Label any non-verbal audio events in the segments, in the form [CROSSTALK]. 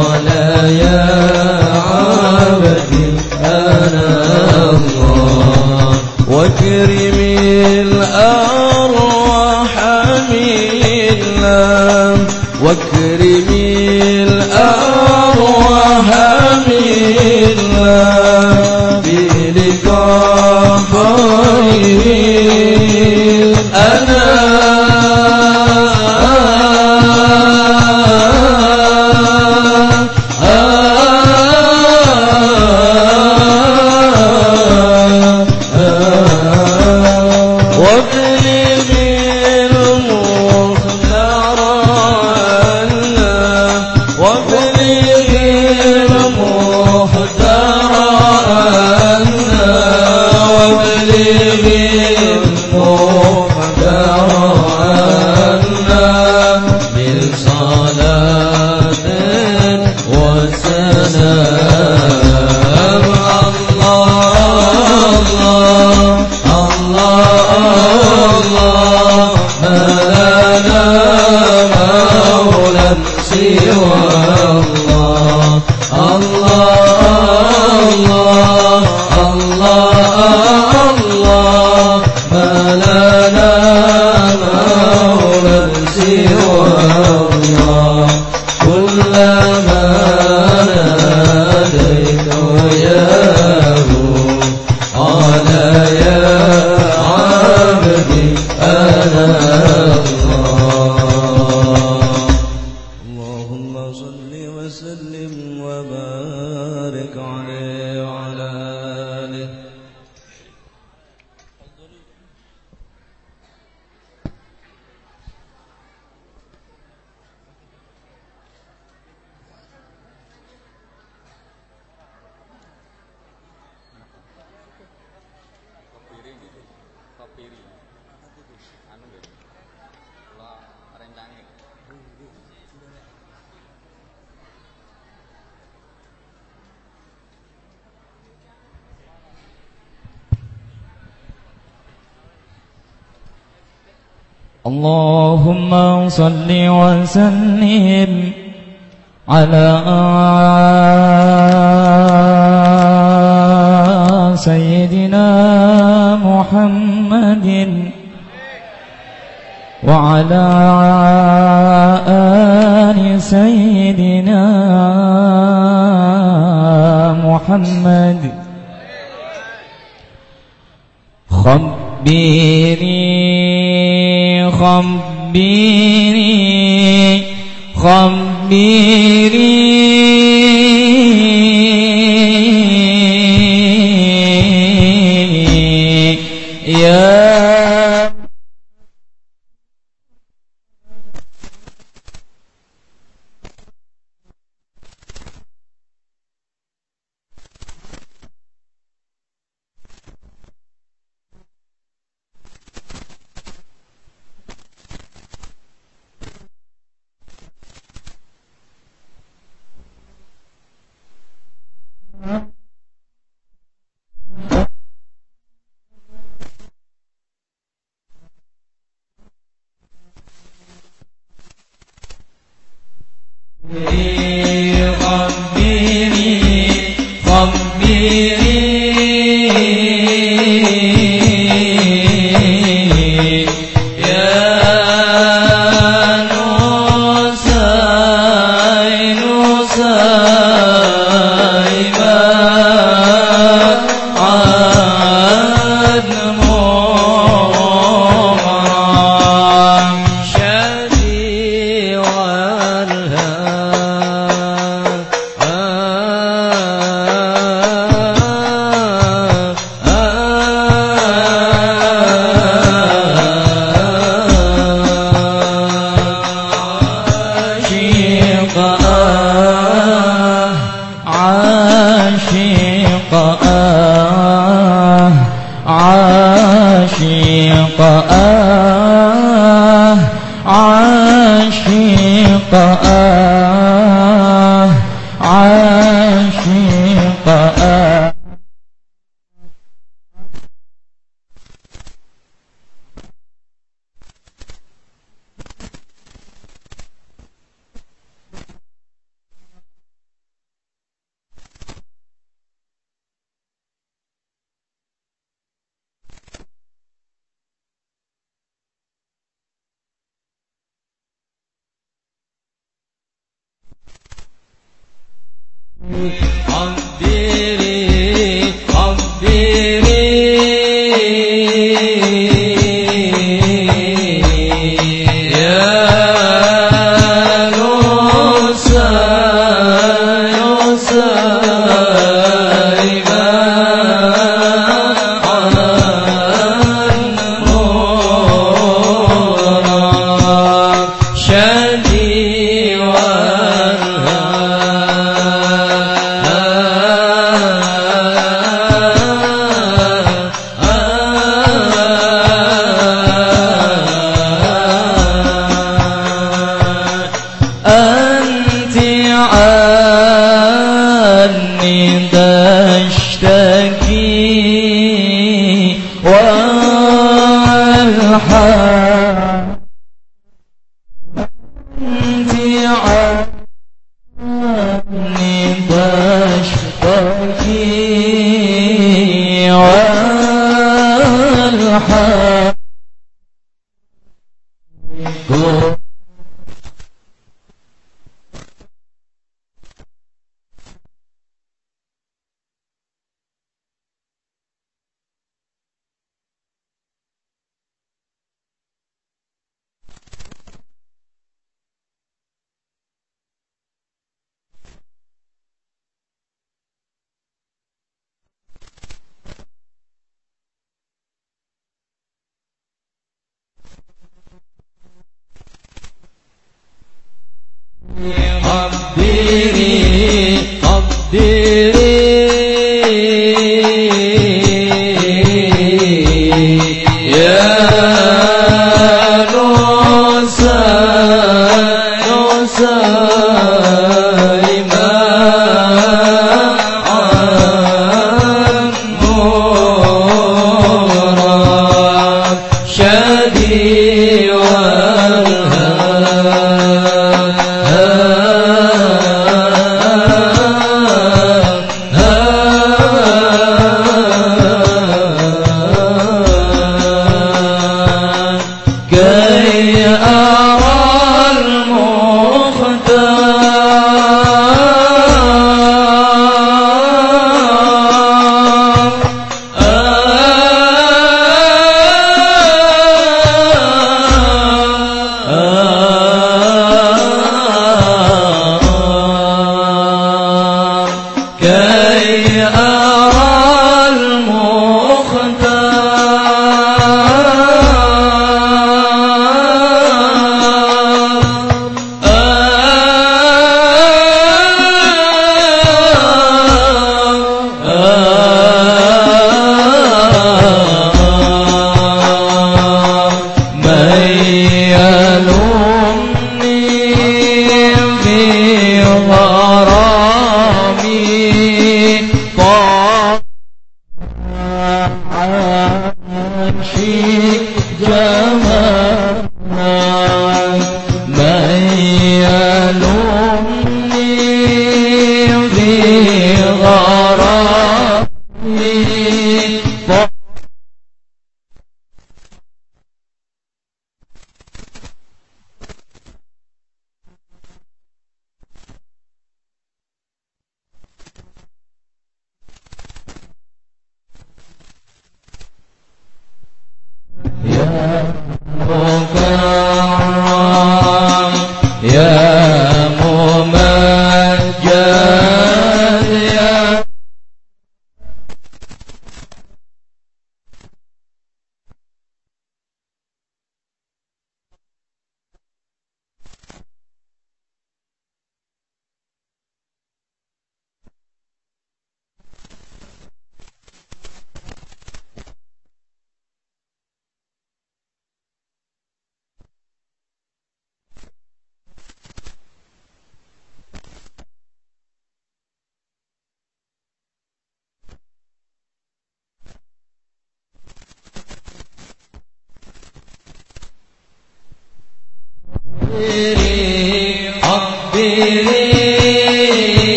قال يا عبدي أنا الله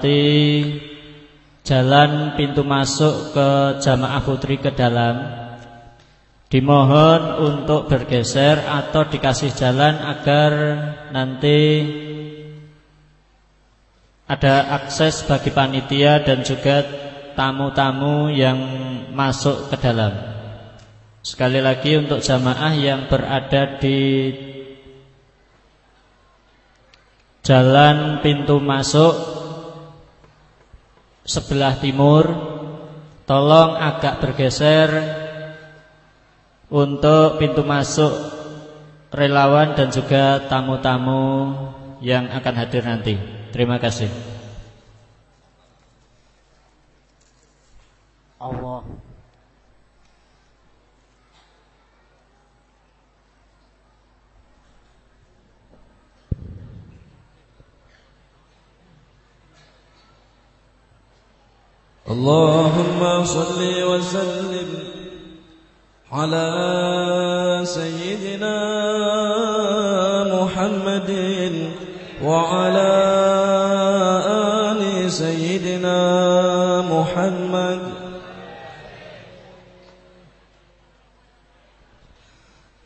menempati jalan pintu masuk ke jamaah putri ke dalam dimohon untuk bergeser atau dikasih jalan agar nanti ada akses bagi panitia dan juga tamu-tamu yang masuk ke dalam. Sekali lagi untuk jamaah yang berada di jalan pintu masuk sebelah timur tolong agak bergeser untuk pintu masuk relawan dan juga tamu-tamu yang akan hadir nanti. Terima kasih. اللهم صل وسلم على سيدنا محمد وعلى آل سيدنا محمد.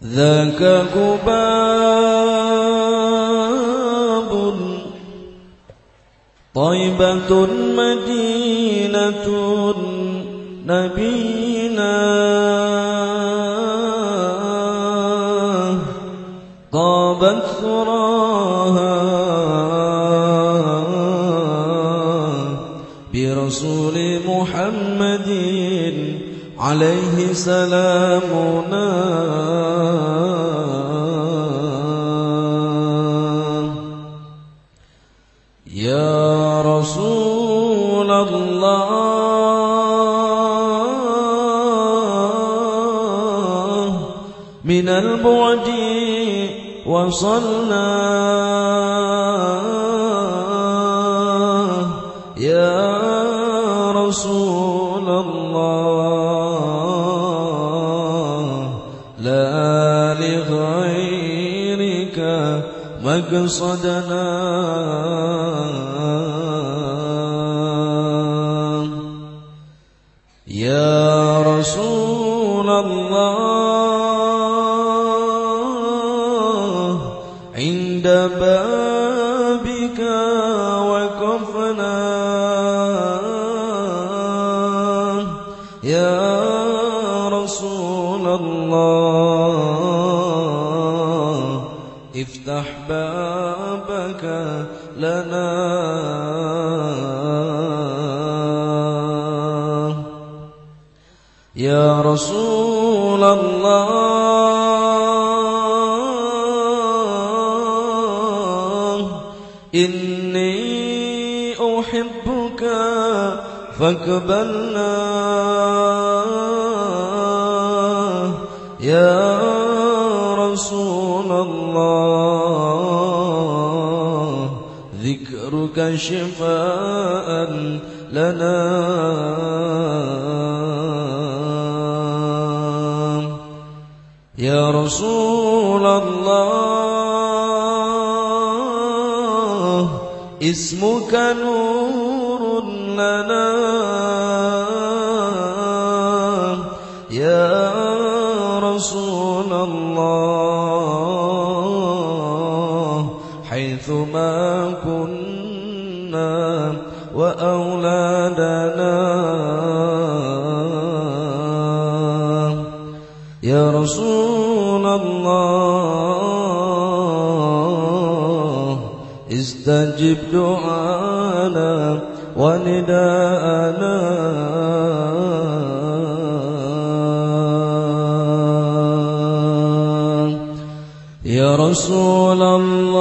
ذاك كباب طيبة مدينة نبينا طابت ثراها برسول محمد عليه سلامنا. البعد وصلنا. يا رسول الله لا لغيرك مقصدنا. لنا. يا رسول الله إني أحبك فاقبلنا. يا رسول الله ذكرك شفاء لنا. يا رسول الله اسمك نور. استجب دعانا ونداءنا. يا رسول الله.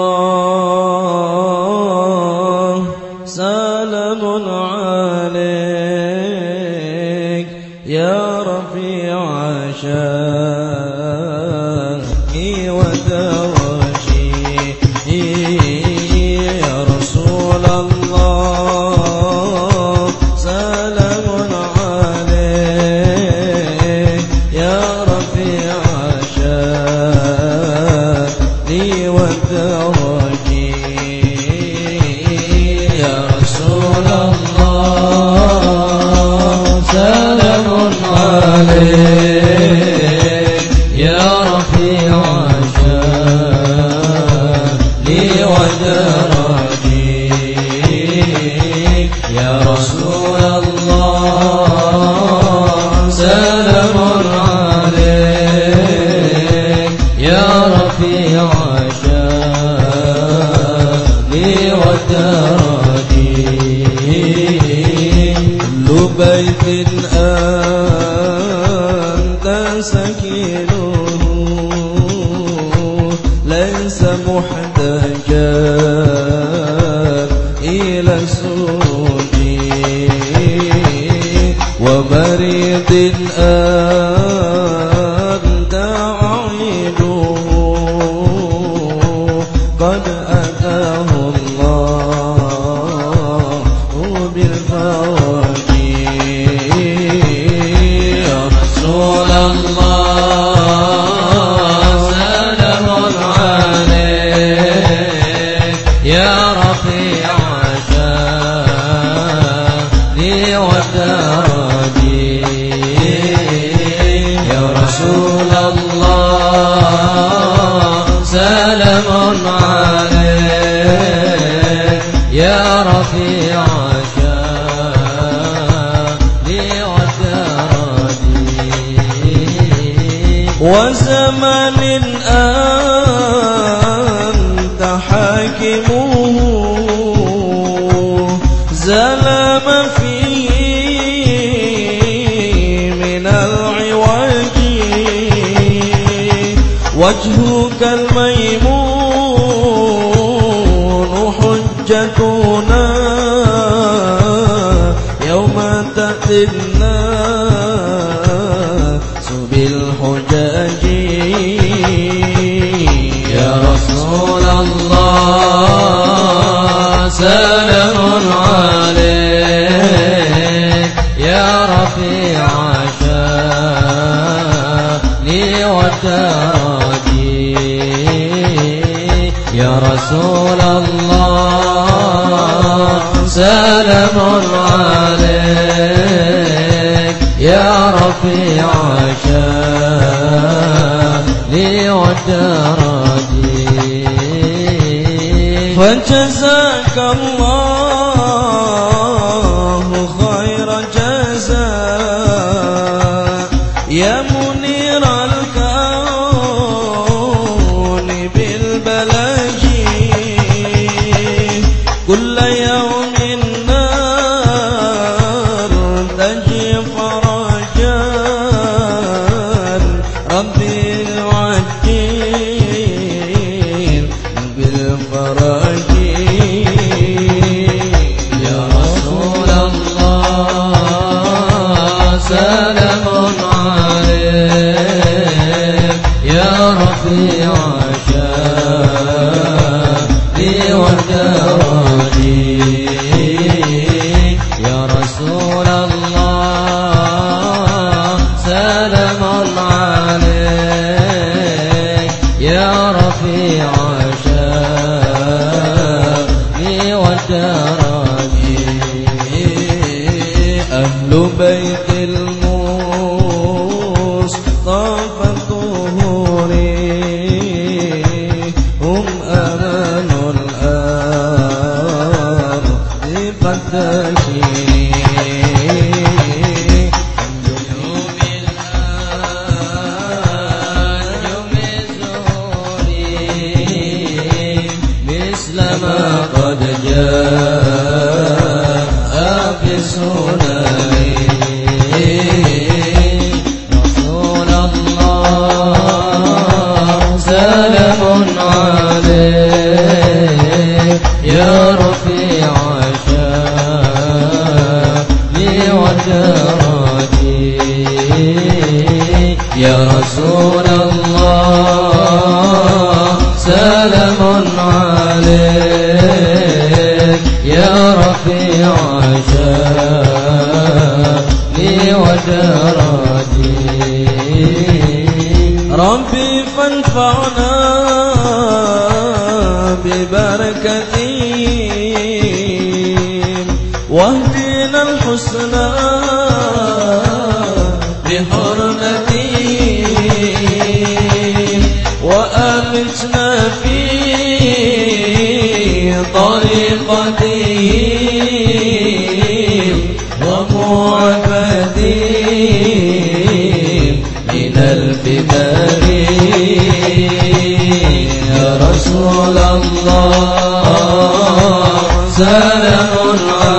وزمن أنت حاكمه. زلم فيه من العوج. وجهك الميمون حجتنا يوم تأتي سلام عليك. يا رفيع شاني ودرجي فجزاك الله سلام عليكم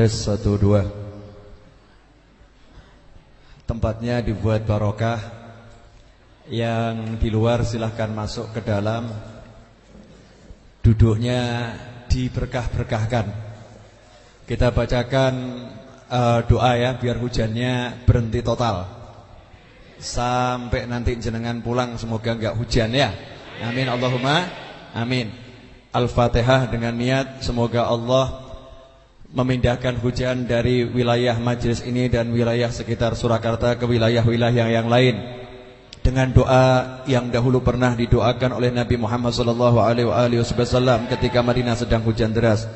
Tes satu dua. Tempatnya dibuat barokah. Yang di luar silahkan masuk ke dalam. Duduknya diberkah-berkahkan. Kita bacakan eh, doa ya Biar hujannya berhenti total. Sampai nanti jenengan pulang Semoga enggak hujan ya. Amin Allahumma. Amin. Al-Fatihah dengan niat Semoga Allah memindahkan hujan dari wilayah majlis ini dan wilayah sekitar Surakarta ke wilayah-wilayah yang lain dengan doa yang dahulu pernah didoakan oleh Nabi Muhammad sallallahu alaihi wasallam ketika Madinah sedang hujan deras.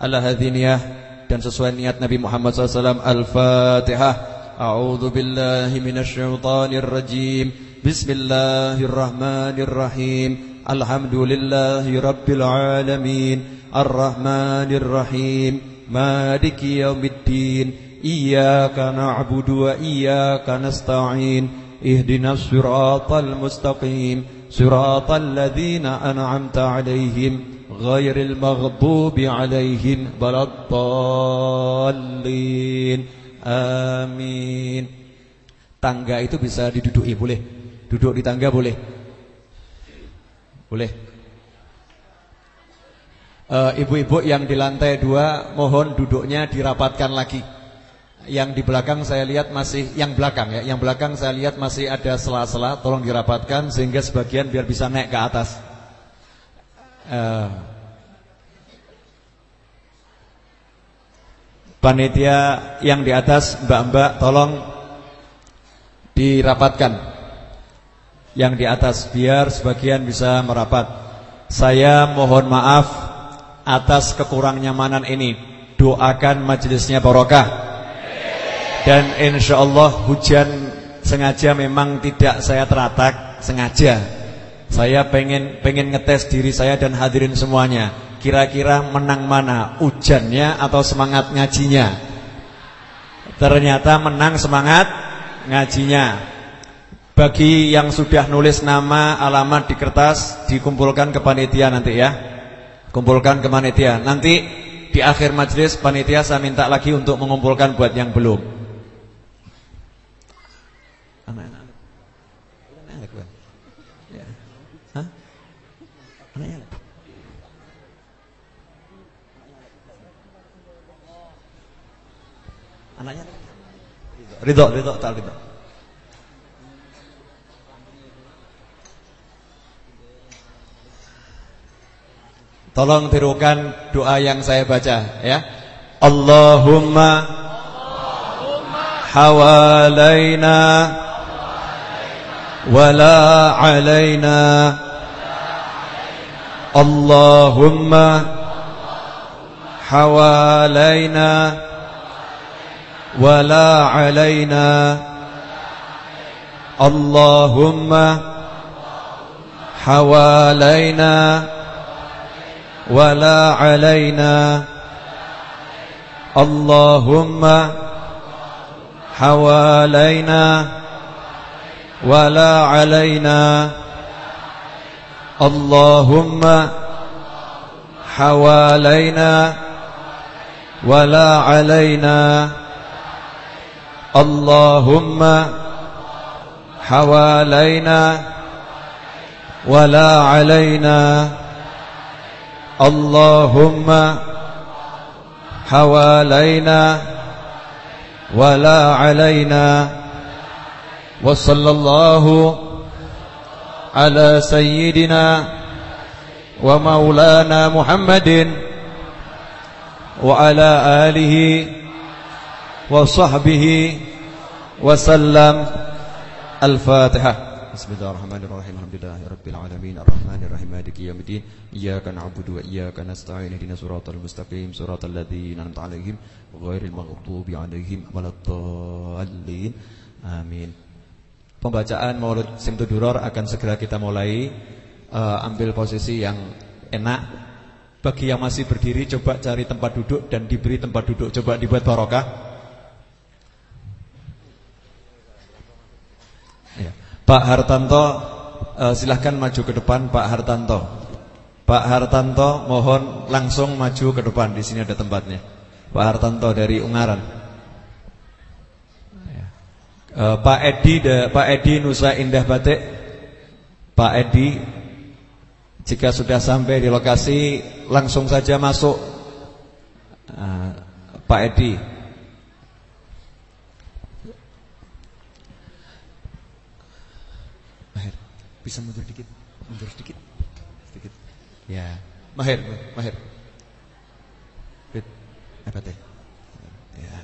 Al-hadiniyah dan sesuai niat Nabi Muhammad sallallahu Al-Fatihah. A'udzu billahi minasyaitonir rajim. Bismillahirrahmanirrahim. Alhamdulillahi rabbil alamin. Ar-Rahmanir Rahim. مالك يوم الدين إياك نعبد وإياك نستعين اهدنا الصراط المستقيم صراط الذين أنعمت عليهم غير المغضوب عليهم ولا الضالين آمين Tangga itu bisa diduduki, boleh? Duduk di tangga boleh? Boleh? Eh, ibu-ibu yang di lantai dua mohon duduknya dirapatkan lagi. Yang di belakang saya lihat masih yang belakang ya, yang belakang saya lihat masih ada sela-sela, tolong dirapatkan sehingga sebagian biar bisa naik ke atas. Uh, panitia yang di atas, mbak-mbak, tolong dirapatkan. Yang di atas biar sebagian bisa merapat. Saya mohon maaf atas kekurang nyamanan ini. Doakan majelisnya barokah. Dan insya Allah hujan sengaja memang tidak saya teratak, sengaja. Saya pengen pengen ngetes diri saya dan hadirin semuanya. Kira-kira menang mana, hujannya atau semangat ngajinya? Ternyata menang semangat ngajinya. Bagi yang sudah nulis nama, alamat di kertas dikumpulkan ke panitia nanti ya. Kumpulkan ke panitia. Nanti di akhir majelis panitia saya minta lagi untuk mengumpulkan buat yang belum. Ya. Anaknya Ridho, Ridho, tak Ridho. Tolong tirukan doa yang saya baca ya. Allahumma hawalaina wala alaina Allahumma hawalaina wala alaina Allahumma hawalaina ولا علينا. اللهم حوالينا ولا علينا. اللهم حوالينا ولا علينا. اللهم حوالينا ولا علينا. اللهم حوالينا ولا علينا وصلى الله على سيدنا ومولانا محمد وعلى آله وصحبه وسلم الفاتحة. Bismillahirrahmanirrahim. Alhamdulillahirabbil alamin arrahmanirrahim maliki yaumiddin. Iyyaka na'budu wa iyyaka nasta'in. Ihdinas siratal mustaqim, siratal ladzina an'amta 'alaihim ghairil maghdubi 'alaihim waladdallin. Amin. Pembacaan Maulid Simtuduror akan segera kita mulai. Uh, ambil posisi yang enak. Bagi yang masih berdiri coba cari tempat duduk dan diberi tempat duduk coba dibuat barokah. Pak Hartanto uh, silahkan maju ke depan Pak Hartanto. Pak Hartanto mohon langsung maju ke depan di sini ada tempatnya. Pak Hartanto dari Ungaran. Uh, Pak Edi Pak Edi Nusa Indah Batik. Pak Edi jika sudah sampai di lokasi langsung saja masuk. Uh, Pak Edi Bisa mundur dikit, mundur sedikit, sedikit. Ya, mahir, mahir. Bit, apa teh? Ya.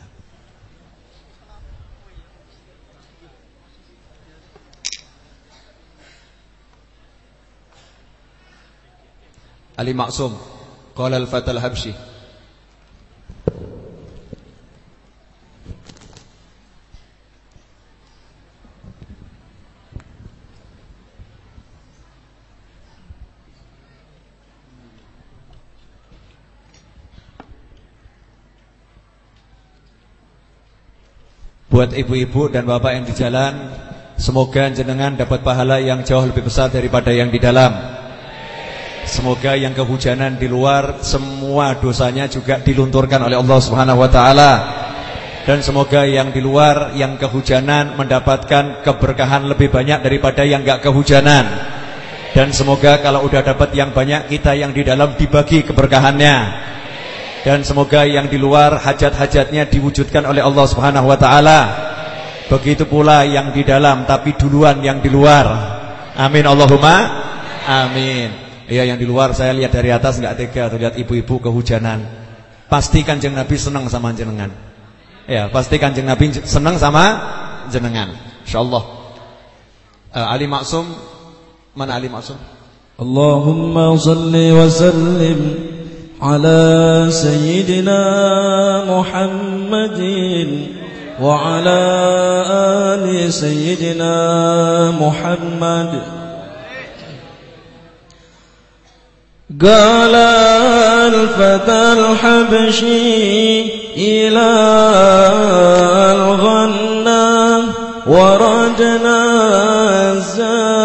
Ali Maksum Qala al-Fatal Habsyi Buat ibu-ibu dan bapak yang di jalan Semoga jenengan dapat pahala yang jauh lebih besar daripada yang di dalam. Semoga yang kehujanan di luar Semua dosanya juga dilunturkan oleh Allah subhanahu wa ta'ala. Dan semoga yang di luar Yang kehujanan mendapatkan keberkahan lebih banyak daripada yang gak kehujanan. Dan semoga kalau udah dapat yang banyak Kita yang di dalam dibagi keberkahannya dan semoga yang di luar hajat-hajatnya diwujudkan oleh Allah Subhanahu wa taala. Begitu pula yang di dalam tapi duluan yang di luar. Amin Allahumma amin. Iya yang di luar saya lihat dari atas enggak tega tuh lihat ibu-ibu kehujanan. Pasti Kanjeng Nabi senang sama jenengan. Ya, pasti Kanjeng Nabi senang sama jenengan. Insyaallah. Uh, Ali Maksum mana Ali Maksum? Allahumma salli wa sallim على سيدنا محمد وعلى آل سيدنا محمد. قال الفتى الحبشي إلى الغنى وردنا الزائرين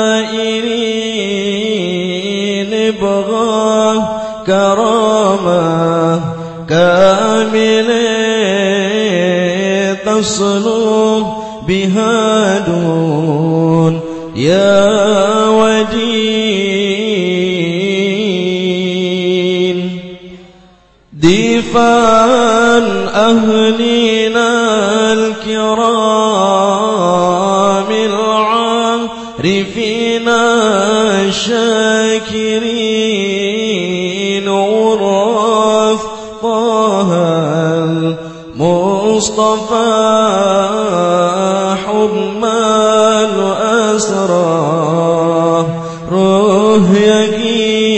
تصلو بها دون يا ودين دفان أهلنا الكرام العارفين الشاكرين مصطفى حمال أسرى روح يقين.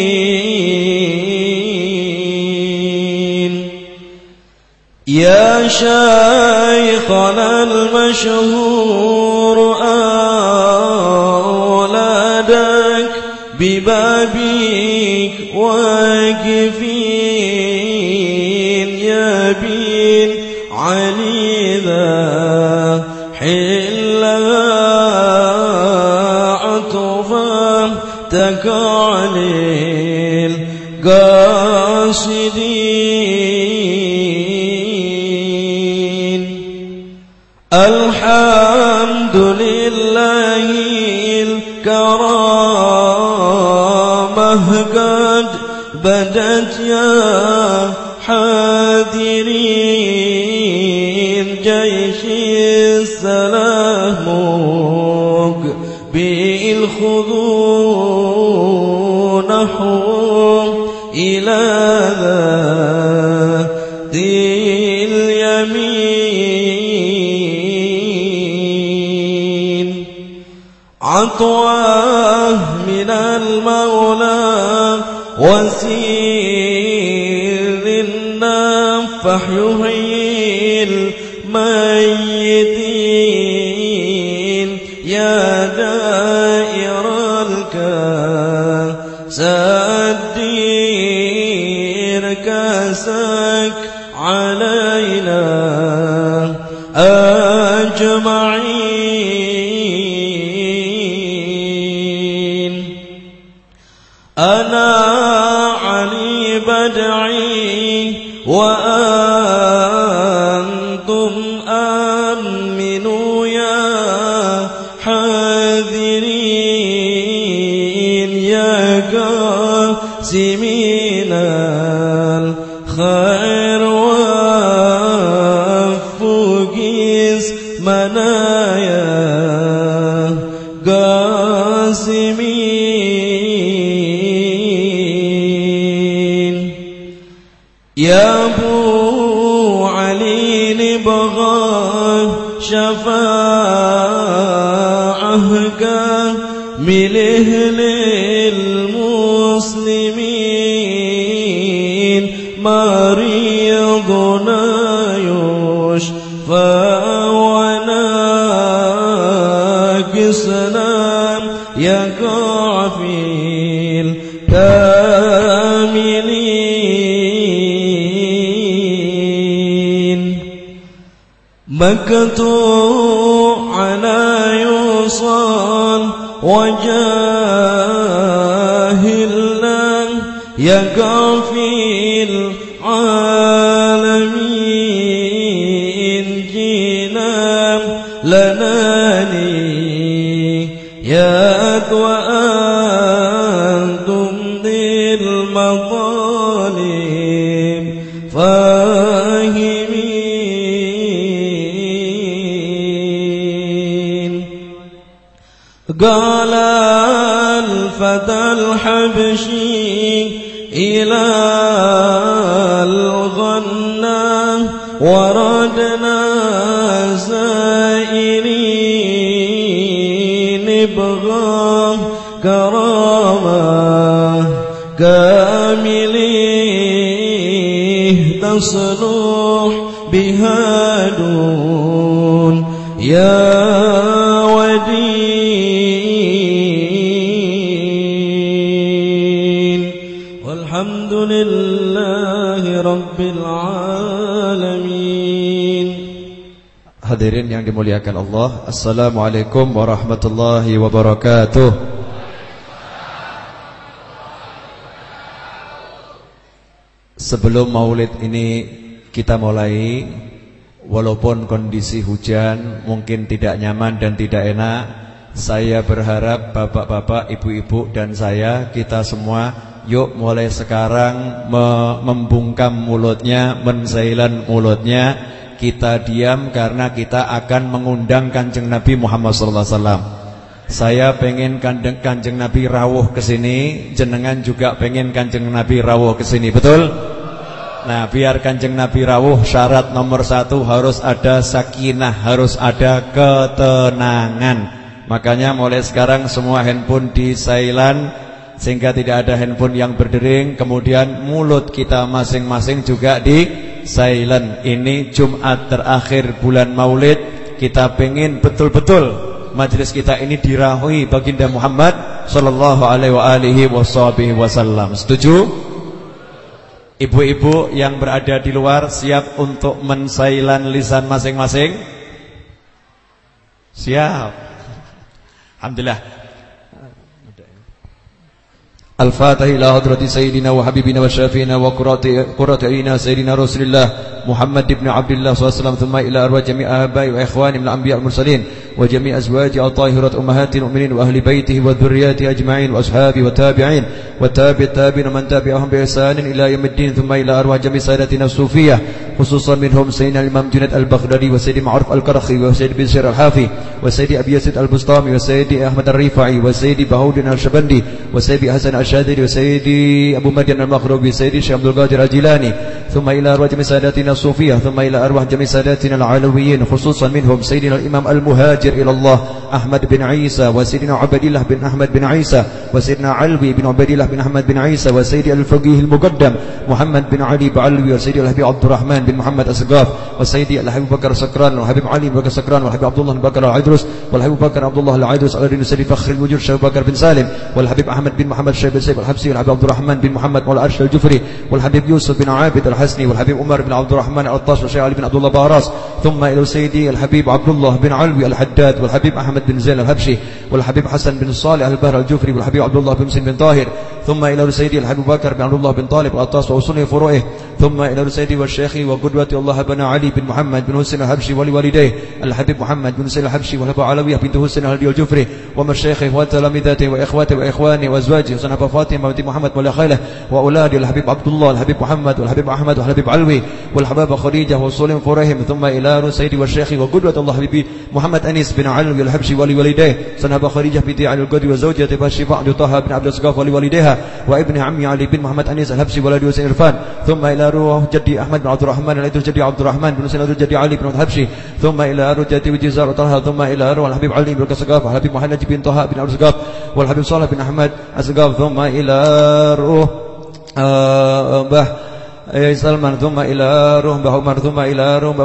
يا شيخنا المشهور أولادك ببابك واقفين. عليلا حلا عطفا تكعليل قاصدين. الحمد لله الكرامة قد بدت يا حاضرين. جيش سلامك به نحو إلى ذات اليمين عطواه من المولى وسير النفح يهين المحسنين الخير وفقيس منايا قاسمين. يا أبو علي لبغاه شفاعة مليه مريضنا يشفى وناقصنا يقع في الكاملين مكتوب على يوصل وجاهلنا يقع في العالمين لناني يا وأنتم ذي المظالم فاهمين. قال الفتى الحبشي إلى الغنى وردنا أبغى كرامة كامليه تصلح بها دون. يا ودين والحمد لله رب العالمين. Hadirin yang dimuliakan Allah Assalamualaikum warahmatullahi wabarakatuh. Sebelum maulid ini kita mulai Walaupun kondisi hujan mungkin tidak nyaman dan tidak enak Saya berharap bapak-bapak, ibu-ibu dan saya Kita semua yuk mulai sekarang membungkam mulutnya Mensailan mulutnya Kita diam karena kita akan mengundang kanjeng Nabi Muhammad SAW saya pengen kanjeng, kanjeng Nabi rawuh ke sini, jenengan juga pengen kanjeng Nabi rawuh ke sini, betul? Nah biar kanjeng Nabi rawuh Syarat nomor satu harus ada sakinah Harus ada ketenangan. Makanya mulai sekarang semua handphone di silent Sehingga tidak ada handphone yang berdering. Kemudian mulut kita masing-masing juga di silent Ini Jumat terakhir bulan maulid Kita pengen betul-betul Majelis kita ini dirahui baginda Muhammad Sallallahu alaihi wasallam Setuju? Ibu-ibu yang berada di luar siap untuk mensailan lisan masing-masing? Siap. Alhamdulillah. الفاتح إلى حضرة سيدنا وحبيبنا وشافينا وقرة عينا سيدنا رسول الله محمد بن عبد الله صلى الله عليه وسلم ثم إلى أرواح جميع آبائي وإخواني من الأنبياء المرسلين وجميع أزواجه الطاهرات أمهات المؤمنين وأهل بيته وذرياته أجمعين وأصحابه والتابعين والتابع التابعين ومن تابعهم بإحسان إلى يوم الدين ثم إلى أرواح جميع سادتنا الصوفية خصوصا منهم سيدنا الإمام جنيد البغدادي وسيدي معروف الكرخي وسيدي بن سير الحافي وسيدي أبي يزيد البسطامي وسيدي أحمد الرفاعي وسيدي بهودن الشبندي وسيدي حسن الشاذلي وسيدي أبو مدين المخروبي وسيدي شيخ عبد القادر الجيلاني ثم إلى أرواح جميع سادتنا الصوفية ثم إلى أرواح جميع سادتنا العلويين خصوصا منهم سيدنا الإمام المهاجر إلى الله أحمد بن عيسى وسيدنا عبد الله بن أحمد بن عيسى وسيدنا علوي بن عبد الله بن أحمد بن عيسى وسيدي الفقيه المقدم محمد بن علي بعلوي وسيدي الحبيب عبد الرحمن بن محمد السقاف وسيدي الحبيب بكر سكران والحبيب علي بكر سكران والحبيب عبد الله بكر العيدروس والحبيب بكر عبد الله العيدروس على دين سيدي فخر الوجود شيخ بكر بن سالم والحبيب أحمد بن محمد شيخ سيف الحبسي والحبيب عبد الرحمن بن محمد مولى أرش الجفري والحبيب يوسف بن عابد الحسني والحبيب عمر بن عبد الرحمن الطاش والشيخ علي بن عبد الله باراس ثم إلى سيدي الحبيب عبد الله بن علوي الحداد والحبيب أحمد بن زين الهبشي والحبيب حسن بن صالح البهر الجفري والحبيب عبد الله بن مسلم بن طاهر ثم إلى سيدي الحبيب بكر بن عبد الله بن طالب الأطاس وأصول فروعه ثم إلى سيدي والشيخ وقدوة الله بن علي بن محمد بن حسين الحبشي ولوالديه الحبيب محمد بن حسين الحبشي والحبيب علوية بنت حسين الهدي الجفري ومشايخه وتلامذته وإخواته وإخوانه وأزواجه وصنف فاطمة بنت محمد ولا وأولاده الحبيب عبد الله الحبيب محمد والحبيب أحمد والحبيب علوي والحباب خديجة وصول فرعهم ثم إلى سيدي والشيخ وقدوة الله حبيبي محمد أنيس بن علوي الحبشي ولوالديه صنف خديجة بنت علي القدوي وزوجته بشفاء طه بن عبد السقاف ولوالديها وابن عمي علي بن محمد أنيس الحبشي ولد حسين ثم إلى روح جدي أحمد بن عبد الرحمن الذي جدي عبد الرحمن بن حسين جدي علي بن الحبشي ثم إلى روح جدي وجزار طه ثم إلى روح الحبيب علي بن السقاف والحبيب محمد بن طه بن عبد السقاف والحبيب صالح بن أحمد السقاف ثم إلى روح به سلمان ثم إلى روح به عمر ثم إلى روح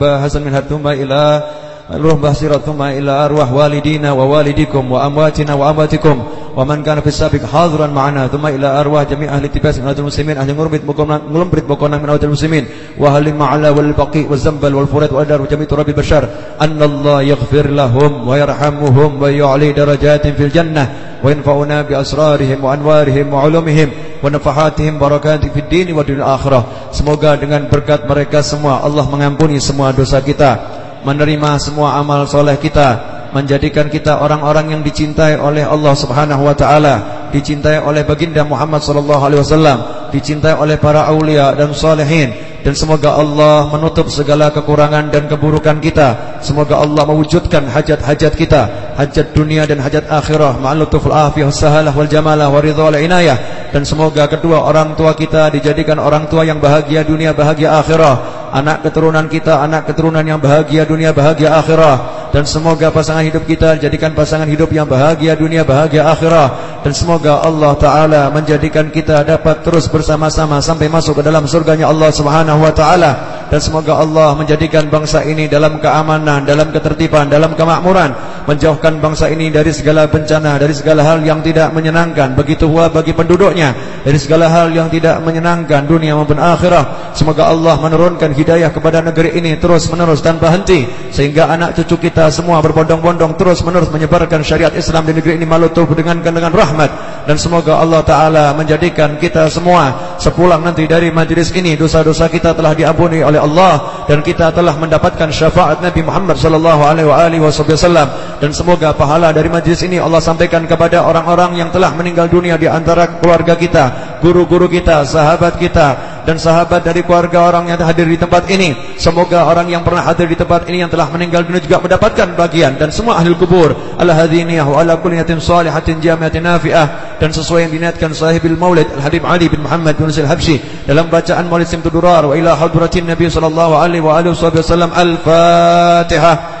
به حسن من ثم إلى روح بصيرة ثم إلى أرواح والدينا ووالديكم وأمواتنا وأمواتكم ومن كان في السابق حاضرا معنا ثم إلى أرواح جميع أهل التباس من أهل المسلمين أهل مربط ملمبرت بكونا من أهل المسلمين وأهل المعلى والبقي والزنبل والفرات والأدار وجميع تراب البشر أن الله يغفر لهم ويرحمهم ويعلي درجات في الجنة وينفعنا بأسرارهم وأنوارهم وعلومهم ونفحاتهم بركات في الدين والدنيا الآخرة semoga dengan berkat mereka semua Allah mengampuni semua dosa kita menerima semua amal soleh kita menjadikan kita orang-orang yang dicintai oleh Allah Subhanahu wa taala, dicintai oleh baginda Muhammad sallallahu alaihi wasallam, dicintai oleh para aulia dan salihin dan semoga Allah menutup segala kekurangan dan keburukan kita. Semoga Allah mewujudkan hajat-hajat kita, hajat dunia dan hajat akhirah, ma'alutuful afiyah sahalah wal jamalah wa ridha inayah. Dan semoga kedua orang tua kita dijadikan orang tua yang bahagia dunia bahagia akhirah anak keturunan kita anak keturunan yang bahagia dunia bahagia akhirah. Dan semoga pasangan hidup kita jadikan pasangan hidup yang bahagia dunia bahagia akhirah. Dan semoga Allah taala menjadikan kita dapat terus bersama-sama sampai masuk ke dalam surganya Allah Subhanahu wa taala. Dan semoga Allah menjadikan bangsa ini dalam keamanan dalam ketertiban dalam kemakmuran menjauhkan bangsa ini dari segala bencana dari segala hal yang tidak menyenangkan begitu pula bagi penduduknya dari segala hal yang tidak menyenangkan dunia maupun akhirat semoga Allah menurunkan hidayah kepada negeri ini terus menerus tanpa henti sehingga anak cucu kita semua berbondong-bondong terus menerus menyebarkan syariat Islam di negeri ini malutuh dengan dengan rahmat. Dan semoga Allah taala menjadikan kita semua sepulang nanti dari majlis ini dosa-dosa kita telah diampuni oleh Allah dan kita telah mendapatkan syafaat Nabi Muhammad sallallahu alaihi wasallam dan semoga pahala dari majlis ini Allah sampaikan kepada orang-orang yang telah meninggal dunia di antara keluarga kita, guru-guru kita, sahabat kita dan sahabat dari keluarga orang yang hadir di tempat ini. Semoga orang yang pernah hadir di tempat ini yang telah meninggal dunia juga mendapatkan bagian dan semua ahli kubur ala hadiniyah wa ala kulli niyatin salihatin jamiatin nafi'ah dan sesuai yang diniatkan sahibil maulid Al-Habib Ali bin Muhammad bin Al Habsyi dalam bacaan Maulid Simtudurar wa ila hadratin Nabi sallallahu alaihi wa alihi wasallam Al-Fatihah.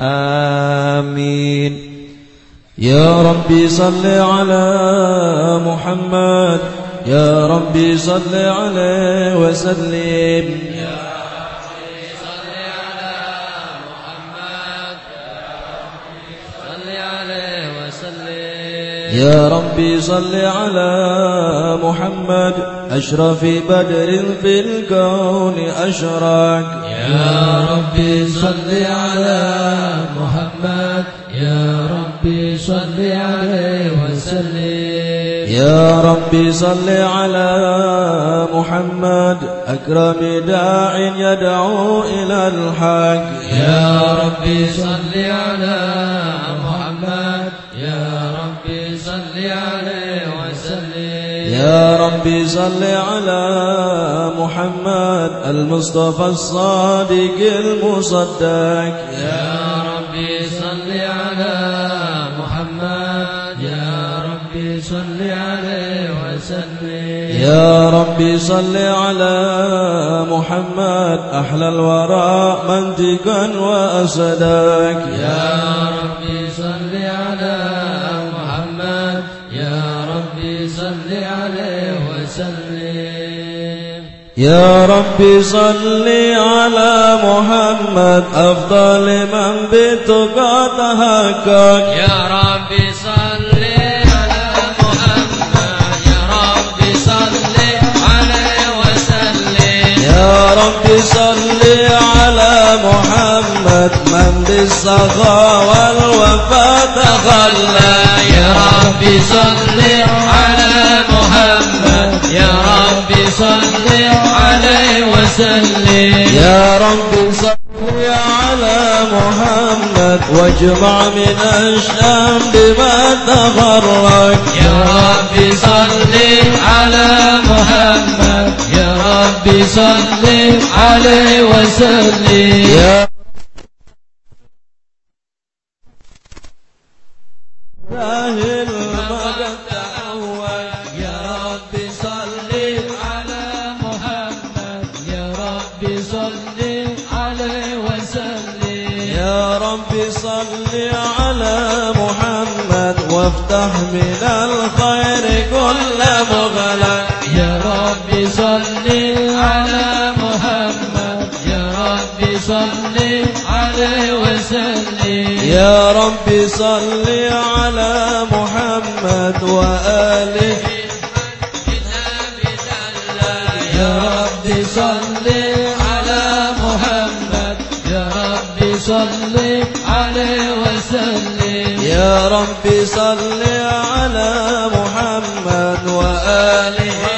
آمين. يا ربي صل على محمد. يا ربي صل عليه وسلم. يا ربي صل على محمد أشرف بدر في الكون أشرك يا ربي صل على محمد يا ربي صل عليه وسلم. يا ربي صل على محمد أكرم داع يدعو إلى الحق. يا ربي صل على محمد يا ربي صل على محمد المصطفى الصادق المصدق. يا ربي صل على محمد. يا ربي صل عليه وسلم. يا ربي صل على محمد. أحلى الورى منطقا وأصدق يا ربي يا ربي صل على محمد أفضل من بتقى تهكك يا ربي صل على محمد يا ربي صل عليه وسلم. يا ربي صل على محمد من بالسخاء والوفاء تخلى يا ربي صل على محمد. يا ربي صل عليه وسلم. يا رب صل على محمد. واجمع من الشام بما تفرق يا ربي صل على محمد. يا ربي صل عليه وسلم. وافتح من الخير كل مغلق يا ربي صل على محمد. يا ربي صل عليه وسلم. يا رب صل على محمد وآله. يا ربي صل يا رب صل على محمد وآله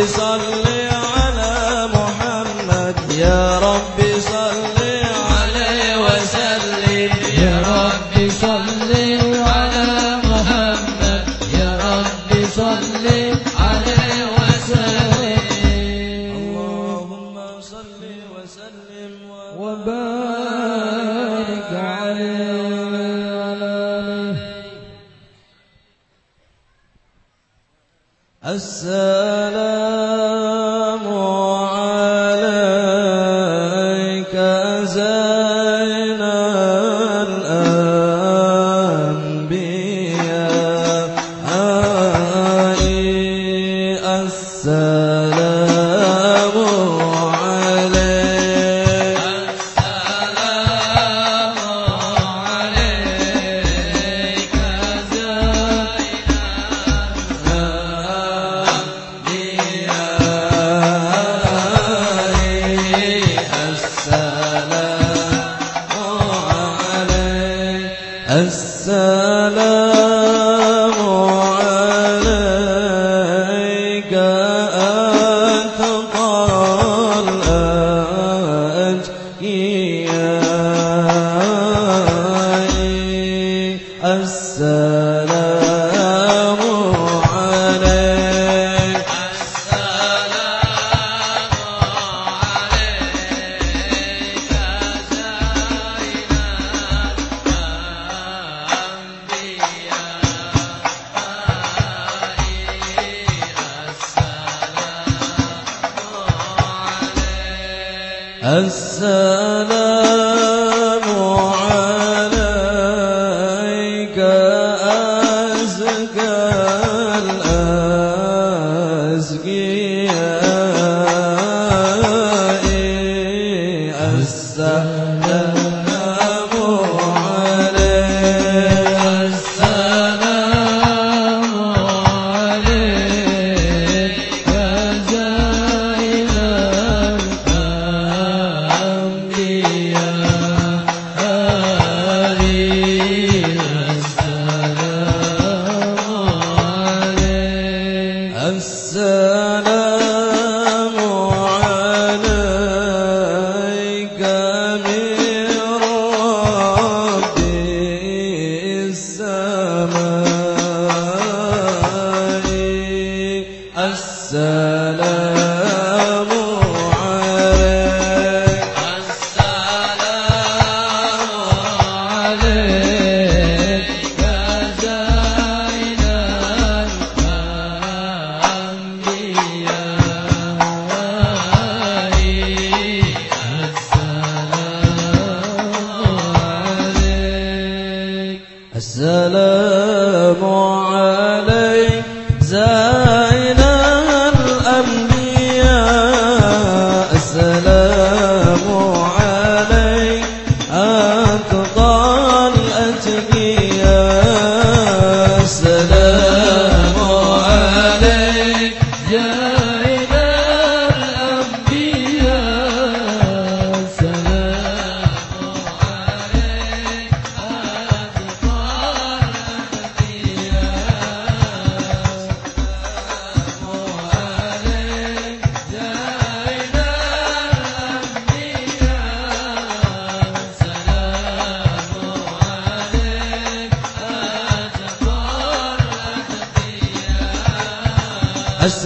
is on.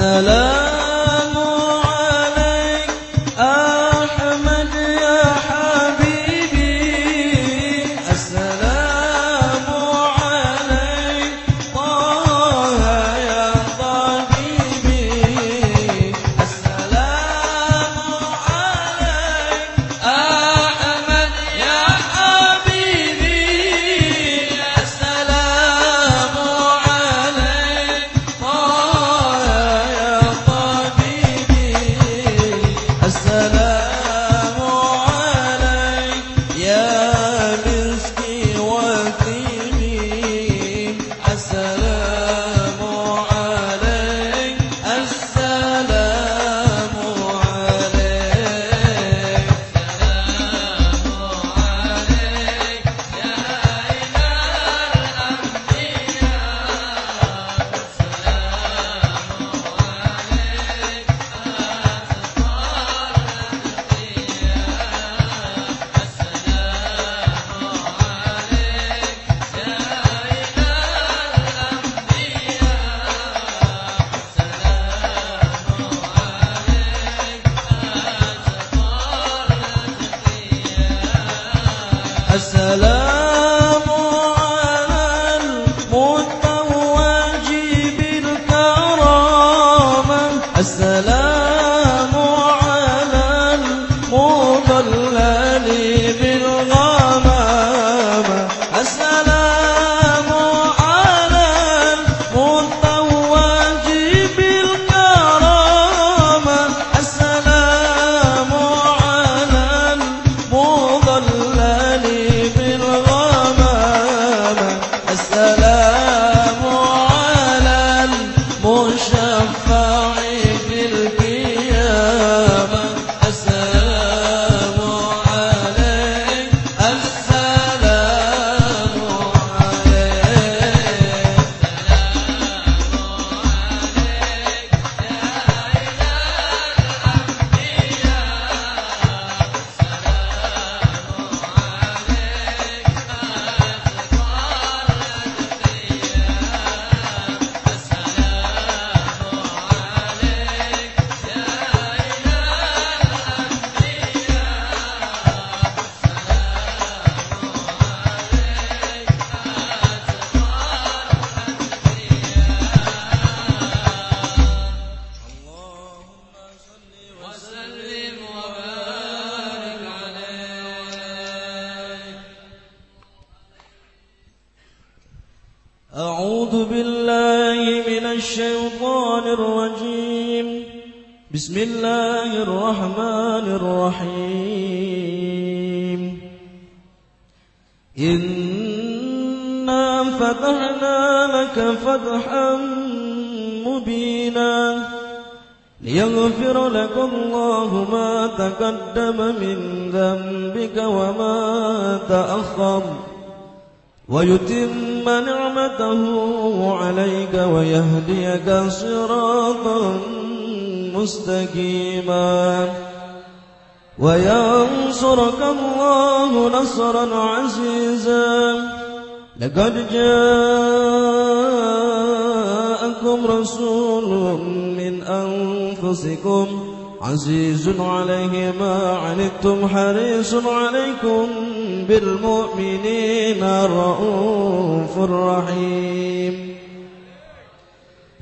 السلام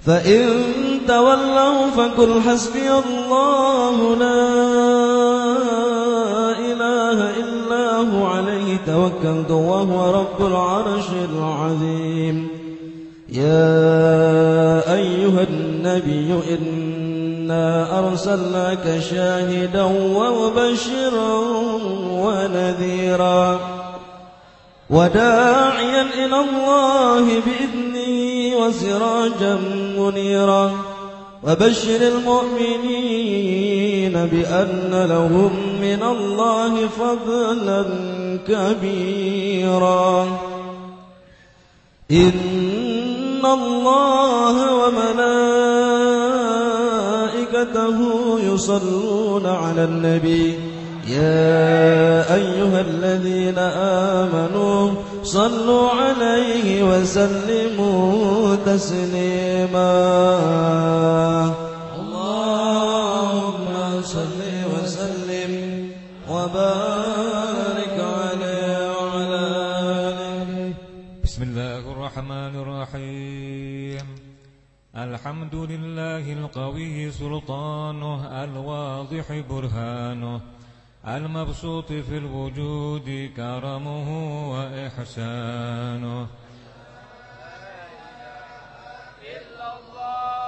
فإن تولوا فقل حسبي الله لا إله إلا هو عليه توكلت وهو رب العرش العظيم. يا أيها النبي إنا أرسلناك شاهدا ومبشرا ونذيرا. وداعيا إلى الله بإذنه وسراجا وبشر المؤمنين بأن لهم من الله فضلا كبيرا. إن الله وملائكته يصلون على النبي. يا أيها الذين آمنوا صلوا عليه وسلموا تسليما. اللهم صل وسلم وبارك عليه وعلى آله. بسم الله الرحمن الرحيم. الحمد لله القوي سلطانه الواضح برهانه. المبسوط في الوجود كرمه وإحسانه.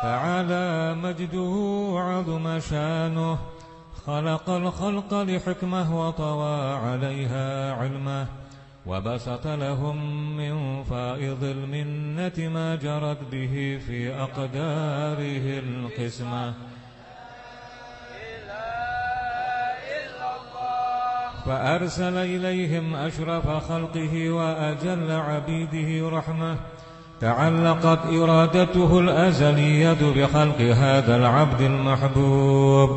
تعالى مجده وعظم شانه. خلق الخلق لحكمه وطوى عليها علمه. وبسط لهم من فائض المنة ما جرت به في أقداره القسمة. فأرسل إليهم أشرف خلقه وأجل عبيده رحمة. تعلقت إرادته الأزلية بخلق هذا العبد المحبوب.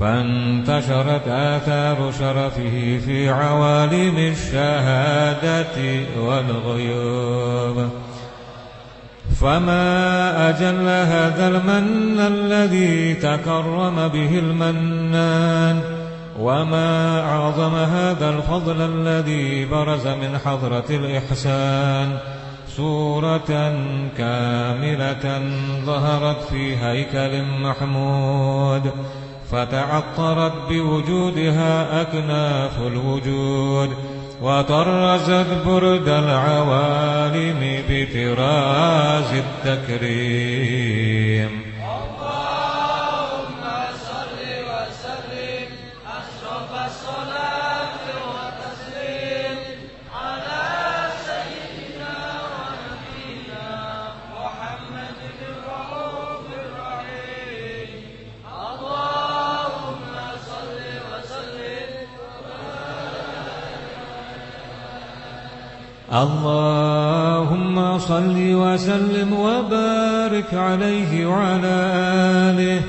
فانتشرت آثار شرفه في عوالم الشهادة والغيوب. فما أجل هذا المن الذي تكرم به المنان وما أعظم هذا الفضل الذي برز من حضرة الإحسان صورة كاملة ظهرت في هيكل محمود فتعطرت بوجودها أكناف الوجود وطرزت برد العوالم بطراز التكريم اللهم صل وسلم وبارك عليه وعلى آله.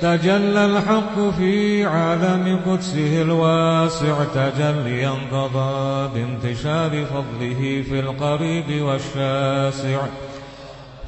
تجلى الحق في عالم قدسه الواسع تجليا قضى بانتشار فضله في القريب والشاسع.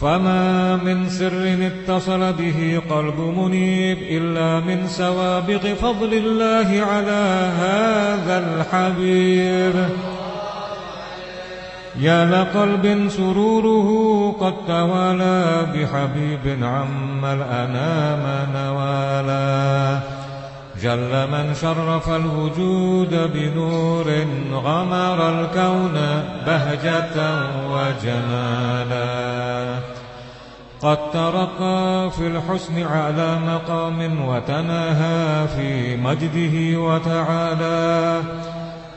فما من سر اتصل به قلب منيب إلا من سوابق فضل الله على هذا الحبيب. يا لقلب سروره قد توالى بحبيب عم الأنام نوالا. جل من شرف الوجود بنور غمر الكون بهجة وجمالا. قد ترقى في الحسن على مقام وتناهى في مجده وتعالى.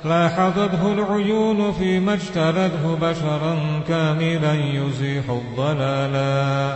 لاحظته العيون فيما اجتلته بشرا كاملا يزيح الضلالا.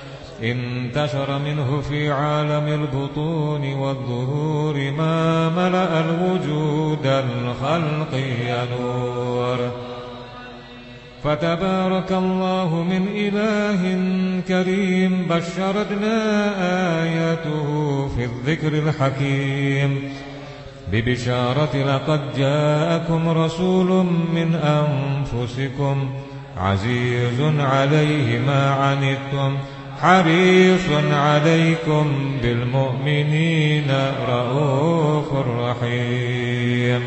انتشر منه في عالم البطون والظهور ما ملأ الوجود الخلق ينور فتبارك الله من إله كريم بشرتنا آياته في الذكر الحكيم. ببشارة لقد جاءكم رسول من أنفسكم عزيز عليه ما عنتم حريص عليكم بالمؤمنين رؤوف رحيم.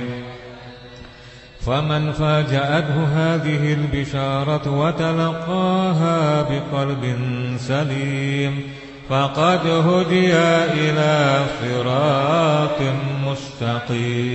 فمن فاجأته هذه البشارة وتلقاها بقلب سليم فقد هدي إلى صراط مستقيم.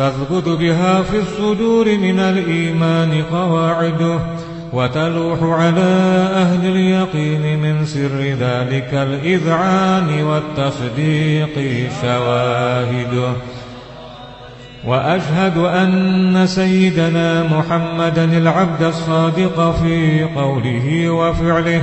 تثبت بها في الصدور من الإيمان قواعده وتلوح على أهل اليقين من سر ذلك الإذعان والتصديق شواهده. وأشهد أن سيدنا محمدا العبد الصادق في قوله وفعله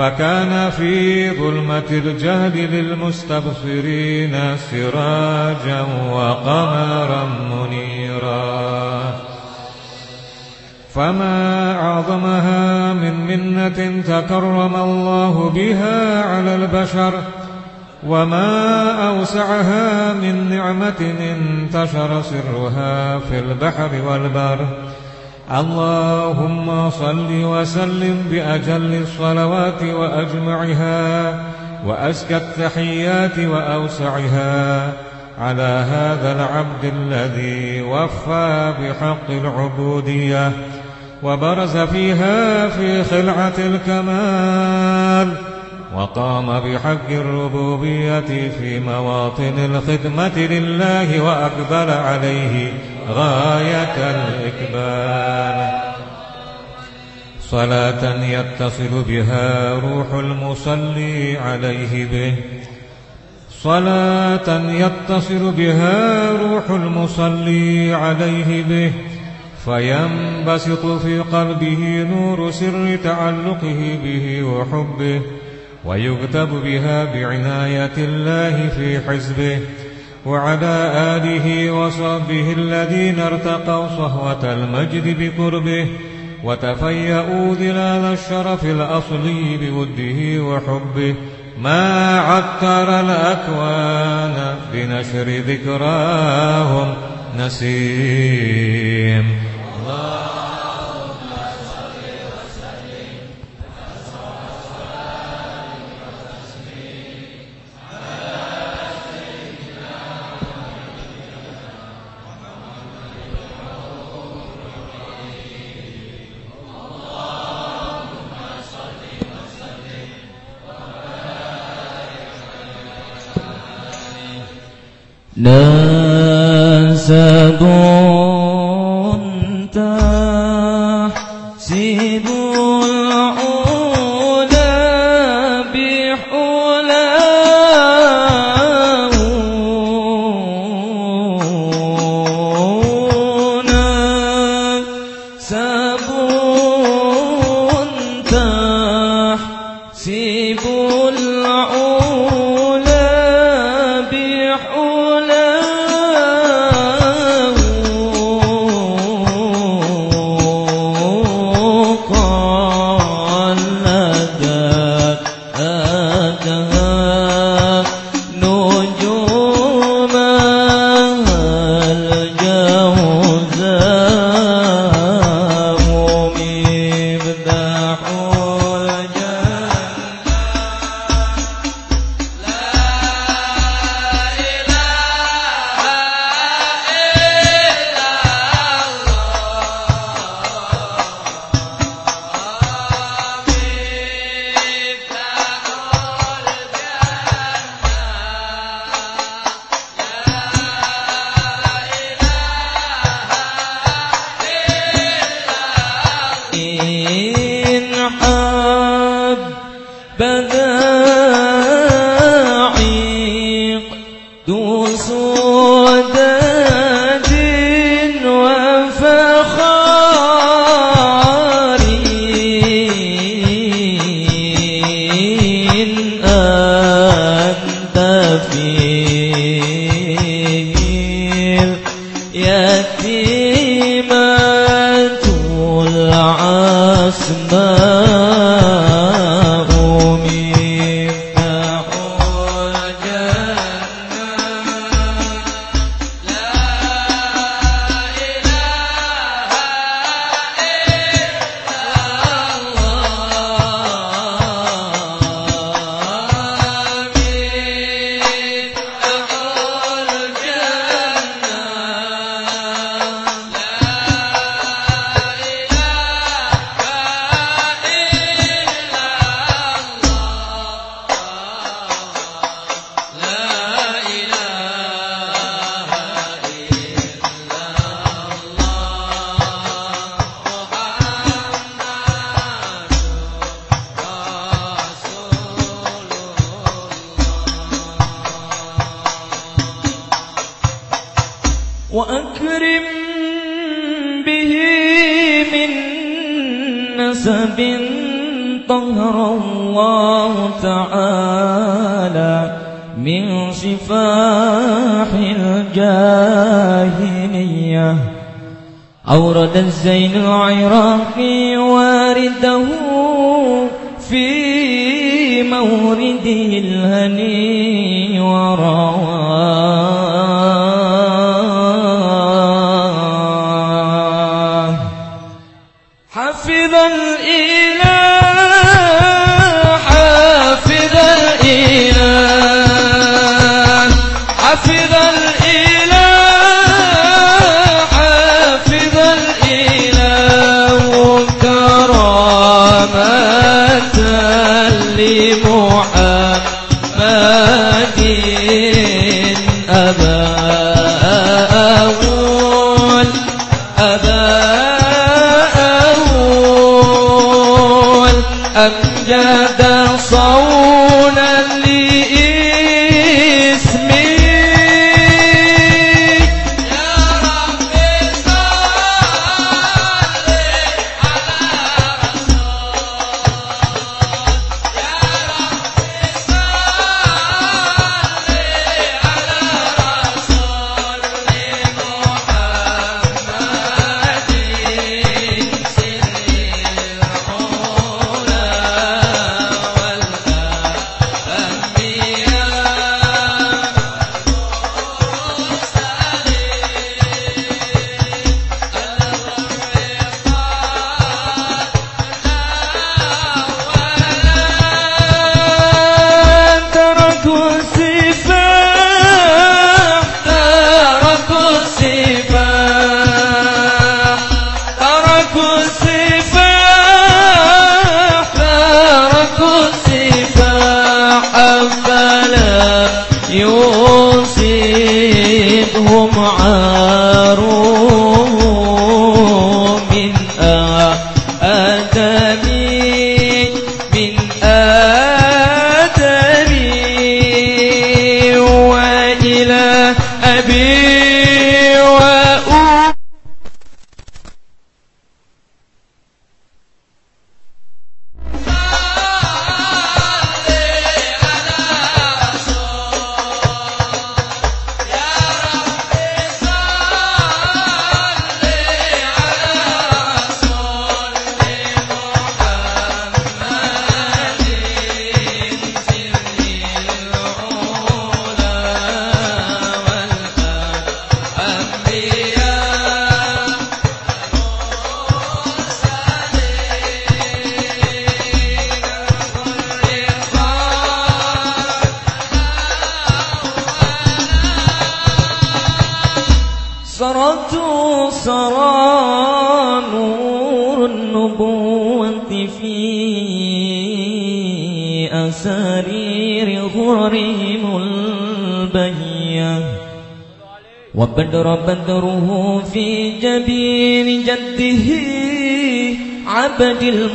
فكان في ظلمة الجهل للمستبصرين سراجا وقمرا منيرا. فما أعظمها من منة تكرم الله بها على البشر وما أوسعها من نعمة انتشر سرها في البحر والبر. اللهم صل وسلم بأجل الصلوات وأجمعها وأزكى التحيات وأوسعها على هذا العبد الذي وفى بحق العبودية وبرز فيها في خلعة الكمال وقام بحق الربوبية في مواطن الخدمة لله وأقبل عليه غاية الإقبال صلاة يتصل بها روح المصلي عليه به. صلاة يتصل بها روح المصلي عليه به. فينبسط في قلبه نور سر تعلقه به وحبه. ويكتب بها بعناية الله في حزبه. وعلى آله وصحبه الذين ارتقوا صهوة المجد بقربه وتفيأوا ظلال الشرف الأصلي بوده وحبه. ما عكر الأكوان بنشر ذكراهم نسيم. الله لا سدون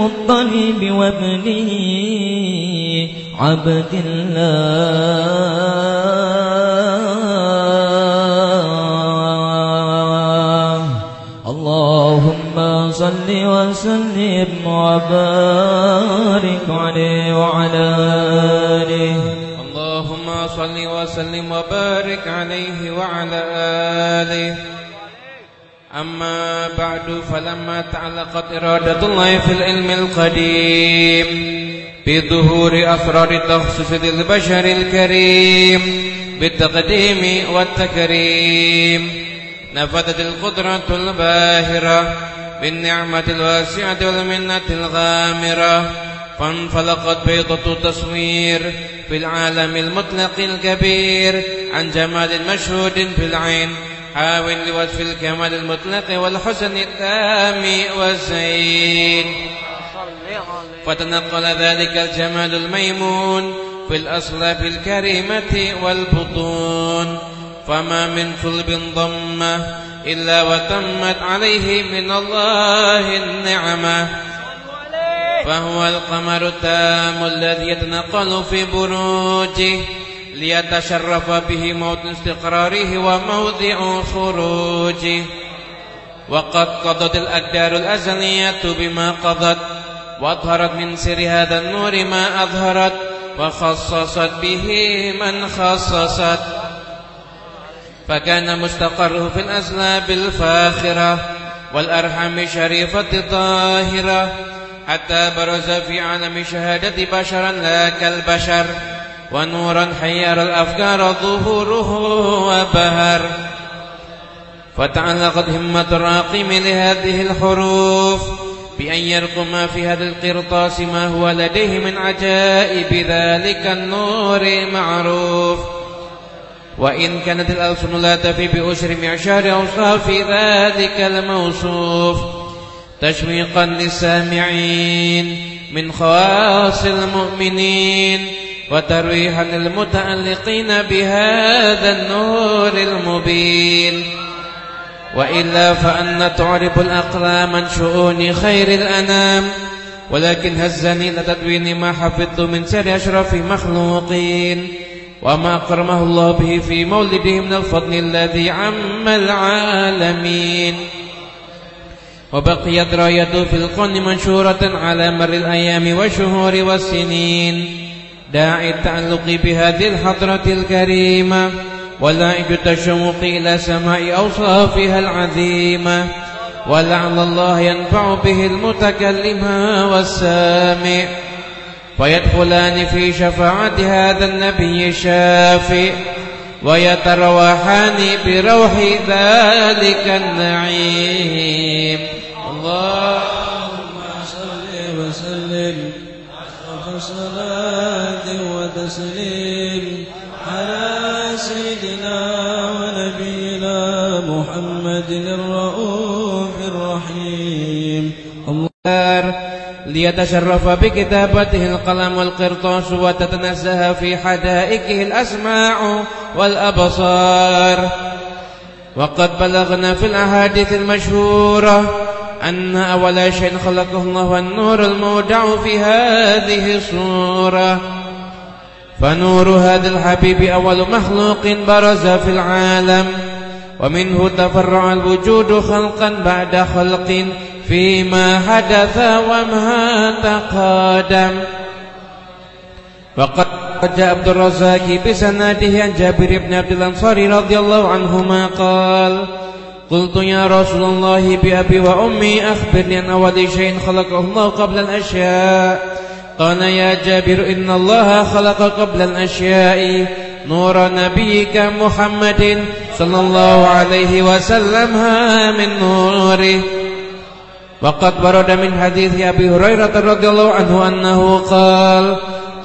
عبد تعلقت إرادة الله في العلم القديم بظهور أسرار التخصص للبشر الكريم بالتقديم والتكريم. نفذت القدرة الباهرة بالنعمة الواسعة والمنة الغامرة فانفلقت بيضة تصوير في العالم المطلق الكبير عن جمال مشهود في العين. حاول لوصف الكمال المطلق والحسن التام والزين. فتنقل ذلك الجمال الميمون في الأصلاف الكريمة والبطون. فما من صلب ضمه إلا وتمت عليه من الله النعمة. فهو القمر التام الذي يتنقل في بروجه. ليتشرف به موطن استقراره وموضع خروجه. وقد قضت الأقدار الأزلية بما قضت وأظهرت من سر هذا النور ما أظهرت وخصصت به من خصصت. فكان مستقره في الأسلاب الفاخرة والأرحام الشريفة الطاهرة حتى برز في عالم شهادة بشرا لا كالبشر. ونورا حير الأفكار ظهوره وبهر. فتعلقت همة الراقم لهذه الحروف بأن يرقم في هذا القرطاس ما هو لديه من عجائب ذلك النور معروف. وإن كانت الألسن لا تفي بأشر معشار أوصاف ذلك الموصوف. تشويقا للسامعين من خواص المؤمنين. وترويحا للمتألقين بهذا النور المبين. وإلا فأن تعرب الأقلام عن شؤون خير الأنام. ولكن هزني لتدوين ما حفظت من سر أشرف مخلوقين. وما أكرمه الله به في مولده من الفضل الذي عم العالمين. وبقيت رايته في الكون منشورة على مر الأيام والشهور والسنين. داعي التعلق بهذه الحضرة الكريمة ولائج التشوق إلى سماء أوصافها العظيمة ولعل الله ينفع به المتكلم والسامع فيدخلان في شفاعة هذا النبي الشافي ويتروحان بروح ذلك النعيم. اللهم صل وسلم أشرف صلاة وتسليم على سيدنا ونبينا محمد الرؤوف الرحيم. الرحيم ليتشرف بكتابته القلم والقرطاس وتتنزه في حدائقه الأسماع والأبصار. وقد بلغنا في الأحاديث المشهورة أن أول شيء خلقه الله النور المودع في هذه الصورة. فنور هذا الحبيب أول مخلوق برز في العالم. ومنه تفرع الوجود خلقا بعد خلق فيما حدث وما تقادم وقد جاء عبد الرزاق بسناده عن جابر بن عبد الأنصاري رضي الله عنهما قال قلت يا رسول الله بأبي وأمي أخبرني عن أول شيء خلقه الله قبل الأشياء. قال يا جابر إن الله خلق قبل الأشياء نور نبيك محمد صلى الله عليه وسلم من نوره وقد ورد من حديث أبي هريرة رضي الله عنه أنه قال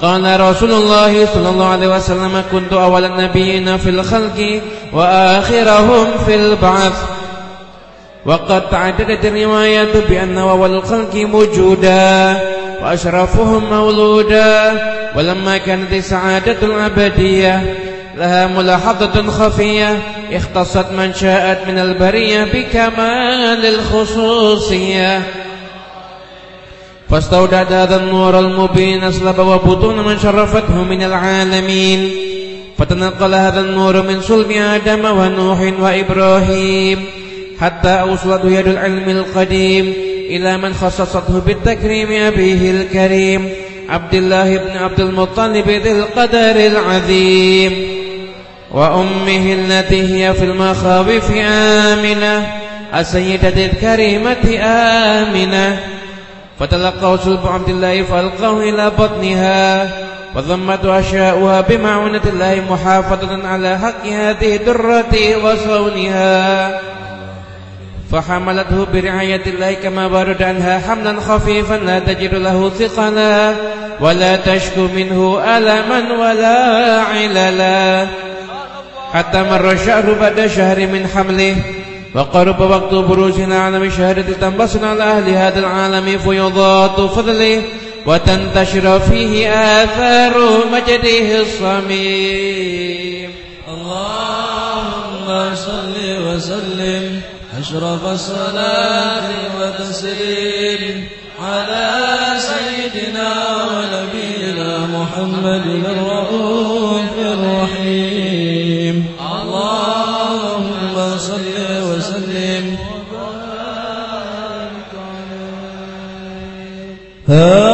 قال رسول الله صلى الله عليه وسلم كنت أول النبيين في الخلق وآخرهم في البعث. وقد تعددت الروايات بأن أول الخلق موجودا. وأشرفهم مولودا ولما كانت السعادة الأبدية لها ملاحظة خفية اختصت من شاءت من البرية بكمال الخصوصية. فاستودعت هذا النور المبين أسلب وبطون من شرفته من العالمين. فتنقل هذا النور من صلب آدم ونوح وإبراهيم حتى أوصلته يد العلم القديم إلى من خصصته بالتكريم أبيه الكريم عبد الله بن عبد المطلب ذي القدر العظيم. وأمه التي هي في المخاوف آمنة السيدة الكريمة آمنة. فتلقاه سلب عبد الله فألقاه إلى بطنها وضمت أشياؤها بمعونة الله محافظة على حق هذه الدرة وصونها. فحملته برعاية الله كما برد عنها حملا خفيفا لا تجد له ثقلا ولا تشكو منه ألما ولا عللا. حتى مر الشهر بعد شهر من حمله وقرب وقت بروز العالم شهادة تنبسط على أهل هذا العالم فيضات فضله وتنتشر فيه آثار مجده الصميم. اللهم صل وسلم أشرف الصلاة وتسليم على سيدنا ونبينا محمد الرؤوف الرحيم. اللهم صل وسلم. هما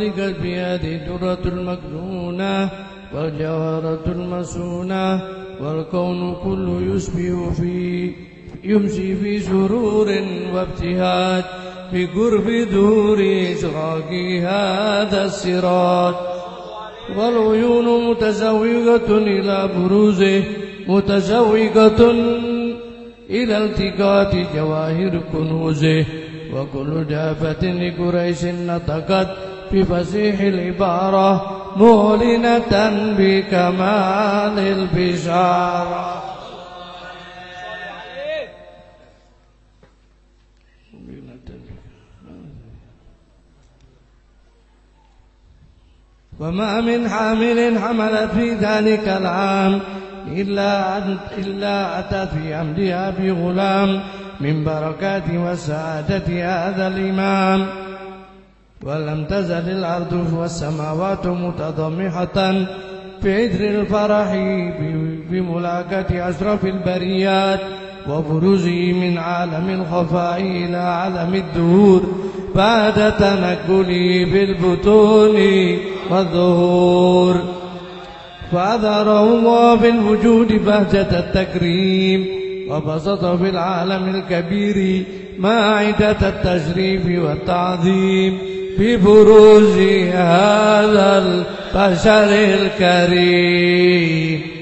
ذلك بيد الدرة المكنونة والجوهرة المسونة والكون كله يشبه في يمشي في سرور وابتهاج بقرب دور إشراق هذا الصراط. والعيون متزوجة إلى بروزه متزوجة إلى التقاط جواهر كنوزه. وكل دابة لقريش نطقت بفسيح العبارة مولنة بكمال البشارة. وما من حامل حملت في ذلك العام إلا إلا أتت في أمرها بغلام من بركات وسعادة هذا الإمام. ولم تزل الأرض والسماوات متضمحة في عذر الفرح بملاقاة أشرف البريات وبروزه من عالم الخفاء إلى عالم الدهور. بعد تنقله بالبطون والظهور. فأظهره الله بالوجود بهجة التكريم. وبسط في العالم الكبير ماعدة التشريف والتعظيم. ببروز هذا البشر الكريم.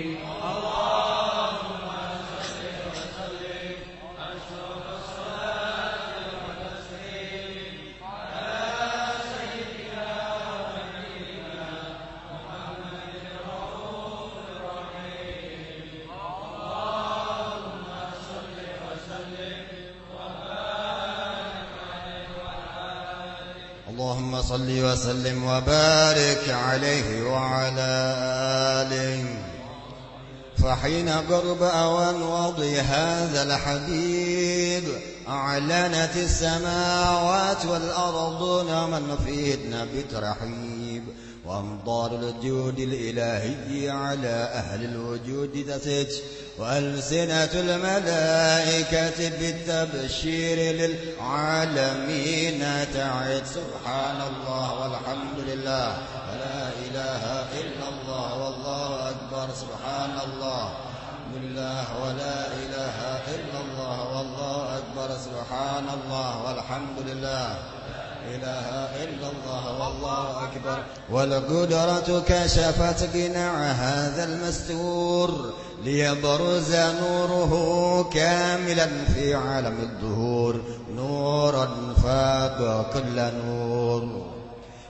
وسلم وبارك عليه وعلى آله. فحين قرب أوان وضي هذا الحبيب أعلنت السماوات والأرض من فيهن بترحيب. وأمطار الجود الإلهي على أهل الوجود تسج وألسنة الملائكة بالتبشير للعالمين تعد سبحان الله والحمد لله. ولا إله إلا الله والله أكبر. سبحان الله. بالله ولا إله إلا الله والله أكبر. سبحان الله والحمد لله. إله إلا الله والله أكبر. والقدرة كشفت قناع هذا المستور ليبرز نوره كاملا في عالم الظهور نورا فاق كل نور.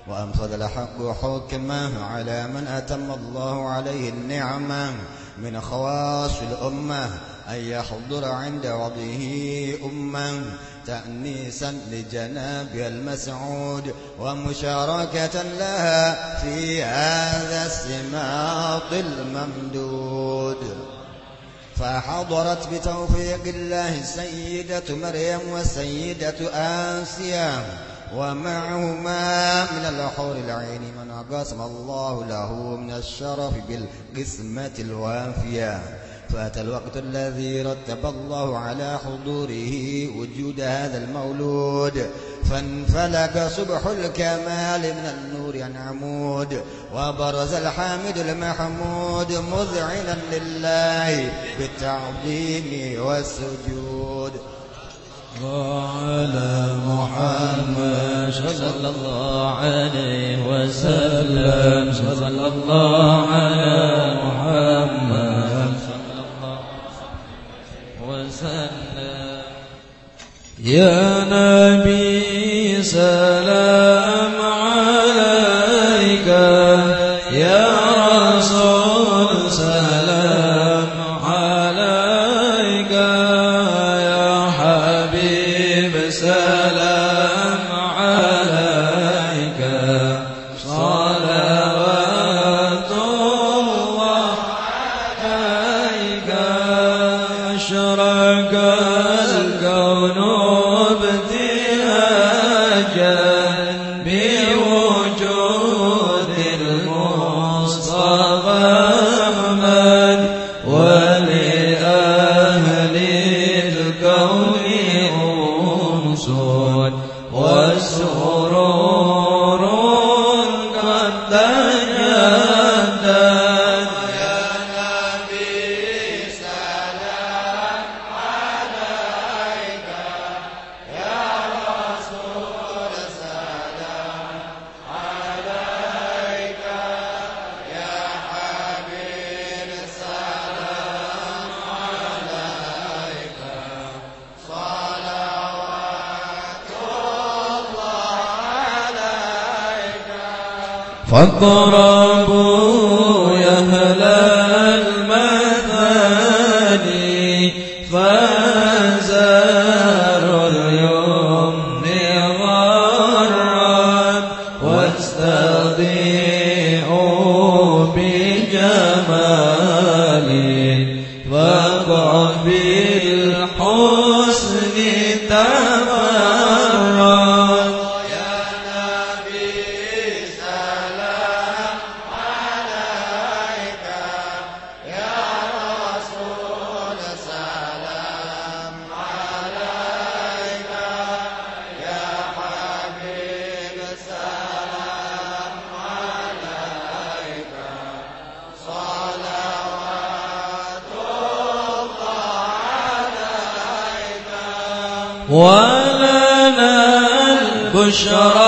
وأنفذ الحق حكمه على من أتم الله عليه النعمة من خواص الأمة أن يحضر عند وضعه أمة تأنيسا لجناب المسعود ومشاركة لها في هذا السماط الممدود. فحضرت بتوفيق الله السيدة مريم والسيدة آسيا ومعهما من الحور العين من قسم الله له من الشرف بالقسمة الوافية. فأتى الوقت الذي رتب الله على حضوره وجود هذا المولود. فانفلق صبح الكمال من النور عن عمود وبرز الحامد المحمود مذعنا لله بالتعظيم والسجود. وعلى محمد صلى الله عليه وسلم صلى الله على محمد. وسلم يا نبي سلام واضربوا يا هلا المثاني فازار اليمن غرا واستضيعوا بجمالي وقبل حسن تمام. ولنا البشرى.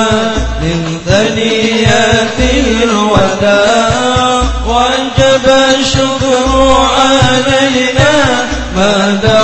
هدية الوداع وجب الشكر علينا. ماذا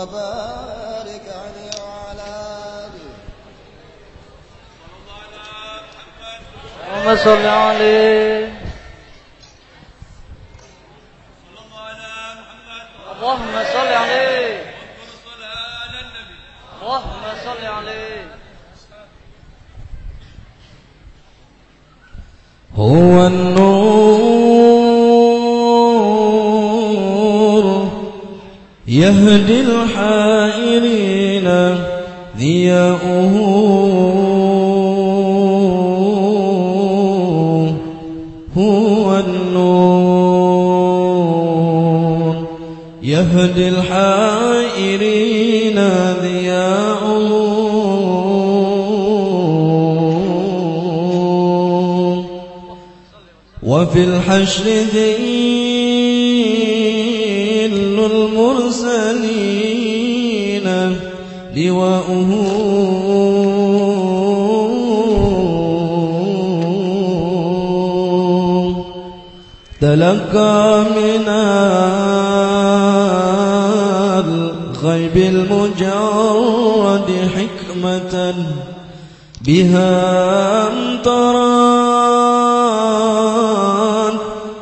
وبارك عليه وعلى آله. اللهم صل عليه. اللهم صل عليه. اللهم صل عليه. هو النور. يهدي الحائرين ضياؤه. هو النور. يهدي الحائرين ضياؤه. وفي الحشر ذيل المرسلين لواؤه. تلقى من الغيب المجرد حكمة بها امطران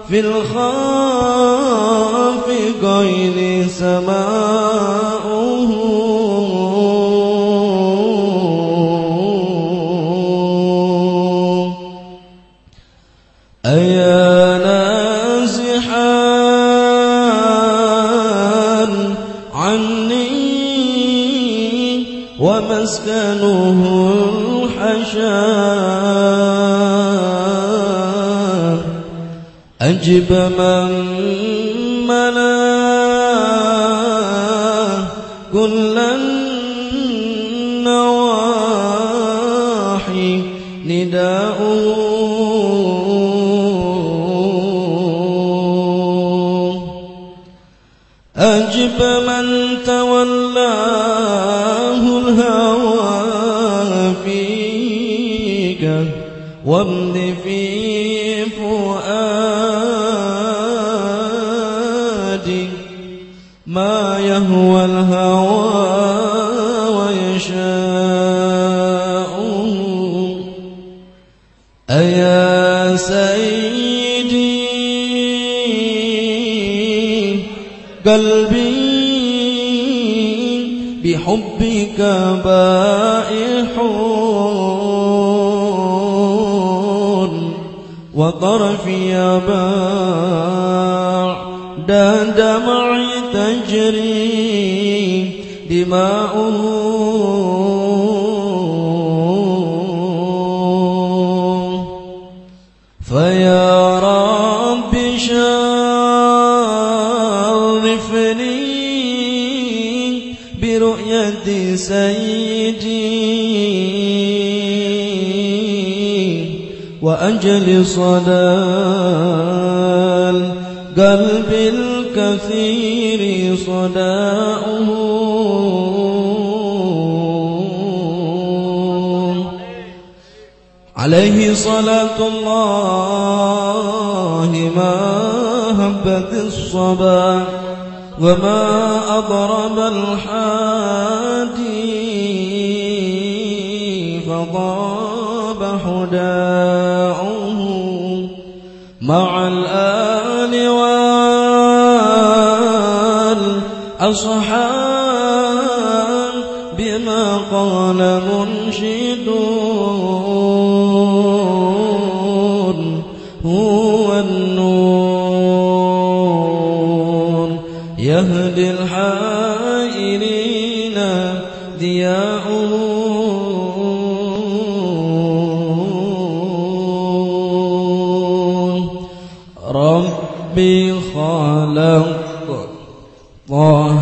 في الخافقين سماؤه. أيا نازحا عني ومسكنه الحشا أجب من ملأ كل النواحي نداؤه يهوى الهوى ويشاء أيا سيدي قلبي بحبك بائح. وطرفي باع دمعي تجري. دماؤهم فيا رب شرفني برؤية سيدي وأجل صلاة قلب الكثير صداؤه. عليه صلاة الله ما هبت الصبا وما أضرب الحادي فضاب حداؤه مع الآل والأصحاب بما قال منشدون or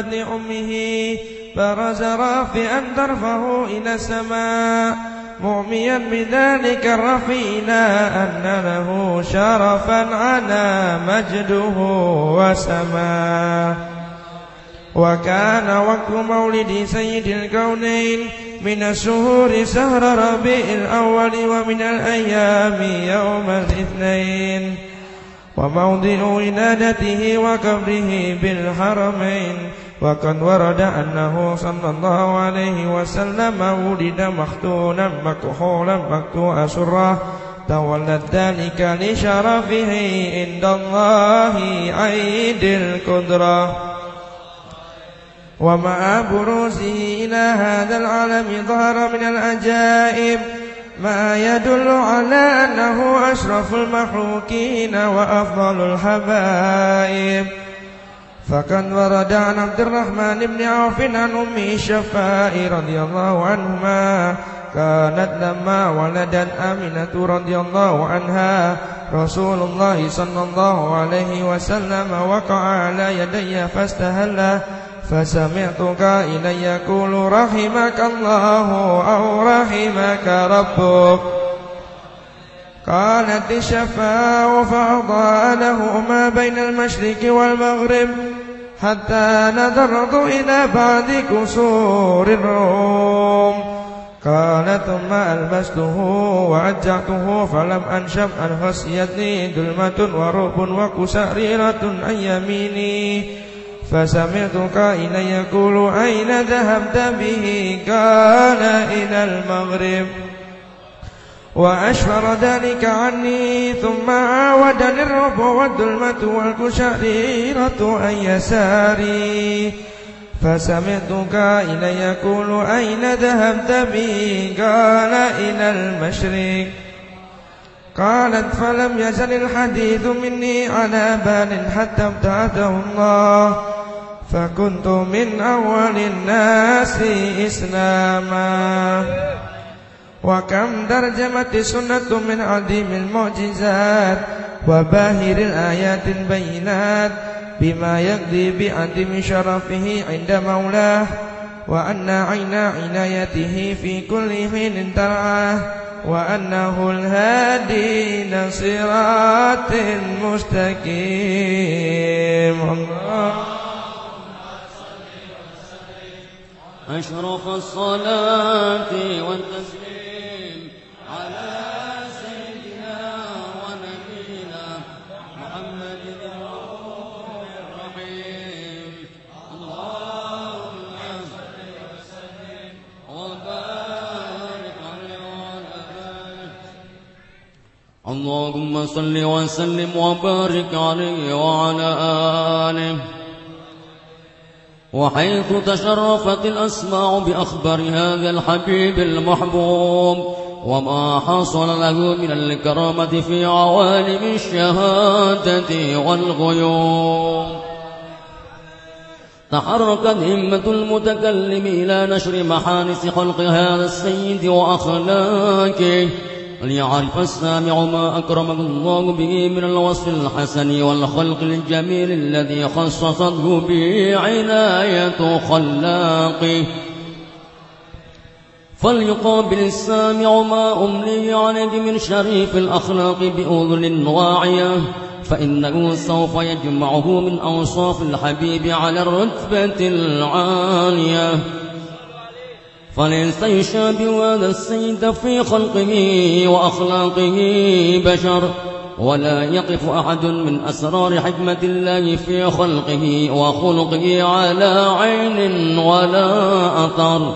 بدن أمه برز رافعا طرفه إلى السماء مؤميا بذلك الرفينا أن له شرفا على مجده وسماه. وكان وقت مولد سيد الكونين من الشهور شهر ربيع الأول ومن الأيام يوم الاثنين وموضع ولادته وقبره بالحرمين. وقد ورد أنه صلى الله عليه وسلم ولد مختونا مكحولا مقطوع سره تولد ذلك لشرفه عند الله عيد القدرة. ومع بروزه إلى هذا العالم ظهر من العجائب ما يدل على أنه أشرف المخلوقين وأفضل الحبائب فقد ورد عن عبد الرحمن بن عوف عن أمه الشفاء رضي الله عنهما كانت لما ولدت آمنة رضي الله عنها رسول الله صلى الله عليه وسلم وقع على يدي فاستهله فسمعت قائلا يقول رحمك الله أو رحمك ربك قالت الشفاء فأضاء له ما بين المشرق والمغرب حتى نظرت إلى بعض كسور الروم. قال ثم ألبسته وعجعته فلم أنشب أن خسيتني ظلمة ورعب وكسريرة عن يميني. فسمعت قائلا يقول أين ذهبت به؟ قال إلى المغرب. وأشفر ذلك عني ثم عاودني الرعب والظلمة والكشريرة عن يساري. فسمعت قائلا يقول أين ذهبت بي؟ قال إلى المشرق. قالت فلم يزل الحديث مني على بال حتى ابتعثه الله. فكنت من أول الناس إسلاما. وكم درجمت السنة من عديم المعجزات وباهر الآيات البينات بما يقضي بعدم شرفه عند مولاه وأن عين عنايته في كل حين ترعاه وأنه الهادي إلى صراط مستقيم. الله أشرف الصلاة والتسليم. اللهم صل وسلم وبارك عليه وعلى آله. وحيث تشرفت الأسماع بأخبار هذا الحبيب المحبوب وما حصل له من الكرامة في عوالم الشهادة والغيوم. تحركت همة المتكلم إلى نشر محانس خلق هذا السيد وأخلاقه. ليعرف السامع ما أكرمه الله به من الوصف الحسن والخلق الجميل الذي خصصته به عناية خلاقه. فليقابل السامع ما أملي عليه من شريف الأخلاق بأذن واعية فإنه سوف يجمعه من أوصاف الحبيب على الرتبة العالية. فليس يشابه هذا السيد في خلقه وأخلاقه بشر ولا يقف أحد من أسرار حكمة الله في خلقه وخلقه على عين ولا أثر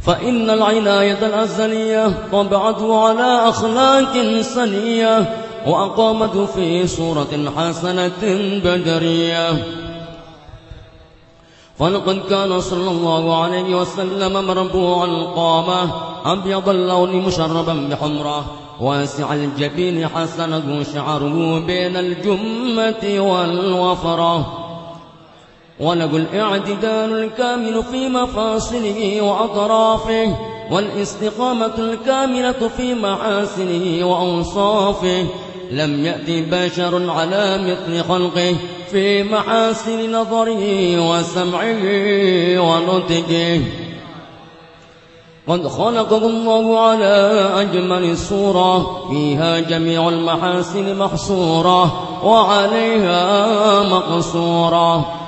فإن العناية الأزلية طبعته على أخلاق سنية وأقامته في صورة حسنة بدرية فلقد كان صلى الله عليه وسلم مربوع القامة أبيض اللون مشربا بحمرة؟ واسع الجبين حسنه شعره بين الجمة والوفرة. وله الاعتدال الكامل في مفاصله وأطرافه والاستقامة الكاملة في محاسنه وأوصافه. لم يأتي بشر على مثل خلقه في محاسن نظره وسمعه ونطقه. قد خلقه الله على أجمل صورة فيها جميع المحاسن محصورة وعليها مقصورة.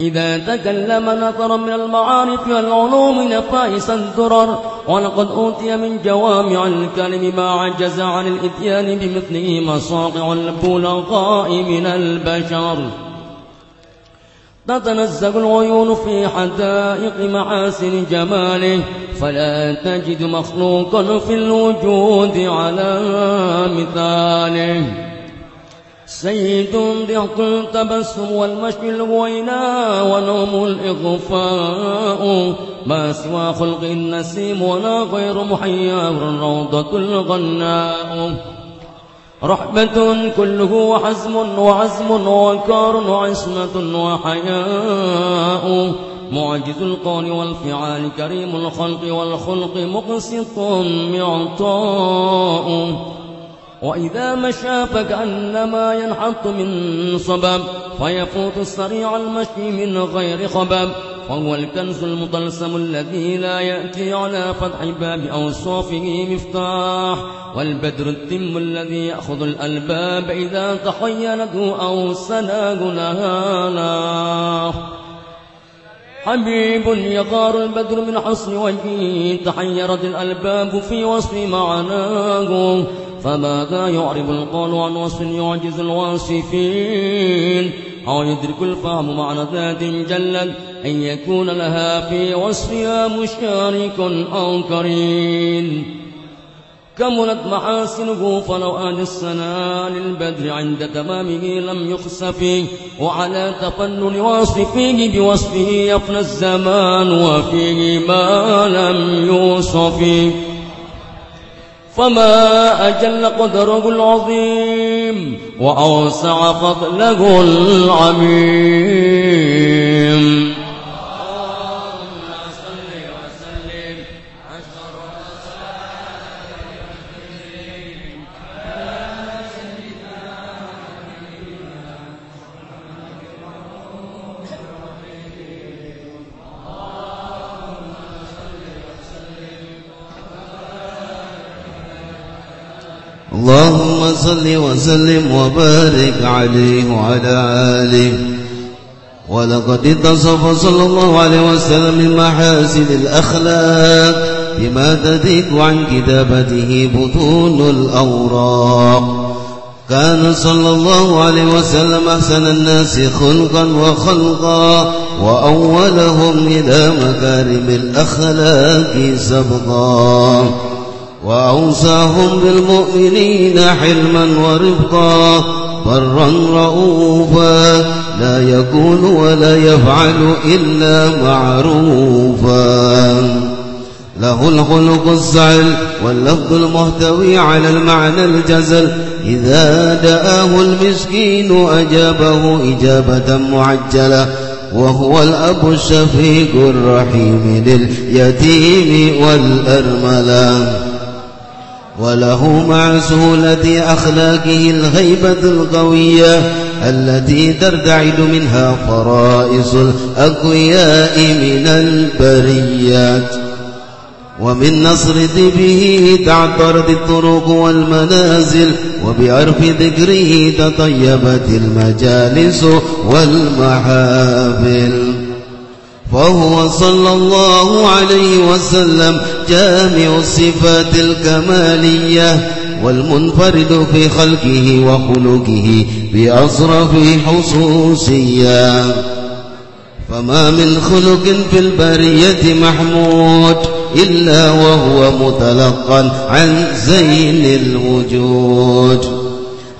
إذا تكلم نظر من المعارف والعلوم نفائس الدرر ولقد أوتي من جوامع الكلم ما عجز عن الإتيان بمثله مصاقع البلغاء من البشر. تتنزل العيون في حدائق محاسن جماله فلا تجد مخلوقا في الوجود على مثاله. سيد ضحك تبسم والمشي الغوينا ونوم الإغفاء. ما سوى خلق النسيم ولا غير محيا الروضة الغناء. رحمة كله حزم وعزم وكار وعصمة وحياء. معجز القول والفعال كريم الخلق والخلق مقسط معطاء وإذا مشى فكأنما ينحط من صبب فيفوت السريع المشي من غير خبب وهو الكنز المطلسم الذي لا يأتي على فتح باب أوصافه مفتاح. والبدر التم الذي يأخذ الألباب إذا تخيلته أو سناه نهانا حبيب يغار البدر من حسن وجهه تحيرت الألباب في وصف معناه. فماذا يعرب القول عن وصف يعجز الواصفين؟ أو يدرك الفهم معنى ذات جلت أن يكون لها في وصفها مشارك أو كريم. كملت محاسنه فلو آل السنا للبدر عند تمامه لم يخسف وعلى تفنن واصفيه بوصفه يفنى الزمان وفيه ما لم يوصف. فما أجل قدره العظيم وأوسع فضله العميم. صل وسلم وبارك عليه وعلى آله. ولقد اتصف صلى الله عليه وسلم من محاسن الأخلاق بما تذيك عن كتابته بطون الأوراق. كان صلى الله عليه وسلم أحسن الناس خلقا وخلقا وأولهم إلى مكارم الأخلاق سبقا. وأوصاهم بالمؤمنين حلما ورفقا برا رؤوفا لا يكون ولا يفعل إلا معروفا. له الخلق السعل واللفظ المحتوي على المعنى الجزل إذا دآه المسكين أجابه إجابة معجلة وهو الأب الشفيق الرحيم لليتيم والأرملة. وله مع سهولة أخلاقه الغيبة القوية التي ترتعد منها فرائص الأقوياء من البريات. ومن نصر به تعطرت الطرق والمنازل وبعرف ذكره تطيبت المجالس والمحافل. فهو صلى الله عليه وسلم جامع الصفات الكمالية والمنفرد في خلقه وخلقه بأصرف حصوصية فما من خلق في البرية محمود إلا وهو متلقا عن زين الوجود.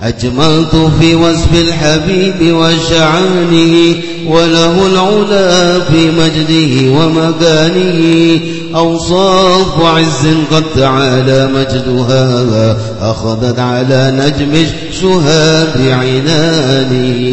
أجملت في وصف الحبيب وشعانه وله العلا في مجده ومكانه. أوصاف عز قد تعالى مجدها أخذت على نجم الشهاب عنانه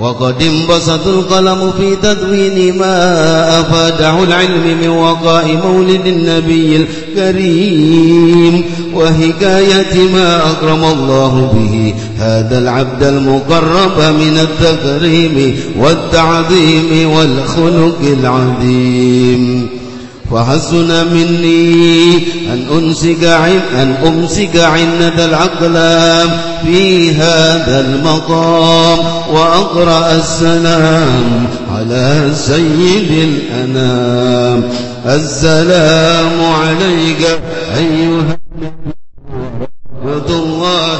وقد انبسط القلم في تدوين ما أفاده العلم من وقاء مولد النبي الكريم وحكاية ما أكرم الله به. هذا العبد المقرب من التكريم والتعظيم والخلق العظيم. فحسن مني أن أمسك عن أن أمسك عنة العقلام في هذا المقام وأقرأ السلام على سيد الأنام. السلام عليك أيها ورحمة الله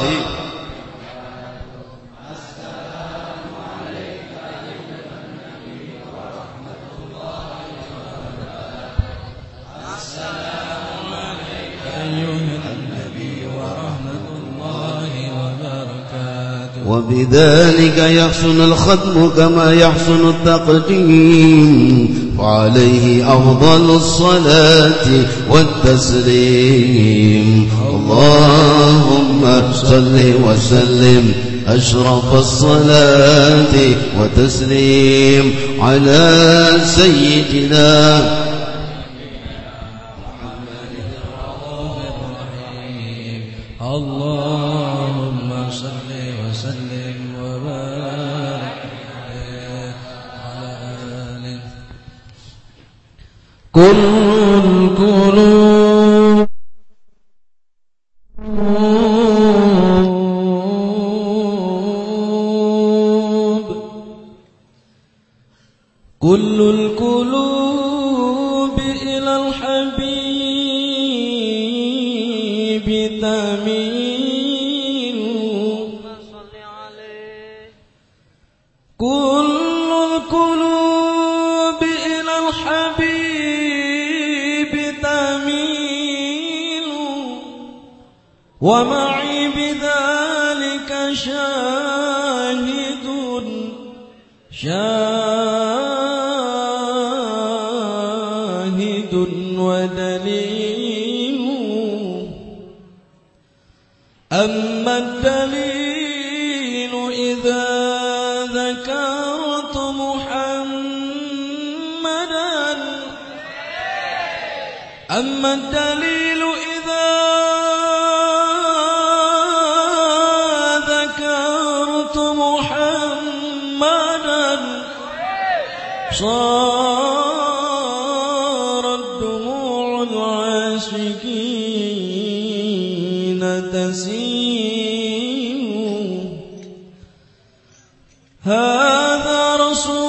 وبذلك يحسن الختم كما يحسن التقديم وعليه أفضل الصلاة والتسليم. اللهم صل وسلم أشرف الصلاة وتسليم على سيدنا كل هذا رسول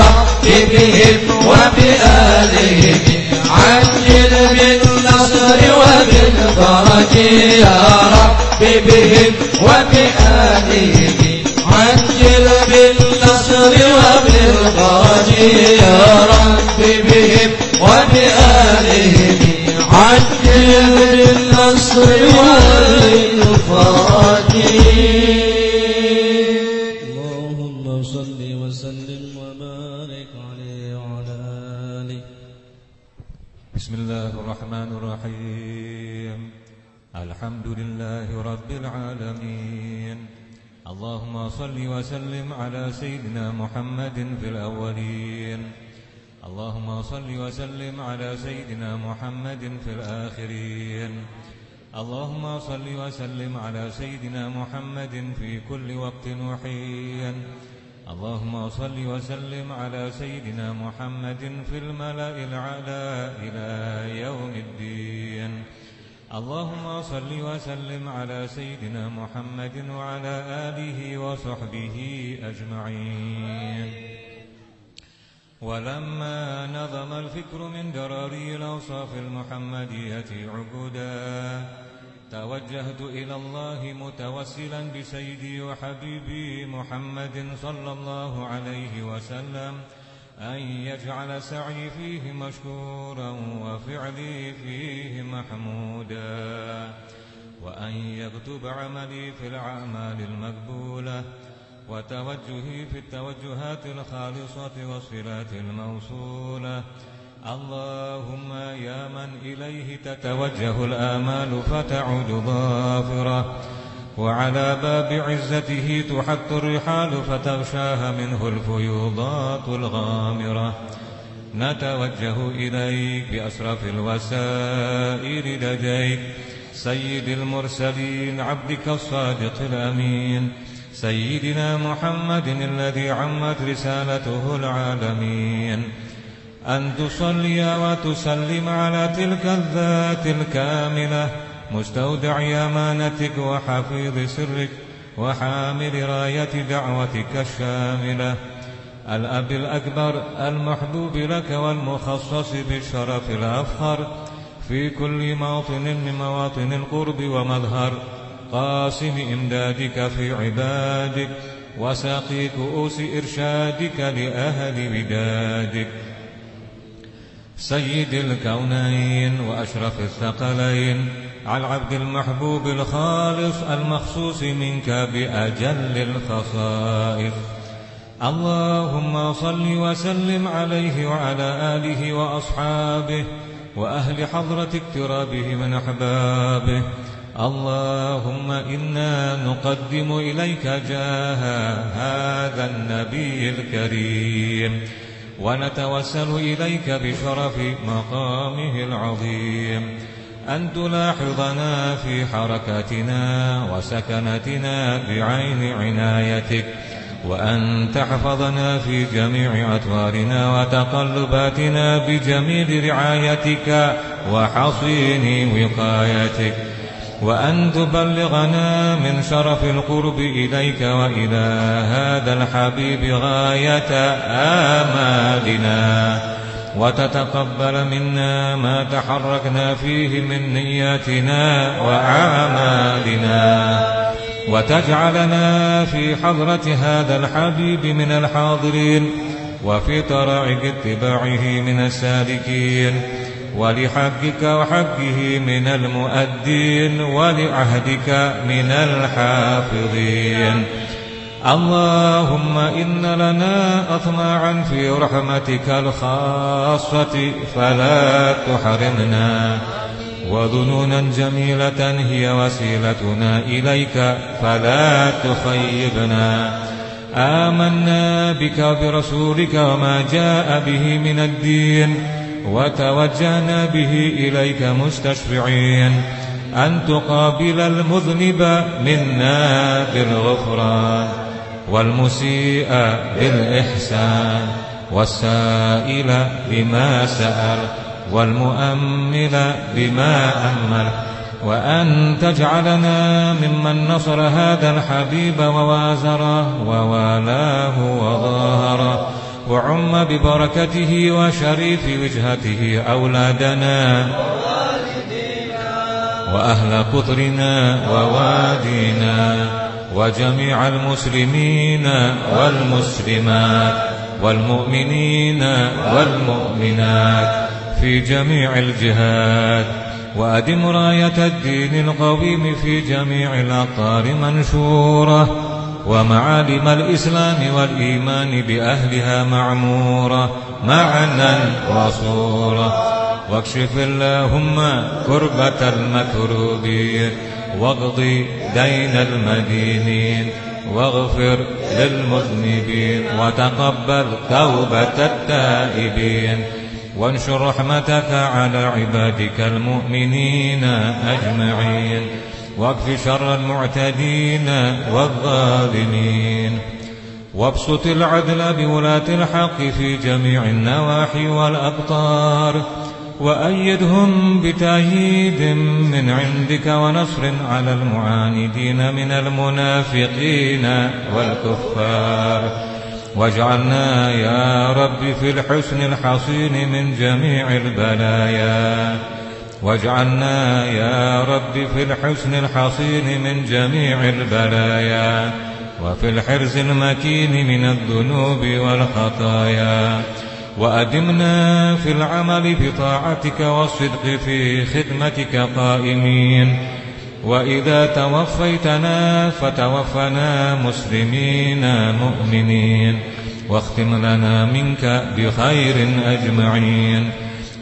رب بهم وبآلهم عجل بالنصر وبالفرج يا رب بهم وبآلهم عجل بالنصر وبالفرج يا رب بهم وبآلهم عجل بالنصر وبالفرج صل وسلم على سيدنا محمد في الأولين. اللهم صل وسلم على سيدنا محمد في الآخرين. اللهم صل وسلم على سيدنا محمد في كل وقت وحين. اللهم صل وسلم على سيدنا محمد في الملأ الأعلى إلى يوم الدين. اللهم صل وسلم على سيدنا محمد وعلى آله وصحبه أجمعين. ولما نظم الفكر من دراري الأوصاف المحمدية عبدا توجهت إلى الله متوسلا بسيدي وحبيبي محمد صلى الله عليه وسلم أن يجعل سعي فيه مشكورا وفعلي فيه محمودا وأن يكتب عملي في الأعمال المقبولة وتوجهي في التوجهات الخالصة والصلات الموصولة. اللهم يا من إليه تتوجه الآمال فتعود ظافرة. وعلى باب عزته تحط الرحال فتغشاها منه الفيوضات الغامرة. نتوجه إليك بأسرف الوسائل لديك سيد المرسلين عبدك الصادق الأمين سيدنا محمد الذي عمت رسالته العالمين. أن تصلي وتسلم على تلك الذات الكاملة. مستودع أمانتك وحفيظ سرك وحامل راية دعوتك الشاملة. الأب الأكبر المحبوب لك والمخصص بالشرف الأفخر. في كل موطن من مواطن القرب ومظهر. قاسم إمدادك في عبادك وساقي كؤوس إرشادك لأهل ودادك. سيد الكونين وأشرف الثقلين على العبد المحبوب الخالص المخصوص منك بأجل الخصائص. اللهم صل وسلم عليه وعلى آله وأصحابه وأهل حضرة اقترابه من أحبابه. اللهم إنا نقدم إليك جاه هذا النبي الكريم. ونتوسل إليك بشرف مقامه العظيم. أن تلاحظنا في حركاتنا وسكنتنا بعين عنايتك وأن تحفظنا في جميع أطوارنا وتقلباتنا بجميل رعايتك وحصين وقايتك وأن تبلغنا من شرف القرب إليك وإلى هذا الحبيب غاية آمالنا. وتتقبل منا ما تحركنا فيه من نياتنا وأعمالنا. وتجعلنا في حضرة هذا الحبيب من الحاضرين وفي طرائق اتباعه من السالكين ولحقك وحقه من المؤدين ولعهدك من الحافظين. اللهم إن لنا أطماعا في رحمتك الخاصة فلا تحرمنا. وظنونا جميلة هي وسيلتنا إليك فلا تخيبنا. آمنا بك وبرسولك وما جاء به من الدين وتوجهنا به إليك مستشفعين. أن تقابل المذنب منا بالغفران. والمسيء بالإحسان والسائل بما سأل والمؤمل بما أمل. وأن تجعلنا ممن نصر هذا الحبيب ووازره ووالاه وظاهره وعم ببركته وشريف وجهته أولادنا. وأهل قطرنا ووادينا. وجميع المسلمين والمسلمات والمؤمنين والمؤمنات في جميع الجهات. وأدم راية الدين القويم في جميع الأقطار منشورة. ومعالم الإسلام والإيمان بأهلها معمورة. معنا وصورة واكشف اللهم كربة المكروبين. واقض دين المدينين واغفر للمذنبين وتقبل توبة التائبين. وانشر رحمتك على عبادك المؤمنين أجمعين. واكف شر المعتدين والظالمين. وابسط العدل بولاة الحق في جميع النواحي والأقطار وأيدهم بتأييد من عندك ونصر على المعاندين من المنافقين والكفار. واجعلنا يا رب في الحسن الحصين من جميع البلايا. واجعلنا يا رب في الحسن الحصين من جميع البلايا. وفي الحرز المكين من الذنوب والخطايا. وأدمنا في العمل بطاعتك والصدق في خدمتك قائمين. وإذا توفيتنا فتوفنا مسلمين مؤمنين. واختم لنا منك بخير أجمعين.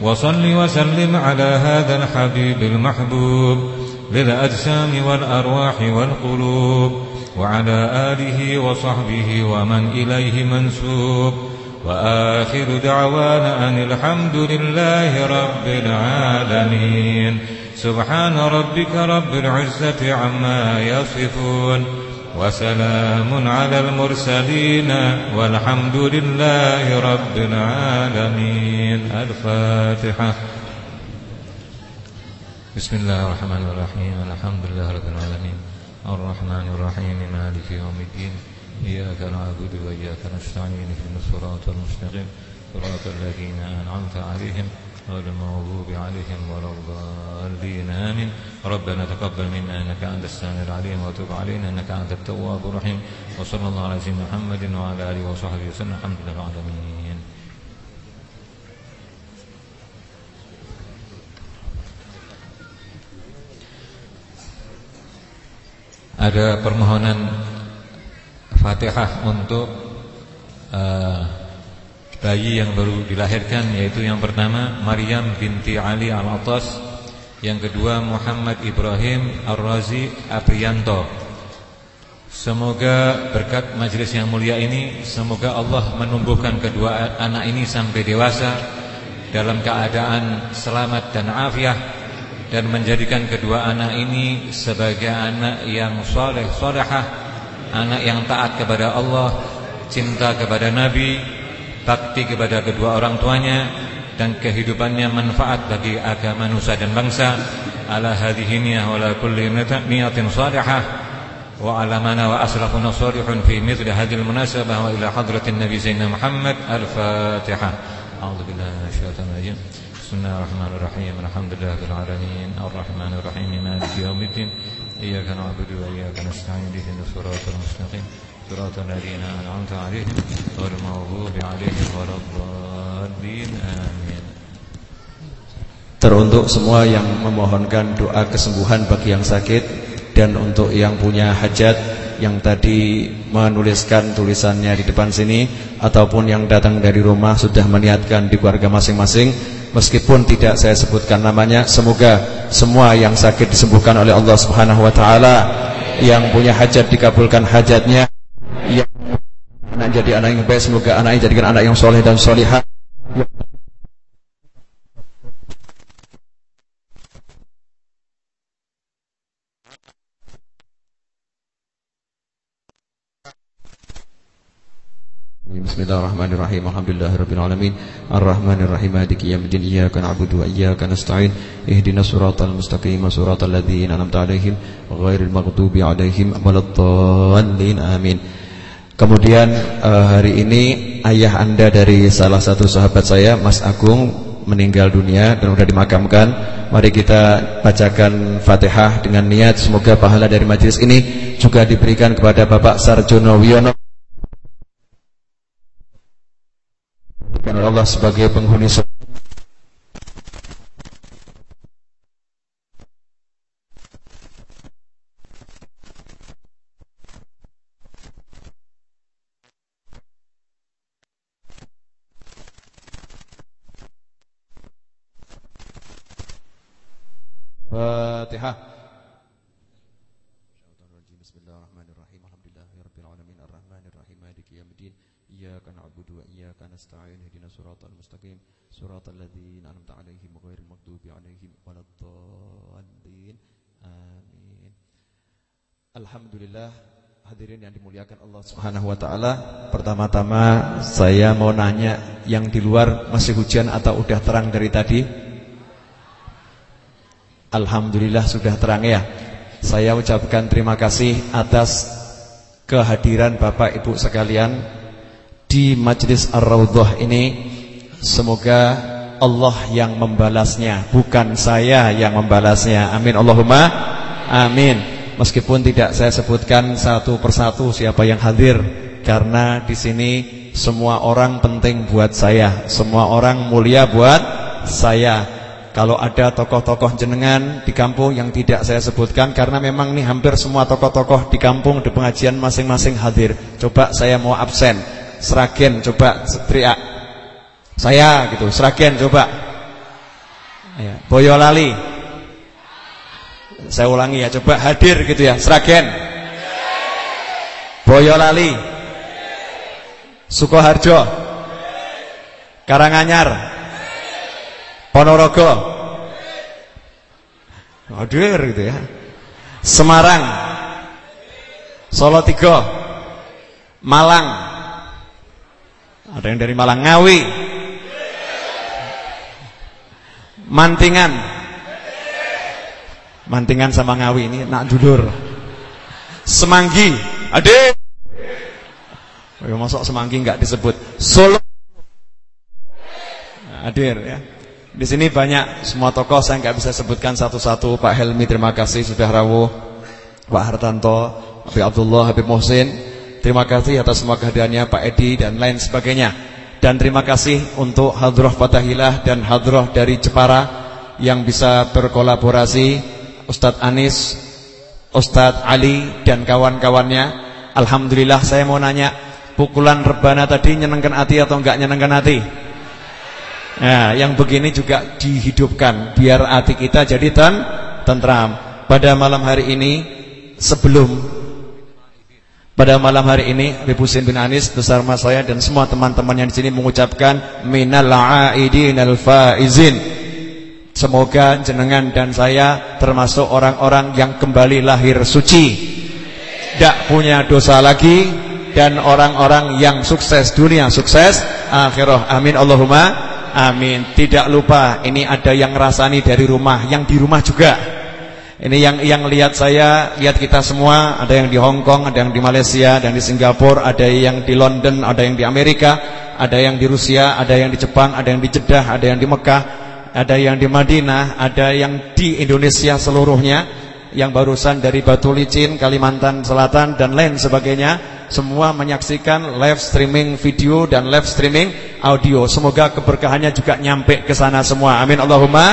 وصل وسلم على هذا الحبيب المحبوب للأجسام والأرواح والقلوب. وعلى آله وصحبه ومن إليه منسوب. وآخر دعوانا أن الحمد لله رب العالمين. سبحان ربك رب العزة عما يصفون. وسلام على المرسلين والحمد لله رب العالمين. الفاتحة. بسم الله الرحمن الرحيم. الحمد لله رب العالمين. الرحمن الرحيم. مالك يوم الدين. إياك نعبد وإياك نستعين اهدنا الصراط المستقيم. صراط الذين أنعمت عليهم غير المغضوب عليهم ولا الضالين. آمين. ربنا تقبل منا إنك أنت السميع العليم وتب علينا إنك أنت التواب الرحيم. وصلى الله على سيدنا محمد وعلى آله وصحبه وسلم. الحمد لله رب العالمين. Ada permohonan Fatihah untuk uh, bayi yang baru dilahirkan yaitu yang pertama Maryam binti Ali Al-Atas, yang kedua Muhammad Ibrahim Ar-Razi Aprianto. Semoga berkat majelis yang mulia ini semoga Allah menumbuhkan kedua anak ini sampai dewasa dalam keadaan selamat dan afiah dan menjadikan kedua anak ini sebagai anak yang soleh solehah anak yang taat kepada Allah, cinta kepada Nabi, bakti kepada kedua orang tuanya dan kehidupannya manfaat bagi agama nusa dan bangsa. Ala hadhihi niyah wa la kulli niyatin salihah wa ala mana wa asrafuna salihun fi mithli hadhihi al-munasabah wa ila hadratin Nabi Sayyidina Muhammad al-Fatihah. A'udzu billahi minasyaitonir rajim. Bismillahirrahmanirrahim. Alhamdulillahirabbil alamin. Arrahmanirrahim. Maliki yaumiddin. إياك نعبد وإياك نستعين اهدنا الصراط المستقيم صراط الذين أنعمت عليهم غير المغضوب عليهم ولا الضالين آمين Teruntuk semua yang memohonkan doa kesembuhan bagi yang sakit Dan untuk yang punya hajat Yang tadi menuliskan tulisannya di depan sini Ataupun yang datang dari rumah sudah meniatkan di keluarga masing-masing Meskipun tidak saya sebutkan namanya Semoga semua yang sakit disembuhkan oleh Allah subhanahu wa ta'ala Yang punya hajat dikabulkan hajatnya Yang anak jadi anak yang baik Semoga anaknya jadikan anak yang soleh dan solihah Bismillahirrahmanirrahim. Alhamdulillahirabbil alamin. Arrahmanirrahim. Maliki yaumiddin. Iyyaka na'budu wa iyyaka nasta'in. Ihdinas siratal mustaqim, siratal ladzina an'amta 'alaihim ghairil maghdubi 'alaihim waladdallin. Amin. Kemudian eh, hari ini ayah Anda dari salah satu sahabat saya, Mas Agung meninggal dunia dan sudah dimakamkan. Mari kita bacakan Fatihah dengan niat semoga pahala dari majelis ini juga diberikan kepada Bapak Sarjono Wiono. Karena Allah sebagai penghuni surga. Fatihah. Bismillahirrahmanirrahim. Alhamdulillahirabbil alamin arrahmanir rahim maliki yaumiddin. Iyyaka na'budu wa iyyaka nasta'in. Ihdinas siratal mustaqim. Siratal ladzina an'amta 'alaihim ghairil maghdubi 'alaihim waladdallin. Amin. Alhamdulillah hadirin yang dimuliakan Allah Subhanahu wa taala. Pertama-tama saya mau nanya yang di luar masih hujan atau udah terang dari tadi? Alhamdulillah sudah terang ya Saya ucapkan terima kasih atas kehadiran Bapak Ibu sekalian Di Majlis Ar-Raudhah ini Semoga Allah yang membalasnya Bukan saya yang membalasnya Amin Allahumma Amin Meskipun tidak saya sebutkan satu persatu siapa yang hadir Karena di sini semua orang penting buat saya Semua orang mulia buat saya. Kalau ada tokoh-tokoh jenengan di kampung yang tidak saya sebutkan Karena memang nih hampir semua tokoh-tokoh di kampung di pengajian masing-masing hadir. Coba saya mau absen. Seragen coba teriak. Saya gitu Seragen coba. Boyolali Saya ulangi ya coba hadir gitu ya Seragen Boyolali. Sukoharjo. Karanganyar. Ponorogo. Hadir gitu ya. Semarang. Solo Tigo Malang. Ada yang dari Malang. Ngawi. Mantingan Mantingan sama Ngawi ini nak dulur Semanggi Adik masuk Semanggi nggak disebut Solo Hadir ya di sini banyak semua tokoh saya nggak bisa sebutkan satu-satu. Pak Helmi terima kasih sudah rawuh. Pak Hartanto, Habib Abdullah, Habib Mohsin. Terima kasih atas semua kehadirannya Pak Edi dan lain sebagainya. Dan terima kasih untuk Hadroh Fatahilah dan Hadroh dari Jepara yang bisa berkolaborasi Ustadz Anis, Ustadz Ali dan kawan-kawannya. Alhamdulillah saya mau nanya, pukulan rebana tadi nyenengkan hati atau enggak nyenengkan hati? Nah, yang begini juga dihidupkan biar hati kita jadi ten tentram. Pada malam hari ini sebelum pada malam hari ini Habib Husin bin Anis besar mas saya dan semua teman-teman yang di sini mengucapkan minal aidinal faizin. Semoga jenengan dan saya termasuk orang-orang yang kembali lahir suci. Tidak punya dosa lagi dan orang-orang yang sukses dunia, sukses akhirah. Amin Allahumma Amin. Tidak lupa ini ada yang rasani dari rumah, yang di rumah juga. Ini yang yang lihat saya, lihat kita semua, ada yang di Hong Kong, ada yang di Malaysia, yang di Singapura, ada yang di London, ada yang di Amerika, ada yang di Rusia, ada yang di Jepang, ada yang di Jeddah, ada yang di Mekah, ada yang di Madinah, ada yang di Indonesia seluruhnya yang barusan dari Batu Licin, Kalimantan Selatan dan lain sebagainya semua menyaksikan live streaming video dan live streaming audio. Semoga keberkahannya juga nyampe ke sana semua. Amin Allahumma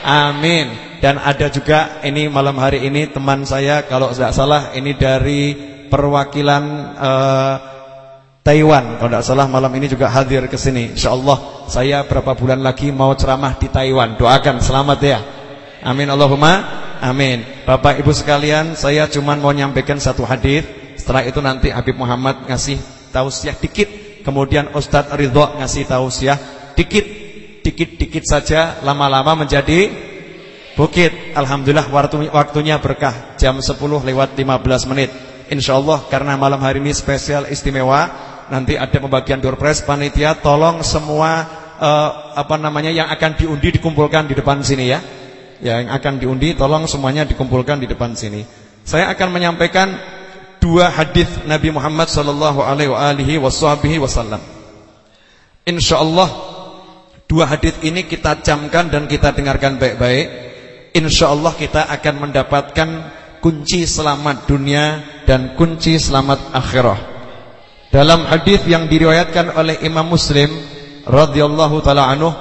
amin. Dan ada juga ini malam hari ini teman saya kalau tidak salah ini dari perwakilan uh, Taiwan. Kalau tidak salah malam ini juga hadir ke sini. Insyaallah saya berapa bulan lagi mau ceramah di Taiwan. Doakan selamat ya. Amin Allahumma amin. Bapak Ibu sekalian, saya cuma mau nyampaikan satu hadis. Setelah itu nanti Habib Muhammad ngasih tausiah dikit, kemudian Ustadz Ridho ngasih tausiah dikit, dikit-dikit saja, lama-lama menjadi bukit. Alhamdulillah waktunya berkah. Jam 10 lewat 15 menit. Insya Allah karena malam hari ini spesial istimewa, nanti ada pembagian door prize panitia tolong semua uh, apa namanya yang akan diundi dikumpulkan di depan sini ya. Ya, yang akan diundi tolong semuanya dikumpulkan di depan sini. Saya akan menyampaikan dua hadis Nabi Muhammad sallallahu alaihi wasallam. Insyaallah dua hadis ini kita camkan dan kita dengarkan baik-baik. Insyaallah kita akan mendapatkan kunci selamat dunia dan kunci selamat akhirah. Dalam hadis yang diriwayatkan oleh Imam Muslim radhiyallahu taala anhu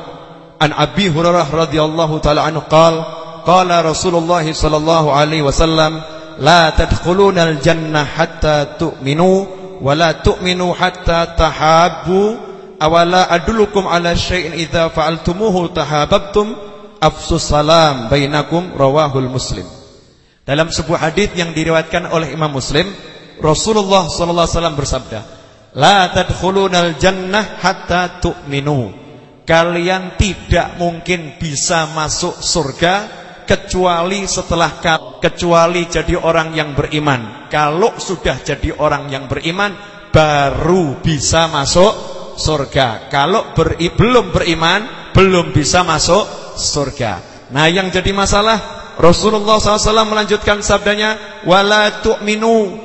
an Abi Hurairah radhiyallahu taala anhu qala qala Rasulullah sallallahu alaihi wasallam la tadkhulunal jannah hatta tu'minu wa la tu'minu hatta tahabbu awala adulukum ala syai'in idza fa'altumuhu tahabbtum salam bainakum rawahul muslim. Dalam sebuah hadis yang diriwayatkan oleh Imam Muslim Rasulullah sallallahu alaihi wasallam bersabda la tadkhulunal jannah hatta tu'minu kalian tidak mungkin bisa masuk surga kecuali setelah kecuali jadi orang yang beriman kalau sudah jadi orang yang beriman baru bisa masuk surga. Kalau beri, belum beriman, belum bisa masuk surga. Nah, yang jadi masalah Rasulullah SAW melanjutkan sabdanya, wala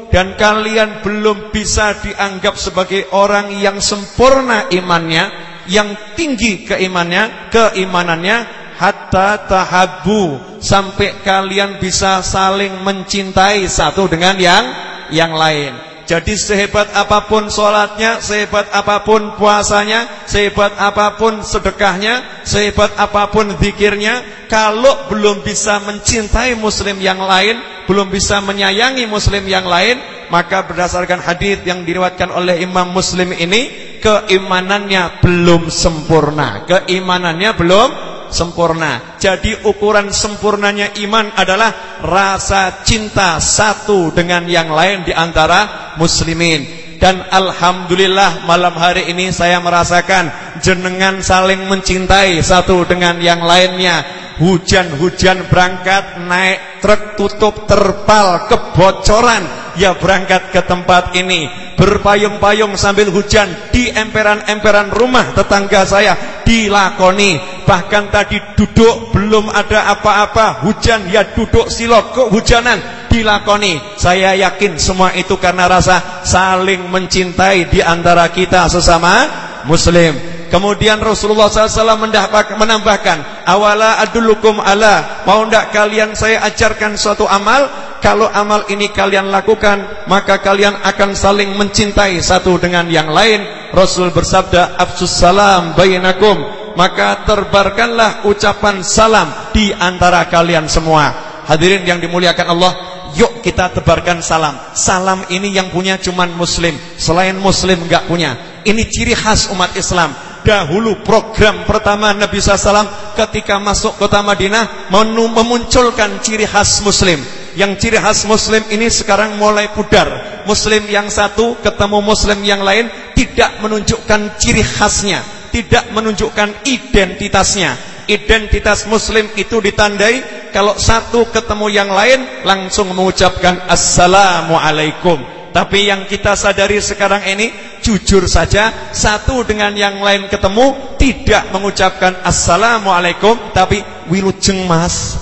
dan kalian belum bisa dianggap sebagai orang yang sempurna imannya, yang tinggi keimannya, keimanannya hatta tahabu sampai kalian bisa saling mencintai satu dengan yang yang lain. Jadi sehebat apa pun sholatnya, sehebat apa pun puasanya, sehebat apa pun sedekahnya, sehebat apa pun zikirnya, kalau belum bisa mencintai muslim yang lain, belum bisa menyayangi muslim yang lain, maka berdasarkan hadis yang diriwatkan oleh Imam Muslim ini, keimanannya belum sempurna. Keimanannya belum sempurna. Jadi ukuran sempurnanya iman adalah rasa cinta satu dengan yang lain di antara muslimin. Dan alhamdulillah malam hari ini saya merasakan jenengan saling mencintai satu dengan yang lainnya. Hujan-hujan berangkat naik truk tutup terpal kebocoran ya berangkat ke tempat ini berpayung-payung sambil hujan di emperan-emperan rumah tetangga saya dilakoni. Bahkan tadi duduk belum ada apa-apa. Hujan ya duduk silok kehujanan dilakoni. Saya yakin semua itu karena rasa saling mencintai di antara kita sesama muslim. Kemudian Rasulullah SAW menambahkan, awala adulukum ala, mau tidak kalian saya ajarkan suatu amal? Kalau amal ini kalian lakukan, maka kalian akan saling mencintai satu dengan yang lain. Rasul bersabda, afsus salam bainakum, maka terbarkanlah ucapan salam di antara kalian semua. Hadirin yang dimuliakan Allah, Yuk kita tebarkan salam Salam ini yang punya cuman muslim Selain muslim enggak punya Ini ciri khas umat Islam dahulu program pertama Nabi SAW ketika masuk kota Madinah memunculkan ciri khas Muslim. Yang ciri khas Muslim ini sekarang mulai pudar. Muslim yang satu ketemu Muslim yang lain tidak menunjukkan ciri khasnya, tidak menunjukkan identitasnya. Identitas Muslim itu ditandai kalau satu ketemu yang lain langsung mengucapkan Assalamualaikum. Tapi yang kita sadari sekarang ini Jujur saja Satu dengan yang lain ketemu Tidak mengucapkan Assalamualaikum Tapi wilujeng mas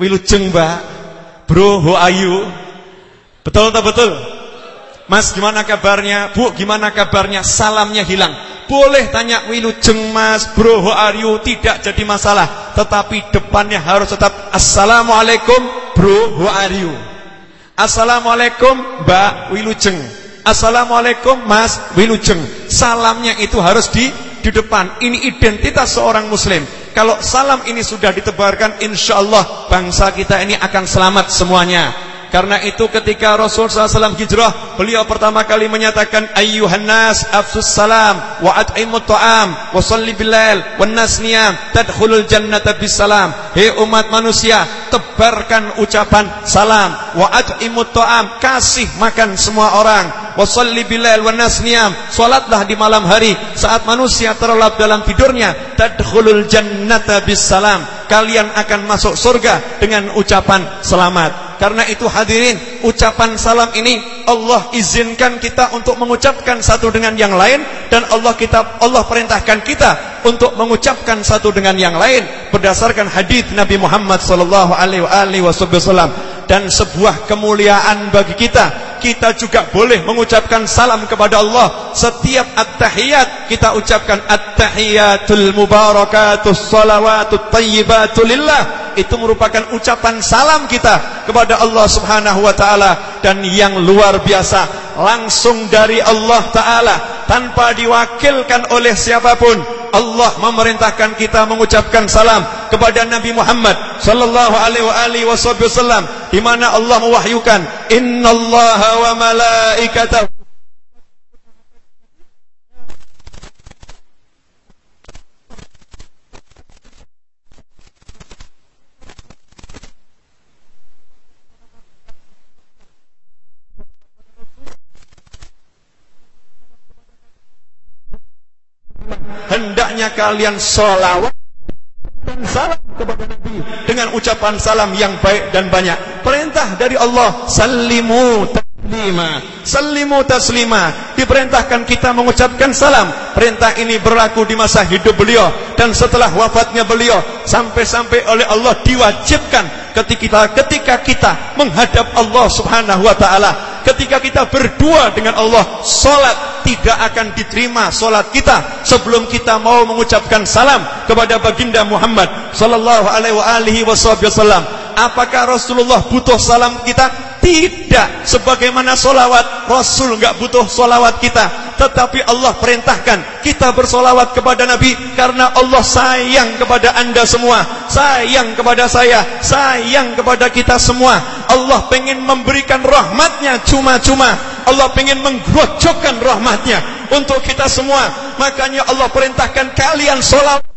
Wilujeng mbak Bro how are you? Betul tak betul? Mas gimana kabarnya? Bu gimana kabarnya? Salamnya hilang. Boleh tanya wilujeng mas. Bro how are you? Tidak jadi masalah. Tetapi depannya harus tetap Assalamualaikum bro how are you? Assalamualaikum Mbak Wilujeng Assalamualaikum Mas Wilujeng Salamnya itu harus di di depan. Ini identitas seorang muslim Kalau salam ini sudah ditebarkan Insya Allah bangsa kita ini akan selamat semuanya karena itu ketika Rasul SAW hijrah, beliau pertama kali menyatakan ayyuhan nas afsus salam wa at'imut ta'am wa salli bilail wan nas niyam tadkhulul jannata bisalam. Hei umat manusia, tebarkan ucapan salam wa at'imut ta'am, kasih makan semua orang. Wa salli bilail wan nas niyam, salatlah di malam hari saat manusia terlelap dalam tidurnya, tadkhulul jannata bisalam. Kalian akan masuk surga dengan ucapan selamat. Karena itu hadirin, ucapan salam ini Allah izinkan kita untuk mengucapkan satu dengan yang lain dan Allah kita Allah perintahkan kita untuk mengucapkan satu dengan yang lain berdasarkan hadis Nabi Muhammad sallallahu alaihi wasallam. Dan sebuah kemuliaan bagi kita kita juga boleh mengucapkan salam kepada Allah. Setiap at-tahiyat kita ucapkan at-tahiyatul mubarakatus salawatut tayyibatul lillah. Itu merupakan ucapan salam kita kepada Allah Subhanahu wa taala dan yang luar biasa langsung dari Allah taala tanpa diwakilkan oleh siapapun. Allah memerintahkan kita mengucapkan salam kepada Nabi Muhammad sallallahu alaihi wasallam di mana Allah mewahyukan innallaha wa malaikatahu hendaknya kalian sholawat dan salam kepada Nabi dengan ucapan salam yang baik dan banyak. Perintah dari Allah, sallimu taslima. Sallimu taslima. Diperintahkan kita mengucapkan salam. Perintah ini berlaku di masa hidup beliau dan setelah wafatnya beliau sampai-sampai oleh Allah diwajibkan ketika ketika kita menghadap Allah Subhanahu wa taala, ketika kita berdua dengan Allah, salat tidak akan diterima salat kita sebelum kita mau mengucapkan salam kepada baginda Muhammad sallallahu alaihi wasallam. Apakah Rasulullah butuh salam kita? Tidak Sebagaimana solawat Rasul nggak butuh solawat kita. Tetapi Allah perintahkan Kita bersolawat kepada Nabi Karena Allah sayang kepada anda semua. Sayang kepada saya. Sayang kepada kita semua. Allah pengen memberikan rahmatnya Cuma-cuma. Allah pengen menggrojokkan rahmatnya Untuk kita semua. Makanya Allah perintahkan kalian solawat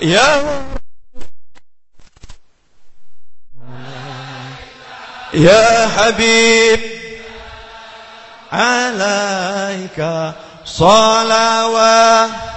Ya. Ya Habib. Alaika Salawat.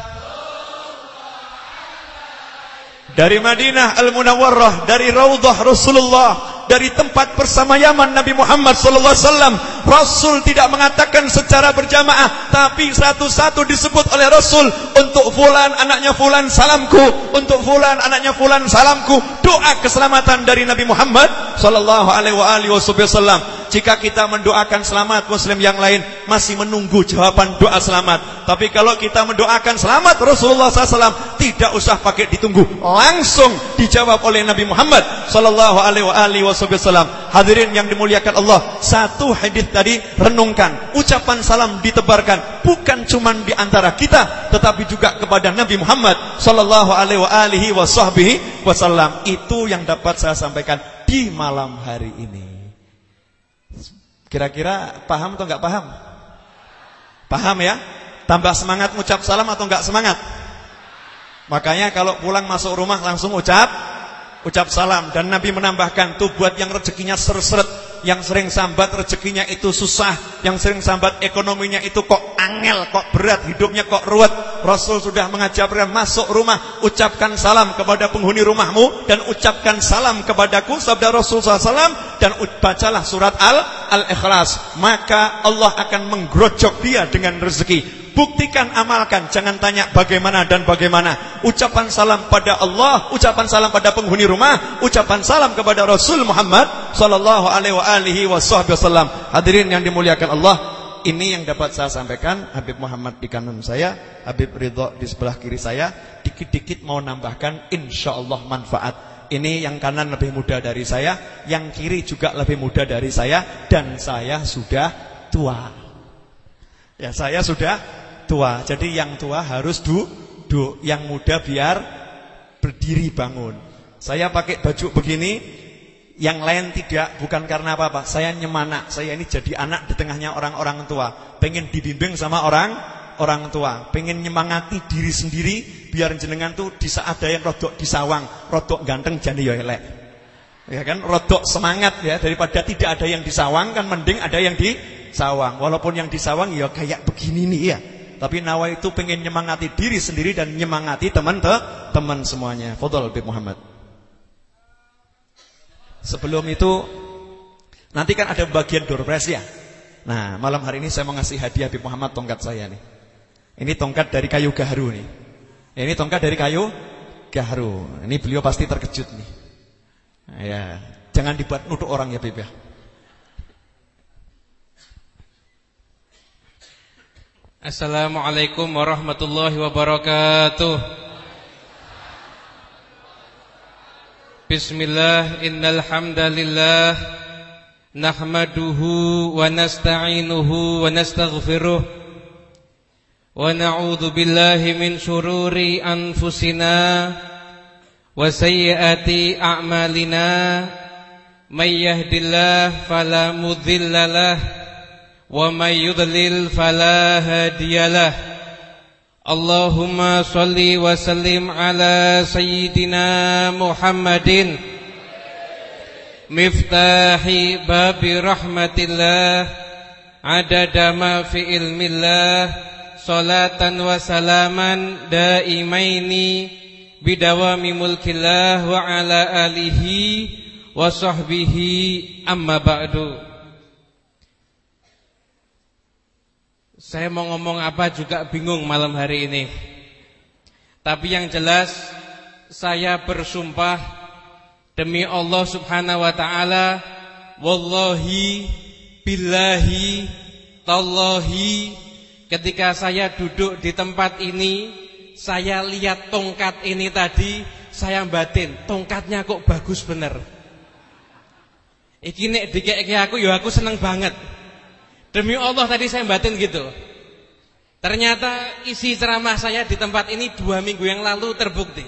Dari Madinah Al-Munawwarrah Dari Raudhah Rasulullah dari tempat persamayaman Nabi Muhammad wasallam. Rasul tidak mengatakan secara berjamaah, tapi satu-satu disebut oleh Rasul untuk fulan anaknya fulan salamku, untuk fulan anaknya fulan salamku. Doa keselamatan dari Nabi Muhammad wasallam. Jika kita mendoakan selamat muslim yang lain masih menunggu jawaban doa selamat. Tapi kalau kita mendoakan selamat Rasulullah SAW tidak usah pakai ditunggu, langsung dijawab oleh Nabi Muhammad alaihi wasallam. Hadirin yang dimuliakan Allah, satu hadis tadi renungkan, ucapan salam ditebarkan bukan cuma di antara kita tetapi juga kepada Nabi Muhammad sallallahu. Itu yang dapat saya sampaikan di malam hari ini. Kira-kira paham atau enggak paham? Paham ya? Tambah semangat mengucap salam atau enggak semangat? Makanya kalau pulang masuk rumah langsung ucap ucap salam. Dan Nabi menambahkan tuh buat yang rezekinya seret-seret, yang sering sambat rezekinya itu susah, yang sering sambat ekonominya itu kok angel, kok berat, hidupnya kok ruwet. Rasul sudah mengajarkan masuk rumah, ucapkan salam kepada penghuni rumahmu dan ucapkan salam kepadaku sabda Rasul SAW dan bacalah surat Al Al-Ikhlas, maka Allah akan menggrojok dia dengan rezeki Buktikan, amalkan. Jangan tanya bagaimana dan bagaimana. Ucapan salam pada Allah, ucapan salam pada penghuni rumah, ucapan salam kepada Rasul Muhammad sallallahu alaihi wasallam. Hadirin yang dimuliakan Allah, ini yang dapat saya sampaikan. Habib Muhammad di kanan saya, Habib Ridho di sebelah kiri saya. Dikit-dikit mau nambahkan insyaallah manfaat. Ini yang kanan lebih muda dari saya, yang kiri juga lebih muda dari saya dan saya sudah tua. Ya, saya sudah tua. Jadi yang tua harus duduk, yang muda biar berdiri bangun. Saya pakai baju begini, yang lain tidak, bukan karena apa-apa. Saya nyemana, saya ini jadi anak di tengahnya orang-orang tua. Pengen dibimbing sama orang orang tua. Pengen nyemangati diri sendiri, biar jenengan tuh di saat ada yang rodok disawang, rodok ganteng jadi ya elek. Ya kan, rodok semangat ya daripada tidak ada yang disawang kan mending ada yang disawang. Walaupun yang disawang ya kayak begini nih ya. Tapi Nawa itu pengen nyemangati diri sendiri dan nyemangati teman-teman semuanya. Fadhol Habib Muhammad. Sebelum itu nanti kan ada bagian door prize ya. Nah, malam hari ini saya mau ngasih hadiah Habib Muhammad tongkat saya nih. Ini tongkat dari kayu gaharu nih. Ini tongkat dari kayu gaharu. Ini beliau pasti terkejut nih. Ya, jangan dibuat nutuk orang ya Habib ya. Assalamualaikum warahmatullahi wabarakatuh. Bismillah innal hamdalillah nahmaduhu wa nasta'inuhu wa nastaghfiruh wa na'udzu billahi min shururi anfusina wa sayyiati a'malina. May yahdihillahu fala ومن يضلل فلا هادي له اللهم صل وسلم على سيدنا محمد مفتاح باب رحمة الله عدد ما في علم الله صلاة وسلاما دائمين بدوام ملك الله وعلى آله وصحبه أما بعد Saya mau ngomong apa juga bingung malam hari ini. Tapi yang jelas saya bersumpah demi Allah Subhanahu wa taala wallahi billahi tallahi ketika saya duduk di tempat ini saya lihat tongkat ini tadi saya batin tongkatnya kok bagus bener. Iki nek aku ya aku seneng banget. Demi Allah tadi saya batin gitu. Ternyata isi ceramah saya di tempat ini dua minggu yang lalu terbukti.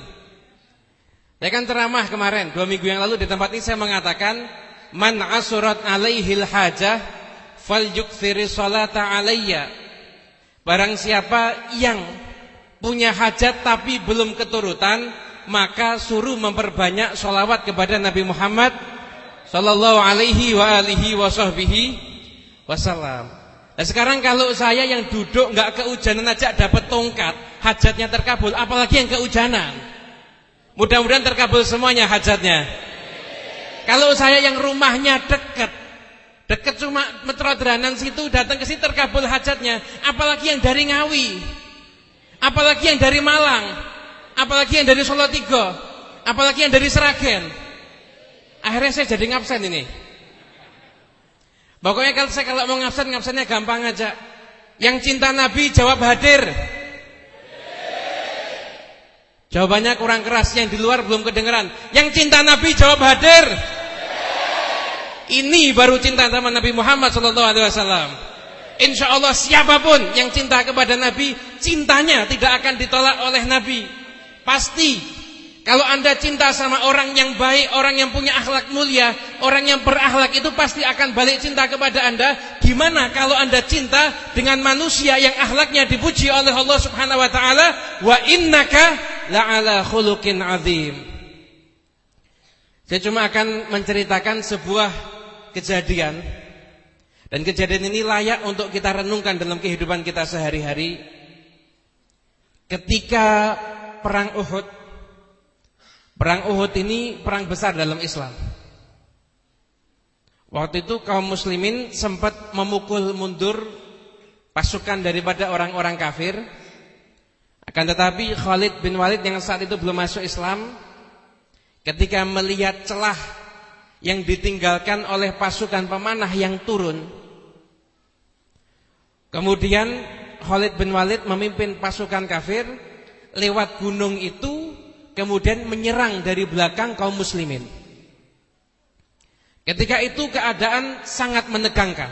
Saya kan ceramah kemarin dua minggu yang lalu di tempat ini saya mengatakan man asurat alaihil hajah fal yukthiri salata alayya. Barang siapa yang punya hajat tapi belum keturutan maka suruh memperbanyak solawat kepada Nabi Muhammad sallallahu alaihi wa alihi wa Wassalam. Nah sekarang kalau saya yang duduk nggak keujanan aja dapat tongkat, hajatnya terkabul, apalagi yang keujanan. Mudah-mudahan terkabul semuanya hajatnya. Kalau saya yang rumahnya dekat, dekat cuma Metro Deranan situ datang ke sini terkabul hajatnya, apalagi yang dari Ngawi, apalagi yang dari Malang, apalagi yang dari Solo Tigo, apalagi yang dari Seragen. Akhirnya saya jadi ngabsen ini. Pokoknya kalau saya kalau mau ngabsen ngabsennya gampang aja. Yang cinta Nabi jawab hadir. Jawabannya kurang keras, yang di luar belum kedengeran. Yang cinta Nabi jawab hadir. Ini baru cinta sama Nabi Muhammad SAW. Insya Allah siapa pun yang cinta kepada Nabi, cintanya tidak akan ditolak oleh Nabi. Pasti kalau anda cinta sama orang yang baik, orang yang punya akhlak mulia, orang yang berakhlak itu pasti akan balik cinta kepada anda. Gimana kalau anda cinta dengan manusia yang akhlaknya dipuji oleh Allah Subhanahu Wa Taala? Wa innaka la'ala khuluqin azim. Saya cuma akan menceritakan sebuah kejadian dan kejadian ini layak untuk kita renungkan dalam kehidupan kita sehari-hari. Ketika perang Uhud Perang Uhud ini perang besar dalam Islam. Waktu itu kaum muslimin sempat memukul mundur pasukan daripada orang-orang kafir. Akan tetapi Khalid bin Walid yang saat itu belum masuk Islam ketika melihat celah yang ditinggalkan oleh pasukan pemanah yang turun kemudian Khalid bin Walid memimpin pasukan kafir lewat gunung itu kemudian menyerang dari belakang kaum muslimin. Ketika itu keadaan sangat menegangkan.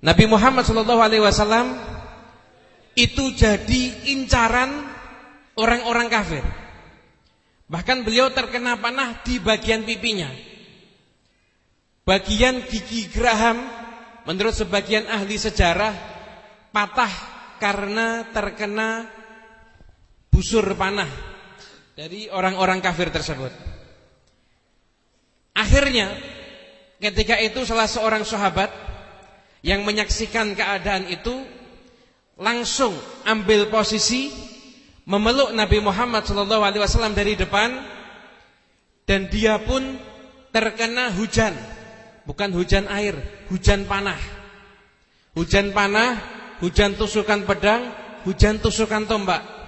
Nabi Muhammad SAW itu jadi incaran orang-orang kafir. Bahkan beliau terkena panah di bagian pipinya. Bagian gigi geraham menurut sebagian ahli sejarah patah karena terkena busur panah dari orang-orang kafir tersebut. Akhirnya ketika itu salah seorang sahabat yang menyaksikan keadaan itu langsung ambil posisi memeluk Nabi Muhammad SAW dari depan dan dia pun terkena hujan, bukan hujan air, hujan panah. Hujan panah, hujan tusukan pedang, hujan tusukan tombak.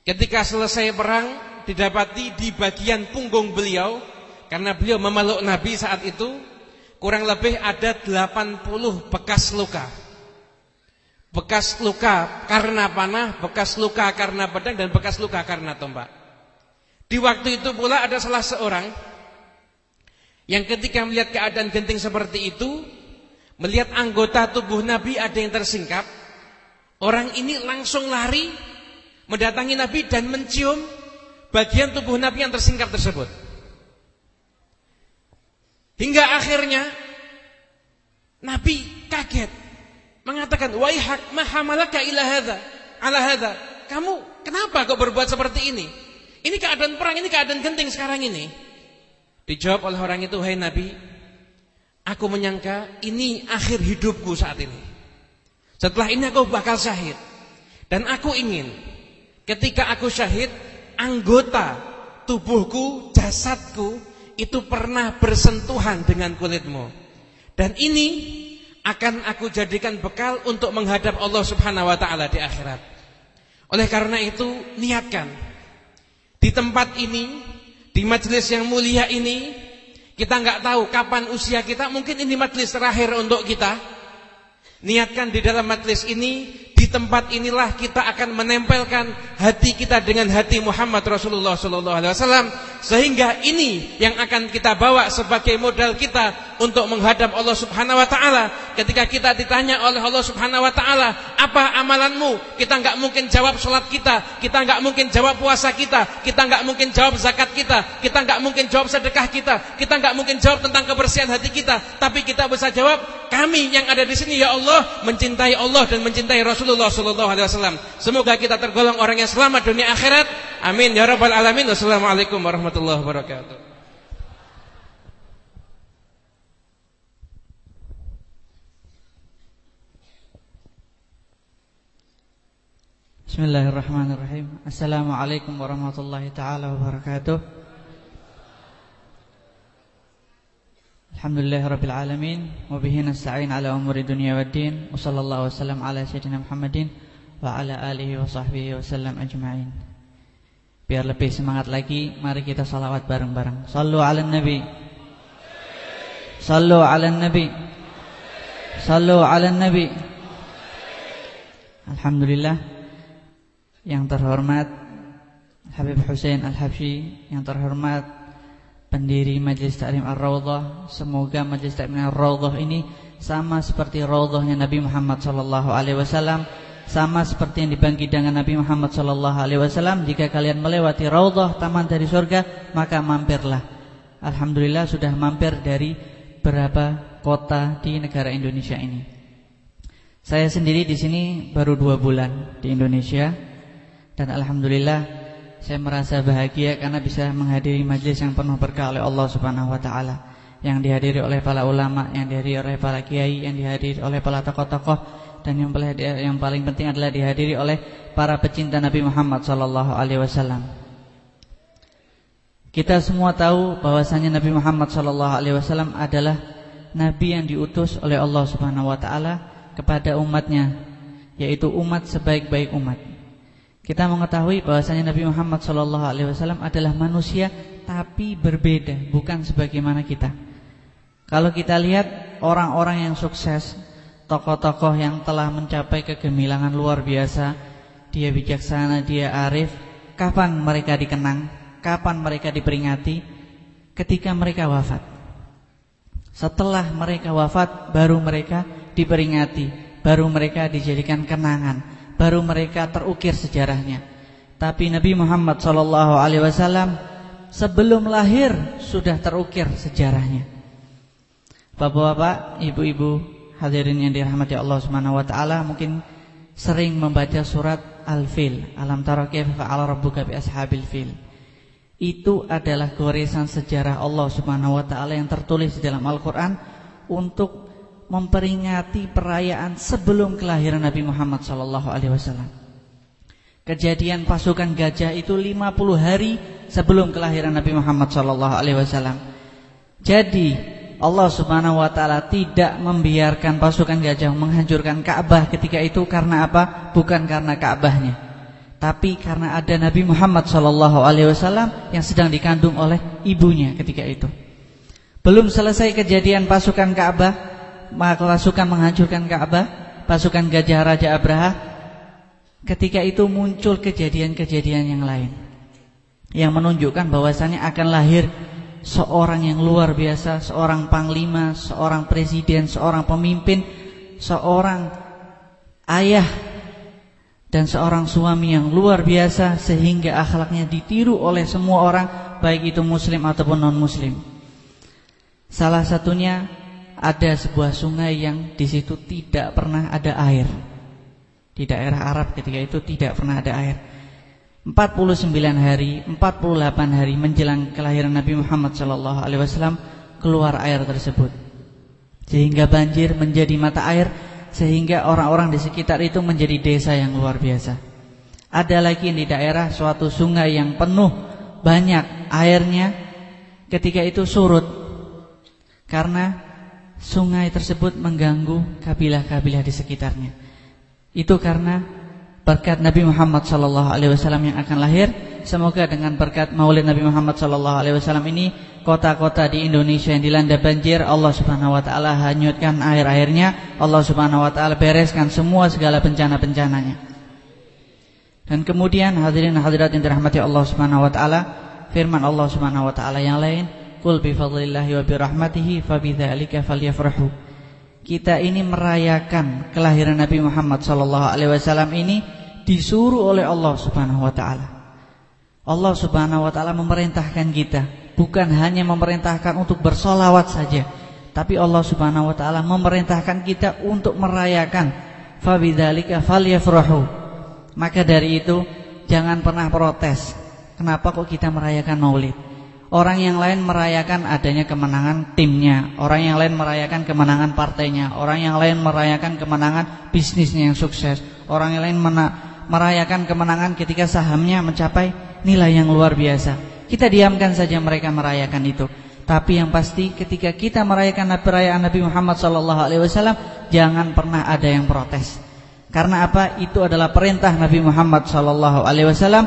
Ketika selesai perang didapati di bagian punggung beliau karena beliau memeluk Nabi saat itu kurang lebih ada 80 bekas luka. Bekas luka karena panah, bekas luka karena pedang dan bekas luka karena tombak. Di waktu itu pula ada salah seorang yang ketika melihat keadaan genting seperti itu, melihat anggota tubuh Nabi ada yang tersingkap, orang ini langsung lari mendatangi Nabi dan mencium bagian tubuh Nabi yang tersingkap tersebut. Hingga akhirnya Nabi kaget mengatakan waihak mahamalaka ila hadza ala hadza kamu kenapa kau berbuat seperti ini? Ini keadaan perang ini keadaan genting sekarang ini. Dijawab oleh orang itu hai nabi aku menyangka ini akhir hidupku saat ini. Setelah ini aku bakal syahid. Dan aku ingin ketika aku syahid anggota tubuhku jasadku itu pernah bersentuhan dengan kulitmu dan ini akan aku jadikan bekal untuk menghadap Allah Subhanahu wa taala di akhirat. Oleh karena itu, niatkan di tempat ini, di majelis yang mulia ini, kita nggak tahu kapan usia kita, mungkin ini majelis terakhir untuk kita. Niatkan di dalam majelis ini di tempat inilah kita akan menempelkan hati kita dengan hati Muhammad Rasulullah wasallam sehingga ini yang akan kita bawa sebagai modal kita untuk menghadap Allah Subhanahu wa taala ketika kita ditanya oleh Allah Subhanahu wa taala apa amalanmu kita enggak mungkin jawab salat kita kita enggak mungkin jawab puasa kita kita enggak mungkin jawab zakat kita kita enggak mungkin jawab sedekah kita kita enggak mungkin jawab tentang kebersihan hati kita tapi kita bisa jawab kami yang ada di sini ya Allah mencintai Allah dan mencintai Rasul Rasulullah sallallahu alaihi wasallam. Semoga kita tergolong orang yang selamat dunia akhirat. Amin ya rabbal alamin. Wassalamualaikum warahmatullahi wabarakatuh. Bismillahirrahmanirrahim. Assalamualaikum warahmatullahi taala wabarakatuh. Alhamdulillah Rabbil Alamin. Wabihi nasta'in ala umuri dunia wa Wa sallallahu wasallam ala sayyidina Muhammadin Wa ala alihi wa sahbihi wa ajma'in. Biar lebih semangat lagi Mari kita salawat bareng-bareng. Sallu ala nabi. Sallu ala nabi. Sallu ala nabi. Alhamdulillah Yang terhormat Habib Hussein Al-Habsyi Yang terhormat pendiri Majlis Taklim Ar-Raudhah. Semoga Majlis Taklim Ar-Raudhah ini sama seperti raudhahnya Nabi Muhammad sallallahu alaihi wasallam, sama seperti yang dibangkitkan Nabi Muhammad sallallahu alaihi wasallam. Jika kalian melewati raudhah taman dari surga, maka mampirlah. Alhamdulillah sudah mampir dari berapa kota di negara Indonesia ini. Saya sendiri di sini baru dua bulan di Indonesia dan alhamdulillah saya merasa bahagia karena bisa menghadiri majlis yang penuh berkah oleh Allah Subhanahu wa taala. Yang dihadiri oleh para ulama, yang dihadiri oleh para kiai, yang dihadiri oleh para tokoh-tokoh dan yang paling penting adalah dihadiri oleh para pecinta Nabi Muhammad wasallam. Kita semua tahu bahwasanya Nabi Muhammad wasallam adalah nabi yang diutus oleh Allah Subhanahu wa taala kepada umatnya yaitu umat sebaik-baik umat. Kita mengetahui bahwasanya Nabi Muhammad SAW adalah manusia tapi berbeda, bukan sebagaimana kita. Kalau kita lihat orang-orang yang sukses, tokoh-tokoh yang telah mencapai kegemilangan luar biasa, dia bijaksana, dia arif, kapan mereka dikenang? Kapan mereka diperingati? Ketika mereka wafat. Setelah mereka wafat, baru mereka diperingati, baru mereka dijadikan kenangan, baru mereka terukir sejarahnya. Tapi Nabi Muhammad SAW sebelum lahir sudah terukir sejarahnya. Bapak-bapak, ibu-ibu, hadirin yang dirahmati Allah Subhanahu wa taala, mungkin sering membaca surat Al-Fil, alam tara kaifa fa'ala rabbuka bi ashabil fil. Itu adalah goresan sejarah Allah Subhanahu wa taala yang tertulis di dalam Al-Qur'an untuk memperingati perayaan sebelum kelahiran Nabi Muhammad wasallam. Kejadian pasukan gajah itu 50 hari sebelum kelahiran Nabi Muhammad wasallam. Jadi Allah Subhanahu wa taala tidak membiarkan pasukan gajah menghancurkan Ka'bah ketika itu karena apa? Bukan karena Ka'bahnya. Tapi karena ada Nabi Muhammad wasallam yang sedang dikandung oleh ibunya ketika itu. Belum selesai kejadian pasukan Ka'bah, pasukan menghancurkan Ka'bah, pasukan gajah Raja Abraha. Ketika itu muncul kejadian-kejadian yang lain yang menunjukkan bahwasannya akan lahir seorang yang luar biasa, seorang panglima, seorang presiden, seorang pemimpin, seorang ayah dan seorang suami yang luar biasa sehingga akhlaknya ditiru oleh semua orang baik itu muslim ataupun non muslim. Salah satunya ada sebuah sungai yang di situ tidak pernah ada air. Di daerah Arab ketika itu tidak pernah ada air. 49 hari, 48 hari menjelang kelahiran Nabi Muhammad sallallahu alaihi wasallam keluar air tersebut. Sehingga banjir menjadi mata air sehingga orang-orang di sekitar itu menjadi desa yang luar biasa. Ada lagi di daerah suatu sungai yang penuh banyak airnya ketika itu surut karena sungai tersebut mengganggu kabilah-kabilah di sekitarnya. Itu karena berkat Nabi Muhammad wasallam yang akan lahir. Semoga dengan berkat Maulid Nabi Muhammad wasallam ini kota-kota di Indonesia yang dilanda banjir Allah Subhanahu wa taala hanyutkan air-airnya, Allah Subhanahu wa taala bereskan semua segala bencana-bencananya. Dan kemudian hadirin hadirat yang dirahmati Allah Subhanahu wa taala, firman Allah Subhanahu wa taala yang lain, "Qul bi fadlillahi wa bi rahmatihi fabidzalika falyafrahu." kita ini merayakan kelahiran Nabi Muhammad wasallam ini disuruh oleh Allah Subhanahu wa taala. Allah Subhanahu wa taala memerintahkan kita bukan hanya memerintahkan untuk bersolawat saja, tapi Allah Subhanahu wa taala memerintahkan kita untuk merayakan fabidzalika falyafrahu. Maka dari itu jangan pernah protes. Kenapa kok kita merayakan Maulid? Orang yang lain merayakan adanya kemenangan timnya. Orang yang lain merayakan kemenangan partainya. Orang yang lain merayakan kemenangan bisnisnya yang sukses. Orang yang lain merayakan kemenangan ketika sahamnya mencapai nilai yang luar biasa. Kita diamkan saja mereka merayakan itu. Tapi yang pasti ketika kita merayakan perayaan Nabi Muhammad SAW Jangan pernah ada yang protes. Karena apa? Itu adalah perintah Nabi Muhammad SAW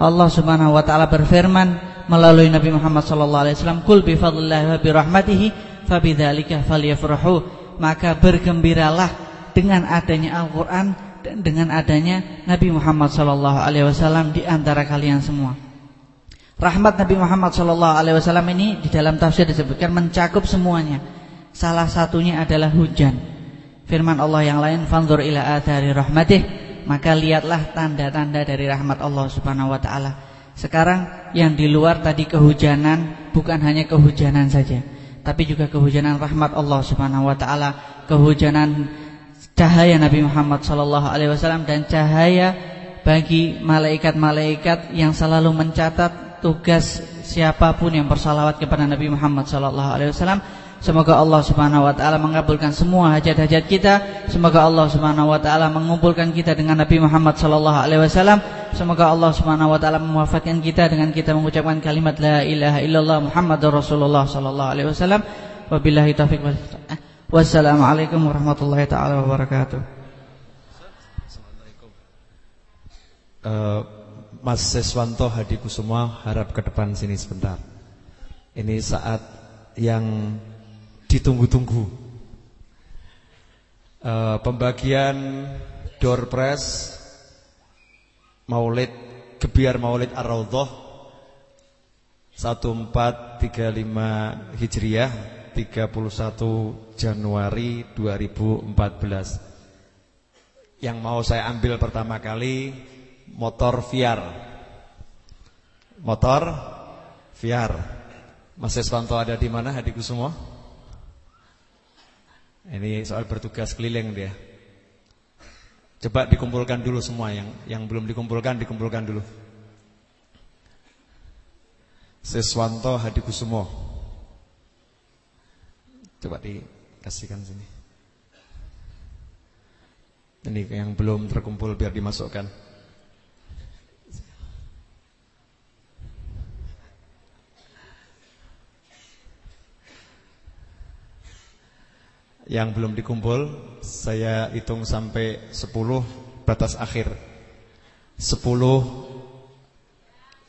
Allah subhanahu wa ta'ala berfirman melalui Nabi Muhammad sallallahu alaihi wasallam kul bi fadlillahi wa bi rahmatihi fabidzalika falyafrahu maka bergembiralah dengan adanya Al-Qur'an dan dengan adanya Nabi Muhammad sallallahu alaihi wasallam di antara kalian semua. Rahmat Nabi Muhammad sallallahu alaihi wasallam ini di dalam tafsir disebutkan mencakup semuanya. Salah satunya adalah hujan. Firman Allah yang lain fanzur ila athari rahmatih maka lihatlah tanda-tanda dari rahmat Allah Subhanahu wa taala. Sekarang yang di luar tadi kehujanan bukan hanya kehujanan saja, tapi juga kehujanan rahmat Allah Subhanahu wa taala, kehujanan cahaya Nabi Muhammad sallallahu alaihi wasallam dan cahaya bagi malaikat-malaikat yang selalu mencatat tugas siapa pun yang bersalawat kepada Nabi Muhammad sallallahu alaihi wasallam Semoga Allah Subhanahu wa taala mengabulkan semua hajat-hajat kita. Semoga Allah Subhanahu wa taala mengumpulkan kita dengan Nabi Muhammad sallallahu alaihi wasallam. Semoga Allah Subhanahu wa taala mewafatkan kita dengan kita mengucapkan kalimat la ilaha illallah Muhammadur Rasulullah sallallahu alaihi wasallam. Wabillahi taufik Wassalamualaikum warahmatullahi taala wabarakatuh. Uh, Mas Seswanto Hadi Kusuma harap ke depan sini sebentar. Ini saat yang ditunggu-tunggu. Uh, pembagian door press Maulid Gebiar Maulid Ar-Raudhah 1435 Hijriah 31 Januari 2014 Yang mau saya ambil pertama kali motor VR. Motor VR. Mas Eswanto ada di mana hadiku semua? Ini soal bertugas keliling dia. Coba dikumpulkan dulu semua yang yang belum dikumpulkan dikumpulkan dulu. Seswanto Hadikusumo. Coba dikasihkan sini. Ini yang belum terkumpul biar dimasukkan. Yang belum dikumpul Saya hitung sampai 10 Batas akhir. 10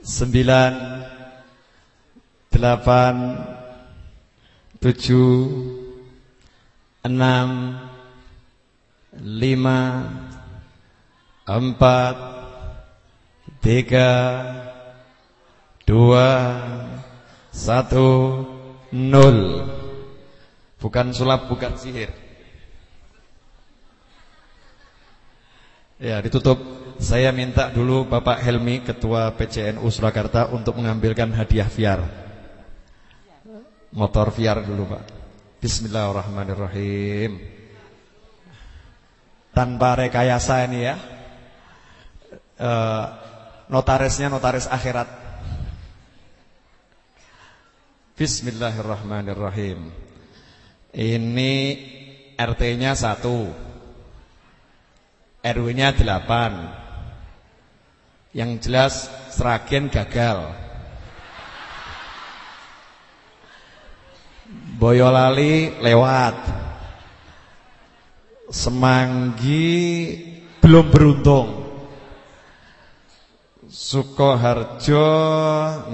9 8 7 6 5 4 3 2 1 0 Bukan sulap, bukan sihir. Ya, ditutup. Saya minta dulu Bapak Helmi, Ketua PCNU Surakarta untuk mengambilkan hadiah VR. Motor VR dulu, Pak. Bismillahirrahmanirrahim. Tanpa rekayasa ini ya. E, notarisnya notaris akhirat. Bismillahirrahmanirrahim. Ini RT-nya 1 RW-nya 8 Yang jelas Seragen gagal. Boyolali lewat. Semanggi belum beruntung. Sukoharjo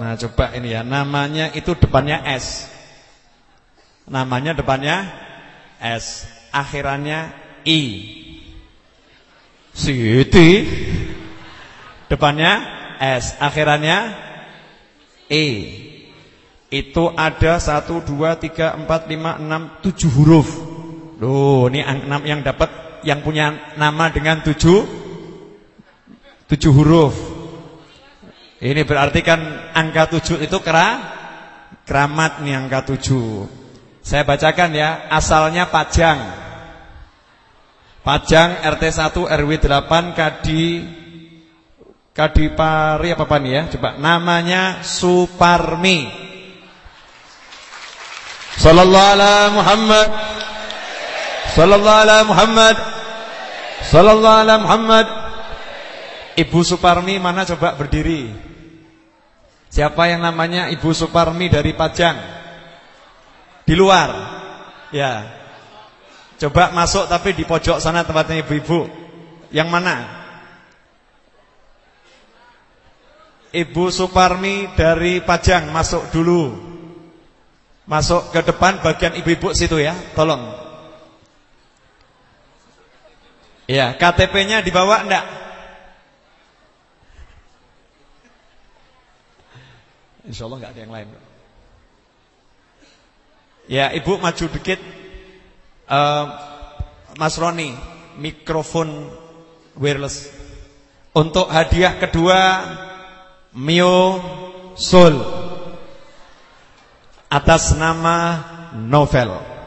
Nah coba ini ya Namanya itu depannya S Namanya depannya S, akhirannya I. Siti. Depannya S, akhirannya E. Itu ada 1 2 3 4 5 6 7 huruf. Loh, ini yang dapat yang punya nama dengan 7 7 huruf. Ini berarti kan angka 7 itu kera keramat nih angka 7. Saya bacakan ya, asalnya Pajang. Pajang RT 1 RW 8 Kadi Kadipari apa nih ya? Coba namanya Suparmi. Sallallahu alaihi Muhammad. Sallallahu alaihi Muhammad. Sallallahu alaihi Muhammad. Ibu Suparmi mana coba berdiri? Siapa yang namanya Ibu Suparmi dari Pajang? Di luar. Ya. Coba masuk tapi di pojok sana tempatnya ibu-ibu. Yang mana? Ibu Suparmi dari Pajang masuk dulu. Masuk ke depan bagian ibu-ibu situ ya. Tolong. Ya, KTP-nya dibawa enggak? Insya Allah enggak ada yang lain. Ya, Ibu maju dikit. Uh, Mas Roni, mikrofon wireless. Untuk hadiah kedua Mio Sol atas nama Novel.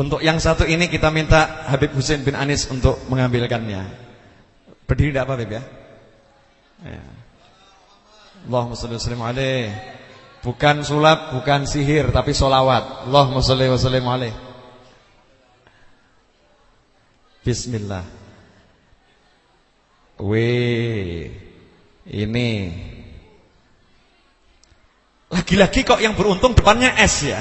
Untuk yang satu ini kita minta Habib Hussein bin Anis untuk mengambilkannya. Berdiri tidak apa Habib ya? ya. Allahumma salli wa sallim. Bukan sulap, bukan sihir, tapi solawat. Allahumma salli wa sallim alaih. Bismillah. Wih, ini lagi-lagi kok yang beruntung depannya S ya.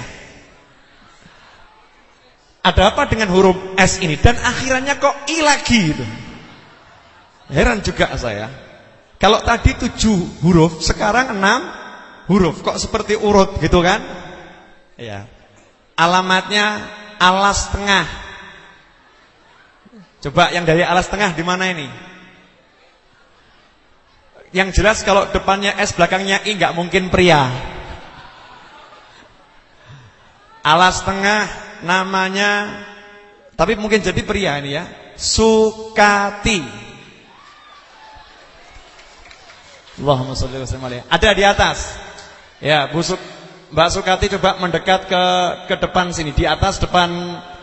Ada apa dengan huruf S ini dan akhirannya kok I lagi gitu. Heran juga saya. Kalau tadi tujuh huruf, sekarang enam huruf. Kok seperti urut gitu kan? Ya. Alamatnya alas tengah. Coba yang dari alas tengah di mana ini? Yang jelas kalau depannya S belakangnya I nggak mungkin pria. Alas tengah namanya tapi mungkin jadi pria ini ya. Sukati. Allahumma sholli wa sallim Ada di atas. Ya, busuk Mbak Sukati coba mendekat ke ke depan sini, di atas depan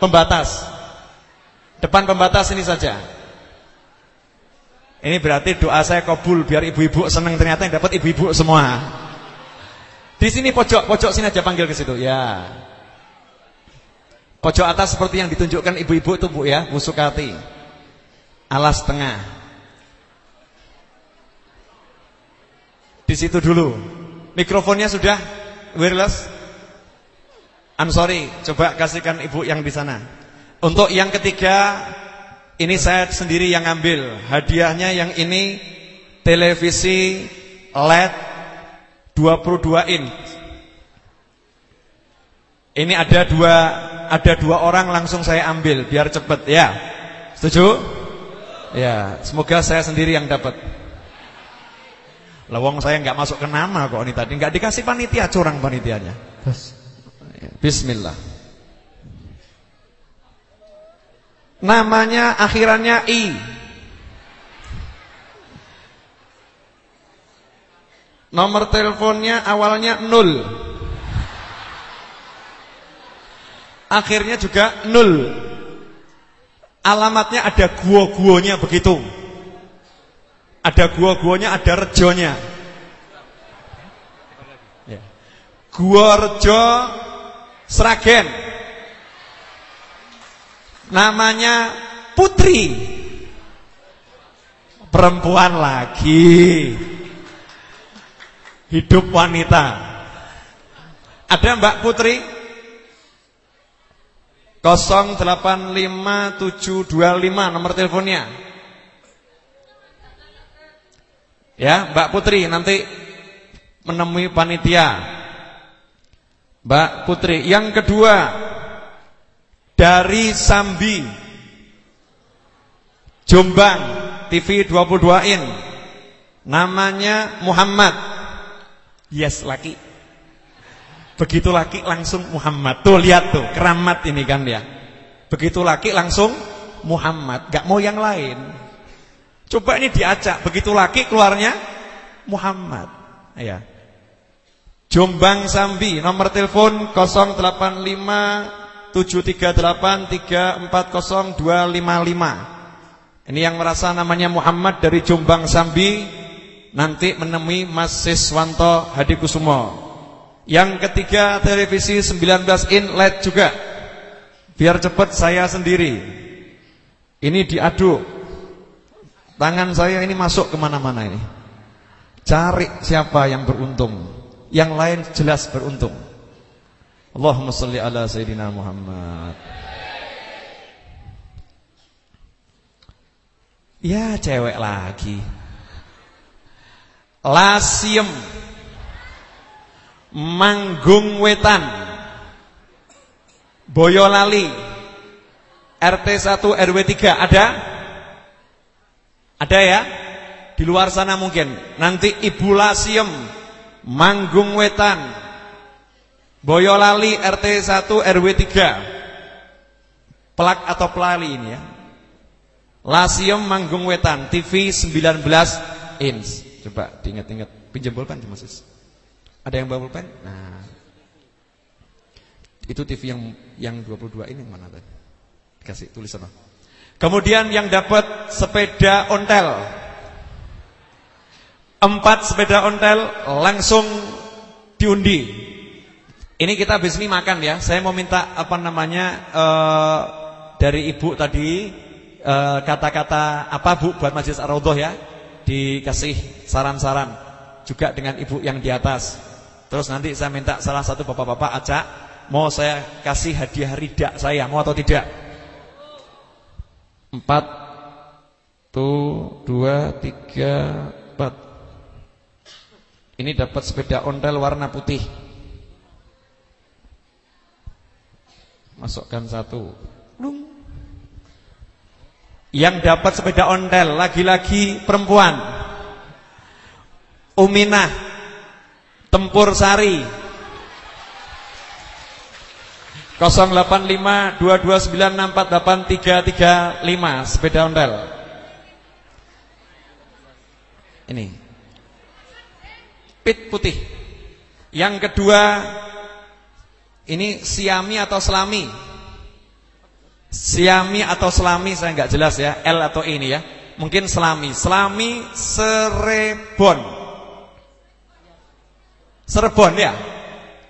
pembatas. Depan pembatas ini saja. Ini berarti doa saya kabul biar ibu-ibu senang ternyata yang dapat ibu-ibu semua. Di sini pojok, pojok sini aja panggil ke situ. Ya. Pojok atas seperti yang ditunjukkan ibu-ibu itu Bu ya, Bu Sukati. Alas tengah. Di situ dulu. Mikrofonnya sudah wireless? I'm sorry, coba kasihkan ibu yang di sana. Untuk yang ketiga, ini saya sendiri yang ambil. Hadiahnya yang ini televisi LED 22 in. Ini ada dua ada dua orang langsung saya ambil biar cepet ya. Setuju? Ya, semoga saya sendiri yang dapat. Lawang saya nggak masuk ke nama kok ini tadi nggak dikasih panitia curang panitianya. Bismillah. Namanya akhirannya i. Nomor teleponnya awalnya nol. Akhirnya juga nol. Alamatnya ada gua-guanya begitu. Ada gua-guanya, ada rejonya. Ya. Gua rejo Sragen. Namanya Putri. Perempuan lagi. Hidup wanita. Ada Mbak Putri? 085725 nomor teleponnya. Ya, Mbak Putri nanti menemui panitia. Mbak Putri, yang kedua dari Sambi Jombang TV 22 in. Namanya Muhammad. Yes, laki. Begitu laki langsung Muhammad. Tuh lihat tuh, keramat ini kan ya. Begitu laki langsung Muhammad, gak mau yang lain. Coba ini diacak, begitu laki keluarnya Muhammad. Ya. Jombang Sambi, nomor telepon 085 738 340 Ini yang merasa namanya Muhammad dari Jombang Sambi nanti menemui Mas Siswanto Hadikusumo. Yang ketiga televisi 19 in LED juga. Biar cepat saya sendiri. Ini diaduk. Tangan saya ini masuk ke mana-mana ini. Cari siapa yang beruntung. Yang lain jelas beruntung. Allahumma salli ala Sayyidina Muhammad. Ya cewek lagi. Lasiem. Manggung Wetan. Boyolali. RT 1 RW 3 ada? Ada ya? Di luar sana mungkin. Nanti Ibu Lasiem Manggung Wetan Boyolali RT 1 RW 3 Pelak atau pelali ini ya Lasiem Manggung Wetan TV 19 inch Coba diingat-ingat Pinjam pulpen Mas Ada yang bawa pulpen? Nah Itu TV yang yang 22 ini yang mana tadi? Kasih tulisan Kemudian yang dapat sepeda ontel Empat sepeda ontel langsung diundi. Ini kita habis ini makan ya. Saya mau minta apa namanya uh, dari ibu tadi eh, kata-kata uh, apa bu buat Majlis Ar-Raudhah ya. Dikasih saran-saran juga dengan ibu yang di atas. Terus nanti saya minta salah satu bapak-bapak acak mau saya kasih hadiah ridak saya, mau atau tidak? Empat, tuh, dua, tiga, empat. Ini dapat sepeda ontel warna putih. Masukkan satu. Lung. Yang dapat sepeda ontel lagi-lagi perempuan. Uminah Tempur Sari 085 229648335 sepeda ontel. Ini. Pit putih. Yang kedua ini siami atau selami? Siami atau selami saya nggak jelas ya, L atau I ini ya. Mungkin selami. Selami Serebon. Serebon ya.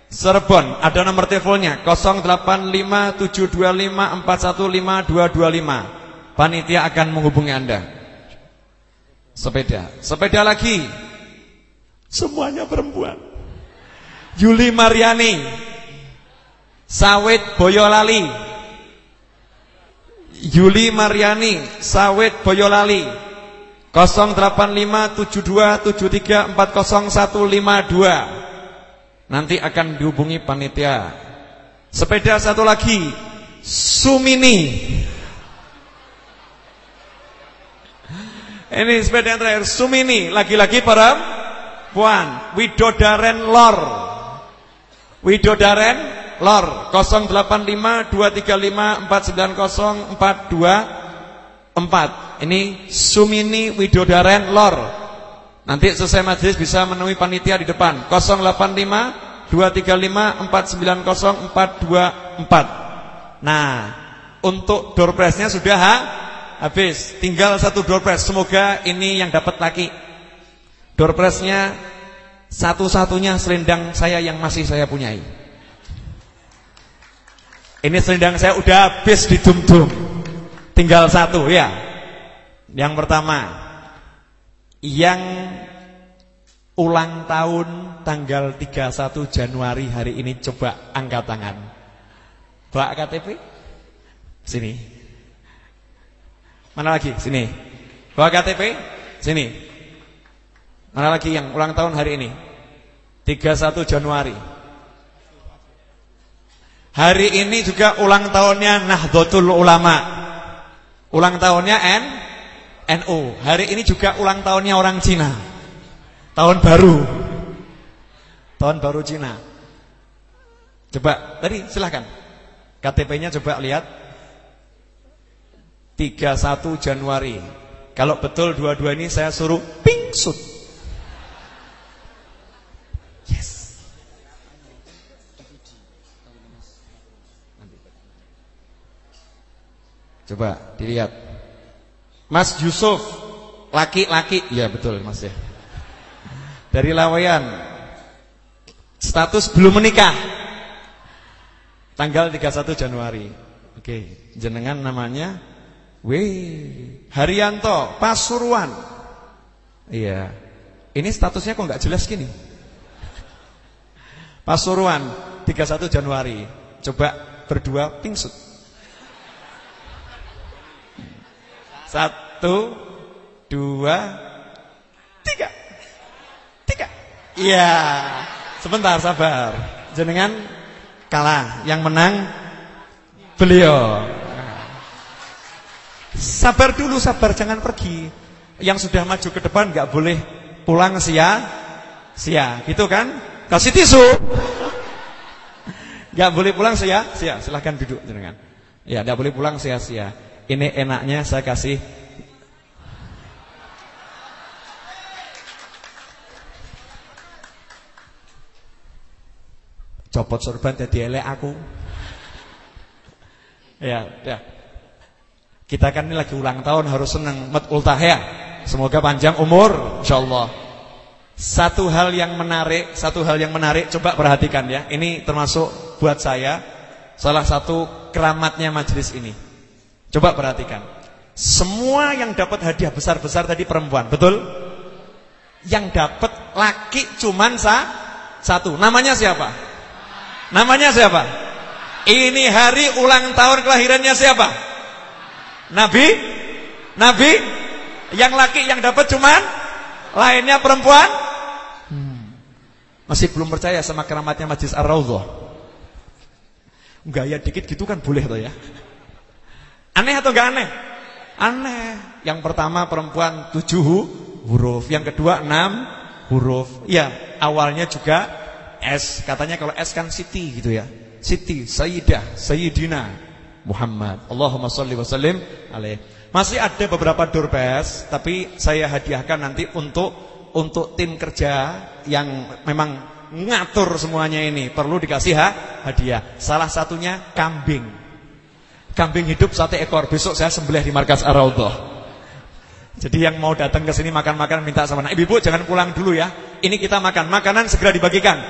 Serebon, ada nomor teleponnya 085725415225. Panitia akan menghubungi Anda. Sepeda, sepeda lagi. Semuanya perempuan. Yuli Mariani. Sawit Boyolali. Yuli Mariani, Sawit Boyolali. 085727340152. Nanti akan dihubungi panitia. Sepeda satu lagi, Sumini. Ini sepeda yang terakhir, Sumini, lagi-lagi para puan, Widodaren Lor. Widodaren Lor 085235490424. Ini Sumini Widodaren Lor. Nanti selesai majelis bisa menemui panitia di depan 085 235 490 424. Nah, untuk door prize-nya sudah ha? habis. Tinggal satu door prize. Semoga ini yang dapat laki. Door prize-nya satu-satunya selendang saya yang masih saya punyai. Ini selendang saya udah habis di dum-dum. Tinggal satu ya. Yang pertama yang ulang tahun tanggal 31 Januari hari ini coba angkat tangan. Bawa KTP? Sini. Mana lagi? Sini. Bawa KTP? Sini. Mana lagi yang ulang tahun hari ini? 31 Januari. Hari ini juga ulang tahunnya Nahdlatul Ulama. Ulang tahunnya N NU. Hari ini juga ulang tahunnya orang Cina. Tahun baru. Tahun baru Cina. Coba tadi silahkan. KTP-nya coba lihat. 31 Januari. Kalau betul dua-dua ini saya suruh pingsut. Yes. Coba dilihat. Mas Yusuf, laki-laki, ya betul Mas ya. Dari Lawayan, status belum menikah, tanggal 31 Januari. Oke, jenengan namanya W Haryanto Pasuruan. Iya, ini statusnya kok nggak jelas gini. Pasuruan 31 Januari. Coba berdua pingsut. Satu, dua, tiga. Tiga. Iya. Sebentar, sabar. Jenengan kalah. Yang menang beliau. Sabar dulu, sabar. Jangan pergi. Yang sudah maju ke depan nggak boleh pulang sia-sia. Gitu kan? Kasih tisu. Gak boleh pulang sia-sia. Silahkan duduk jenengan. Ya, gak boleh pulang sia-sia. Ini enaknya saya kasih. Copot sorban jadi elek aku. Ya, ya. Kita kan ini lagi ulang tahun Harus senang Mat ultah ya. Semoga panjang umur InsyaAllah. Satu hal yang menarik Satu hal yang menarik Coba perhatikan ya. Ini termasuk buat saya Salah satu keramatnya majelis ini Coba perhatikan. Semua yang dapat hadiah besar-besar tadi perempuan, betul? Yang dapat laki cuman sa satu. Namanya siapa? Namanya siapa? Ini hari ulang tahun kelahirannya siapa? Nabi? Nabi? Yang laki yang dapat cuman lainnya perempuan? Hmm. Masih belum percaya sama keramatnya Majlis Ar-Raudhah? Gaya dikit gitu kan boleh tuh ya. Aneh atau enggak aneh? Aneh. Yang pertama perempuan tujuh huruf, yang kedua enam huruf. Ya, awalnya juga S. Katanya kalau S kan Siti gitu ya. Siti, Sayyidah, Sayyidina Muhammad. Allahumma salli wa sallim alaih. Masih ada beberapa doorpass, tapi saya hadiahkan nanti untuk untuk tim kerja yang memang ngatur semuanya ini. Perlu dikasih ha? hadiah. Salah satunya kambing. Kambing hidup satu ekor. Besok saya sembelih di markas Ar-Raudhah. Jadi yang mau datang ke sini makan-makan minta sama anak ibu-ibu jangan pulang dulu ya. Ini kita makan, makanan segera dibagikan.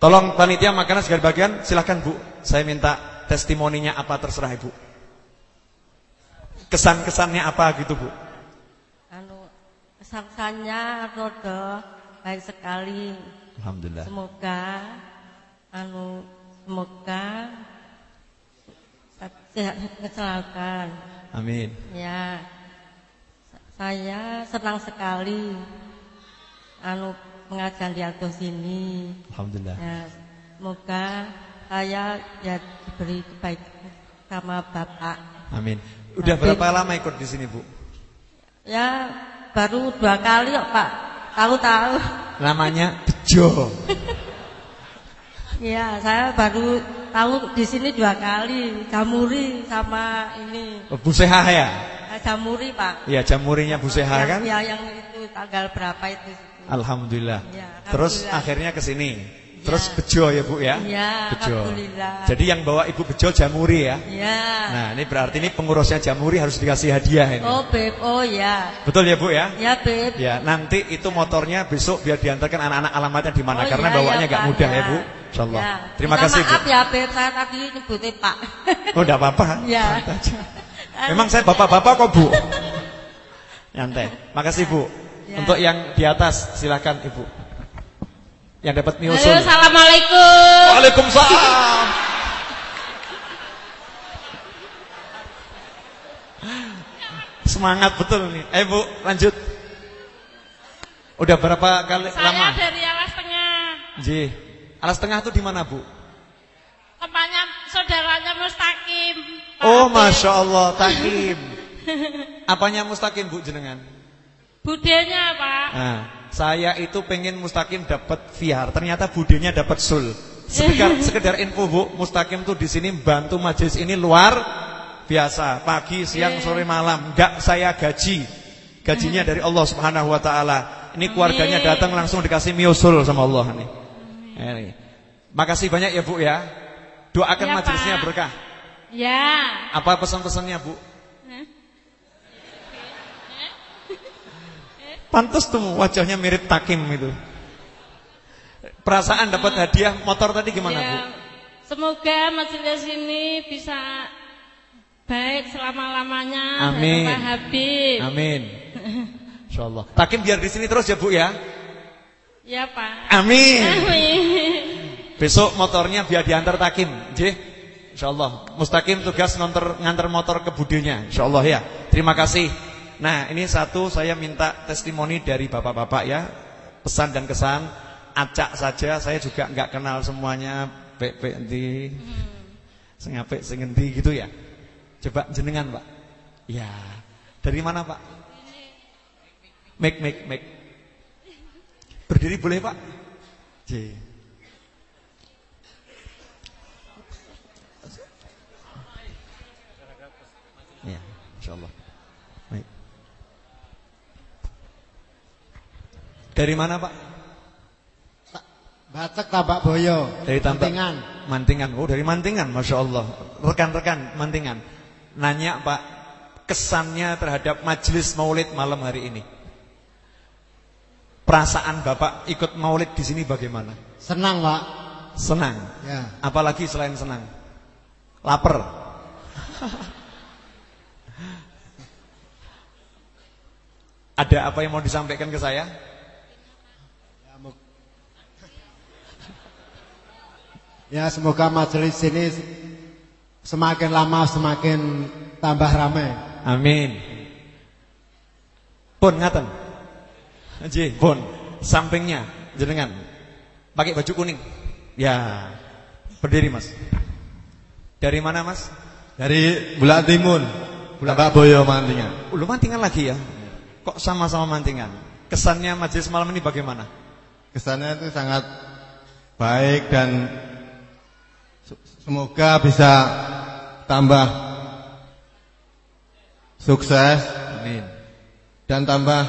Tolong panitia makanan segera bagian, silahkan Bu. Saya minta testimoninya apa terserah Ibu. Kesan-kesannya apa gitu Bu? Anu kesan-kesannya rodo baik sekali. Alhamdulillah. Semoga anu semoga sehat kecelakaan. Amin. Ya. Saya senang sekali anu pengajian di Aldo sini. Alhamdulillah. Ya, semoga saya ya diberi kebaikan sama Bapak. Amin. Udah Amin. berapa lama ikut di sini, Bu? Ya, baru dua kali kok, Pak. Tahu-tahu. Namanya Bejo. Iya, [LAUGHS] saya baru tahu di sini dua kali, Jamuri sama ini. Oh, Bu Seha ya? Eh, Jamuri, Pak. Iya, Jamurinya Bu Seha kan? Iya, yang itu tanggal berapa itu? Alhamdulillah. Ya, Terus akhirnya ke sini. Ya. Terus bejo ya Bu ya? Iya, bejo. Jadi yang bawa Ibu bejo jamuri ya? Iya. Nah, ini berarti ini pengurusnya jamuri harus dikasih hadiah ini. Oh, Beb. Oh, ya. Betul ya Bu ya? Ya, Beb. Ya, nanti itu motornya besok biar diantarkan anak-anak alamatnya di mana oh, karena ya, bawaannya enggak ya, mudah ya, ya Bu. Insyaallah. Ya. Terima Minta kasih maaf Bu. ya, Beb. Saya tadi nyebutnya Pak. [LAUGHS] Oh, enggak apa-apa. Ya. [LAUGHS] Memang saya bapak-bapak kok, Bu. [LAUGHS] Nyantai. Makasih, Bu. Ya. Untuk yang di atas silakan Ibu. Yang dapat miusul. Halo, Assalamualaikum. Waalaikumsalam. Semangat betul nih. Eh Bu, lanjut. Udah berapa kali Saya lama? Saya dari Alas Tengah. Ji. Alas Tengah itu di mana, Bu? Tempatnya saudaranya Mustaqim. Oh, Masya Allah, Takim. [LAUGHS] Apanya Mustaqim, Bu, jenengan? Budenya Pak. Nah, saya itu pengen Mustaqim dapat VR, ternyata budenya dapat sul. Sekedar, [LAUGHS] sekedar info Bu, Mustaqim tuh di sini bantu majelis ini luar biasa, pagi, siang, iya. sore, malam. Enggak saya gaji. Gajinya dari Allah Subhanahu wa taala. Ini keluarganya datang langsung dikasih miosul sama Allah nih. Ini. Makasih banyak ya Bu ya. Doakan ya, majelisnya berkah. Ya. Apa pesan-pesannya Bu? Pantas tuh wajahnya mirip Takim itu. Perasaan dapat hadiah motor tadi gimana, ya, Bu? Semoga majelis ini bisa baik selama-lamanya. Amin. Habib. Amin. Insyaallah. Takim biar di sini terus ya, Bu ya. Ya, Pak. Amin. Amin. Besok motornya biar diantar Takim, nggih. Insyaallah. Mustaqim tugas nganter nganter motor ke budinya. Insyaallah ya. Terima kasih. Nah ini satu saya minta testimoni dari bapak-bapak ya. Pesan dan kesan Acak saja saya juga nggak kenal semuanya. Pek-pek di Sengapek sengendi gitu ya. Coba jenengan pak. Ya. Dari mana pak? Make make make Berdiri boleh pak? J. Ya insyaallah Dari mana Pak? Batek Tabak Boyo. Dari Mantingan. Mantingan. Oh dari Mantingan Masya Allah. Rekan-rekan Mantingan. Nanya Pak Kesannya terhadap majelis maulid malam hari ini. Perasaan Bapak ikut maulid di sini bagaimana? Senang Pak. Senang? Ya. Apalagi selain senang? Laper [LAUGHS] Ada apa yang mau disampaikan ke saya? Ya semoga majelis ini semakin lama semakin tambah ramai. Amin. Pun ngaten. Nggih, pun. Sampingnya jenengan pakai baju kuning. Ya. Berdiri, Mas. Dari mana, Mas? Dari Bulak Timun. Bulak Boyo Mantingan. Lu mantingan lagi ya? Kok sama-sama mantingan? Kesannya majelis malam ini bagaimana? Kesannya itu sangat baik dan semoga bisa tambah sukses Amin. dan tambah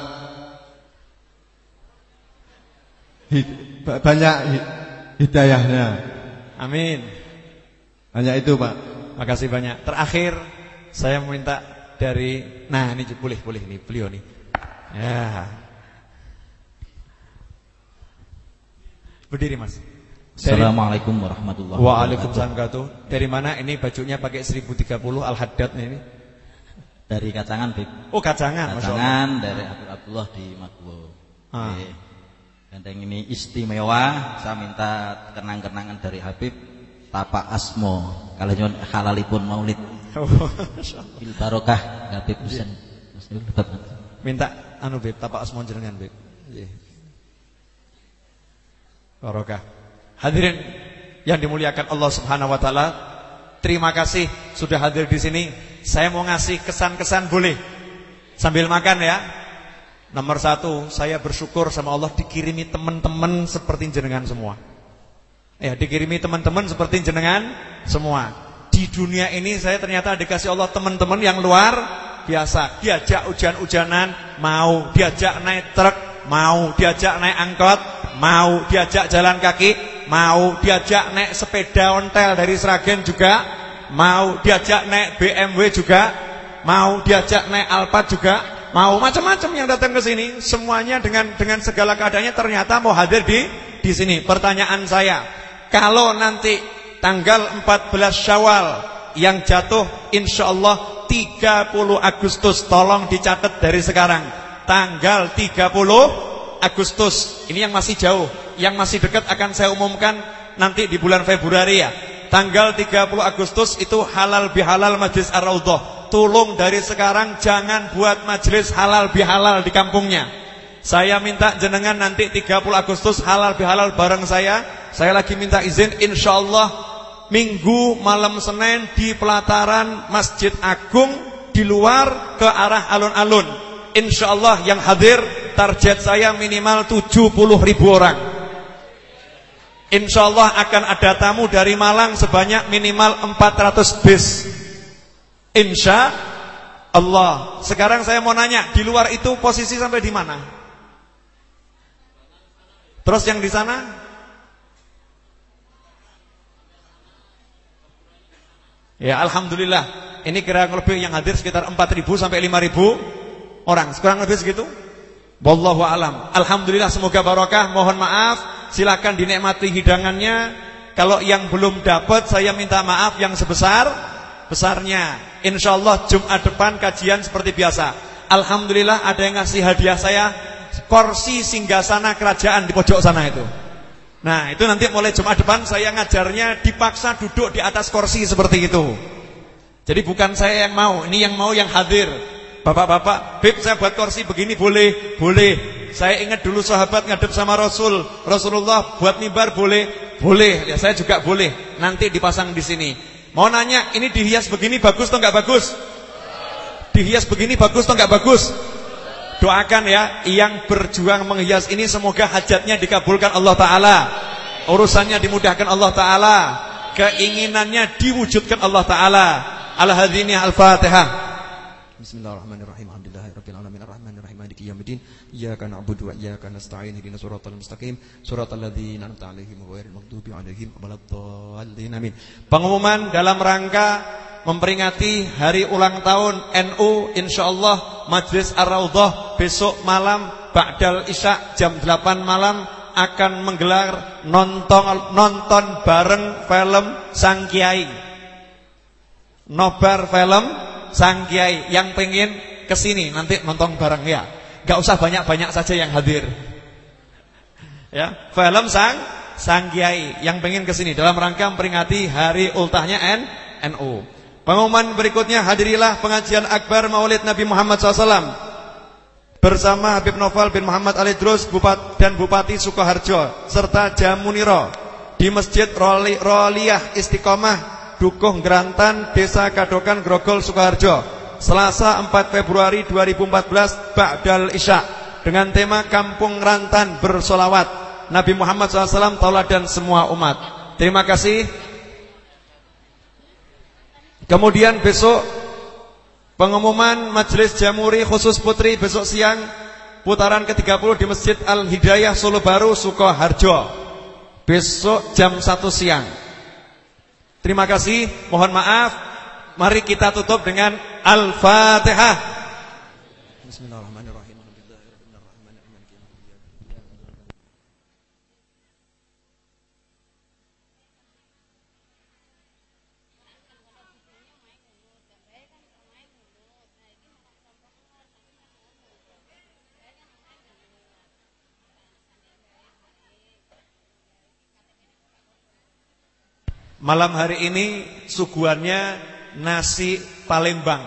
hid- ba- banyak hi- hidayahnya. Amin. Hanya itu, Pak. Makasih banyak. Terakhir saya meminta dari nah ini boleh boleh nih beliau nih. Ya. Berdiri, Mas. Dari- Assalamualaikum warahmatullahi Waalaikumsalam wabarakatuh. Dari mana ini bajunya pakai 1030 Al-Haddad ini? Dari kacangan, Bib. Oh, kacangan. Kacangan dari Abdul Abdullah di Maguwo. Ah. Oke. Gandeng ini istimewa. Saya minta kenang-kenangan dari Habib Tapak Asmo. Kalau nyuwun halalipun maulid. Oh. [LAUGHS] Bil barokah Habib Husain. Minta anu Beb, tapak asmon jenengan Beb. Nggih. Barokah. Hadirin yang dimuliakan Allah Subhanahu wa taala, terima kasih sudah hadir di sini. Saya mau ngasih kesan-kesan boleh sambil makan ya. Nomor satu, saya bersyukur sama Allah dikirimi teman-teman seperti jenengan semua. Ya, dikirimi teman-teman seperti jenengan semua. Di dunia ini saya ternyata dikasih Allah teman-teman yang luar biasa. Diajak hujan-hujanan, mau. Diajak naik truk, mau. Diajak naik angkot, mau. Diajak jalan kaki, mau. Diajak naik sepeda ontel dari Sragen juga, mau. Diajak naik BMW juga, mau. Diajak naik Alphard juga, mau. Macam-macam yang datang ke sini, semuanya dengan dengan segala keadaannya ternyata mau hadir di di sini. Pertanyaan saya, kalau nanti tanggal 14 Syawal yang jatuh insyaallah 30 Agustus tolong dicatat dari sekarang. Tanggal 30 Agustus. Ini yang masih jauh, yang masih dekat akan saya umumkan nanti di bulan Februari ya. Tanggal 30 Agustus itu halal bihalal Majlis Ar-Raudhah. Tolong dari sekarang jangan buat majelis halal bihalal di kampungnya. Saya minta jenengan nanti 30 Agustus halal bihalal bareng saya. Saya lagi minta izin insyaallah Minggu malam Senin di pelataran Masjid Agung di luar ke arah alun-alun. Insyaallah yang hadir target saya minimal 70 ribu orang. Insyaallah akan ada tamu dari Malang sebanyak minimal 400 bis. Insya Allah. Sekarang saya mau nanya, di luar itu posisi sampai di mana? Terus yang di sana? Ya Alhamdulillah Ini kira lebih yang hadir sekitar 4.000 sampai 5.000 orang Sekurang lebih segitu Wallahu alam. Alhamdulillah semoga barokah. Mohon maaf Silakan dinikmati hidangannya. Kalau yang belum dapat Saya minta maaf yang sebesar Besarnya. InsyaAllah Jumat depan kajian seperti biasa. Alhamdulillah ada yang ngasih hadiah saya. Korsi singgasana kerajaan di pojok sana itu. Nah itu nanti mulai Jumat depan saya ngajarnya dipaksa duduk di atas kursi seperti itu. Jadi bukan saya yang mau, ini yang mau yang hadir Bapak-bapak, Bib saya buat kursi begini boleh? Boleh Saya ingat dulu sahabat ngadep sama Rasul Rasulullah buat mimbar boleh? Boleh, ya saya juga boleh Nanti dipasang di sini Mau nanya, ini dihias begini bagus atau enggak bagus? Dihias begini bagus atau enggak bagus? Doakan ya Yang berjuang menghias ini Semoga hajatnya dikabulkan Allah Ta'ala Urusannya dimudahkan Allah Ta'ala Keinginannya diwujudkan Allah Ta'ala Al-Hadini Al-Fatihah Bismillahirrahmanirrahim. Alhamdulillahirabbil alamin. Arrahmanirrahim. Maliki yaumiddin. Iyyaka na'budu wa iyyaka nasta'in. Ihdinas siratal mustaqim. Siratal ladzina an'amta 'alaihim ghairil maghdubi 'alaihim waladdallin. Amin. Pengumuman dalam rangka memperingati hari ulang tahun NU insyaallah Majlis Ar-Raudhah besok malam ba'dal Isya jam 8 malam akan menggelar nonton nonton bareng film Sang Kiai. Nobar film Sang Kiai yang pengen ke sini nanti nonton bareng ya. Gak usah banyak-banyak saja yang hadir. Ya, film Sang Sang Kiai yang pengen ke sini dalam rangka memperingati hari ultahnya N NU. Pengumuman berikutnya hadirilah pengajian akbar Maulid Nabi Muhammad SAW bersama Habib Novel bin Muhammad Ali Drus Bupat dan Bupati Sukoharjo serta Jamuniro di Masjid Roli, Roliyah Istiqomah Dukuh Gerantan Desa Kadokan Grogol Sukoharjo Selasa 4 Februari 2014 Ba'dal Isya dengan tema Kampung Rantan Bersolawat Nabi Muhammad SAW tauladan semua umat. Terima kasih. Kemudian besok pengumuman Majelis Jamuri khusus Putri besok siang putaran ke-30 di Masjid Al-Hidayah Solo Baru Sukoharjo. Besok jam 1 siang. Terima kasih, mohon maaf. Mari kita tutup dengan Al-Fatihah. Bismillahirrahmanirrahim. Malam hari ini suguhannya nasi Palembang.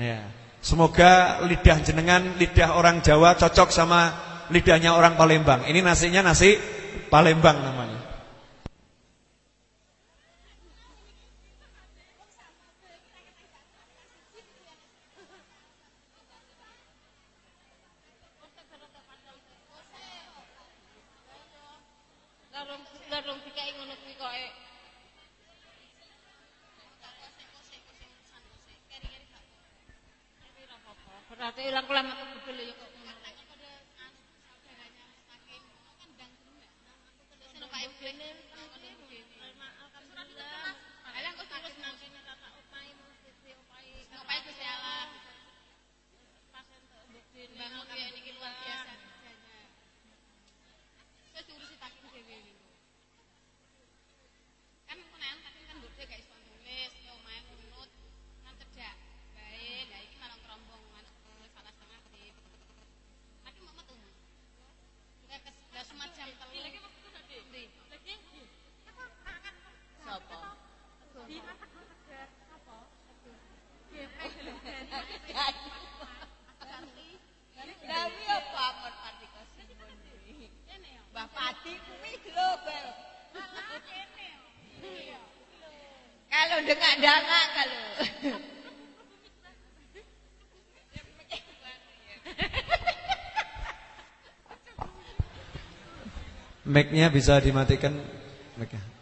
Ya. Semoga lidah jenengan, lidah orang Jawa cocok sama lidahnya orang Palembang. Ini nasinya nasi Palembang namanya. Larung larung dikai ngono kuwi kok. eh. Berarti ilang kelam aku bedel ya kok. ngono. Bangun ya ini luar biasa. Wis diurusi taking dhewe niku. Kan kenalan taking kan mbok gak iso nulis, yo main nunut, kan kerja. Bae, lah iki malah kerombong anak salah setengah sih. Tapi mau metu. Enggak kes lah semacam telu. Lagi waktu tadi. Ndi? Lagi. Apa akan Sopo? Di masak masak apa? Gawi apa amat pati kasimun Mbah Pati kuwi global. Kalau dengar dana kalau. Bisa dimatikan. Mic-nya.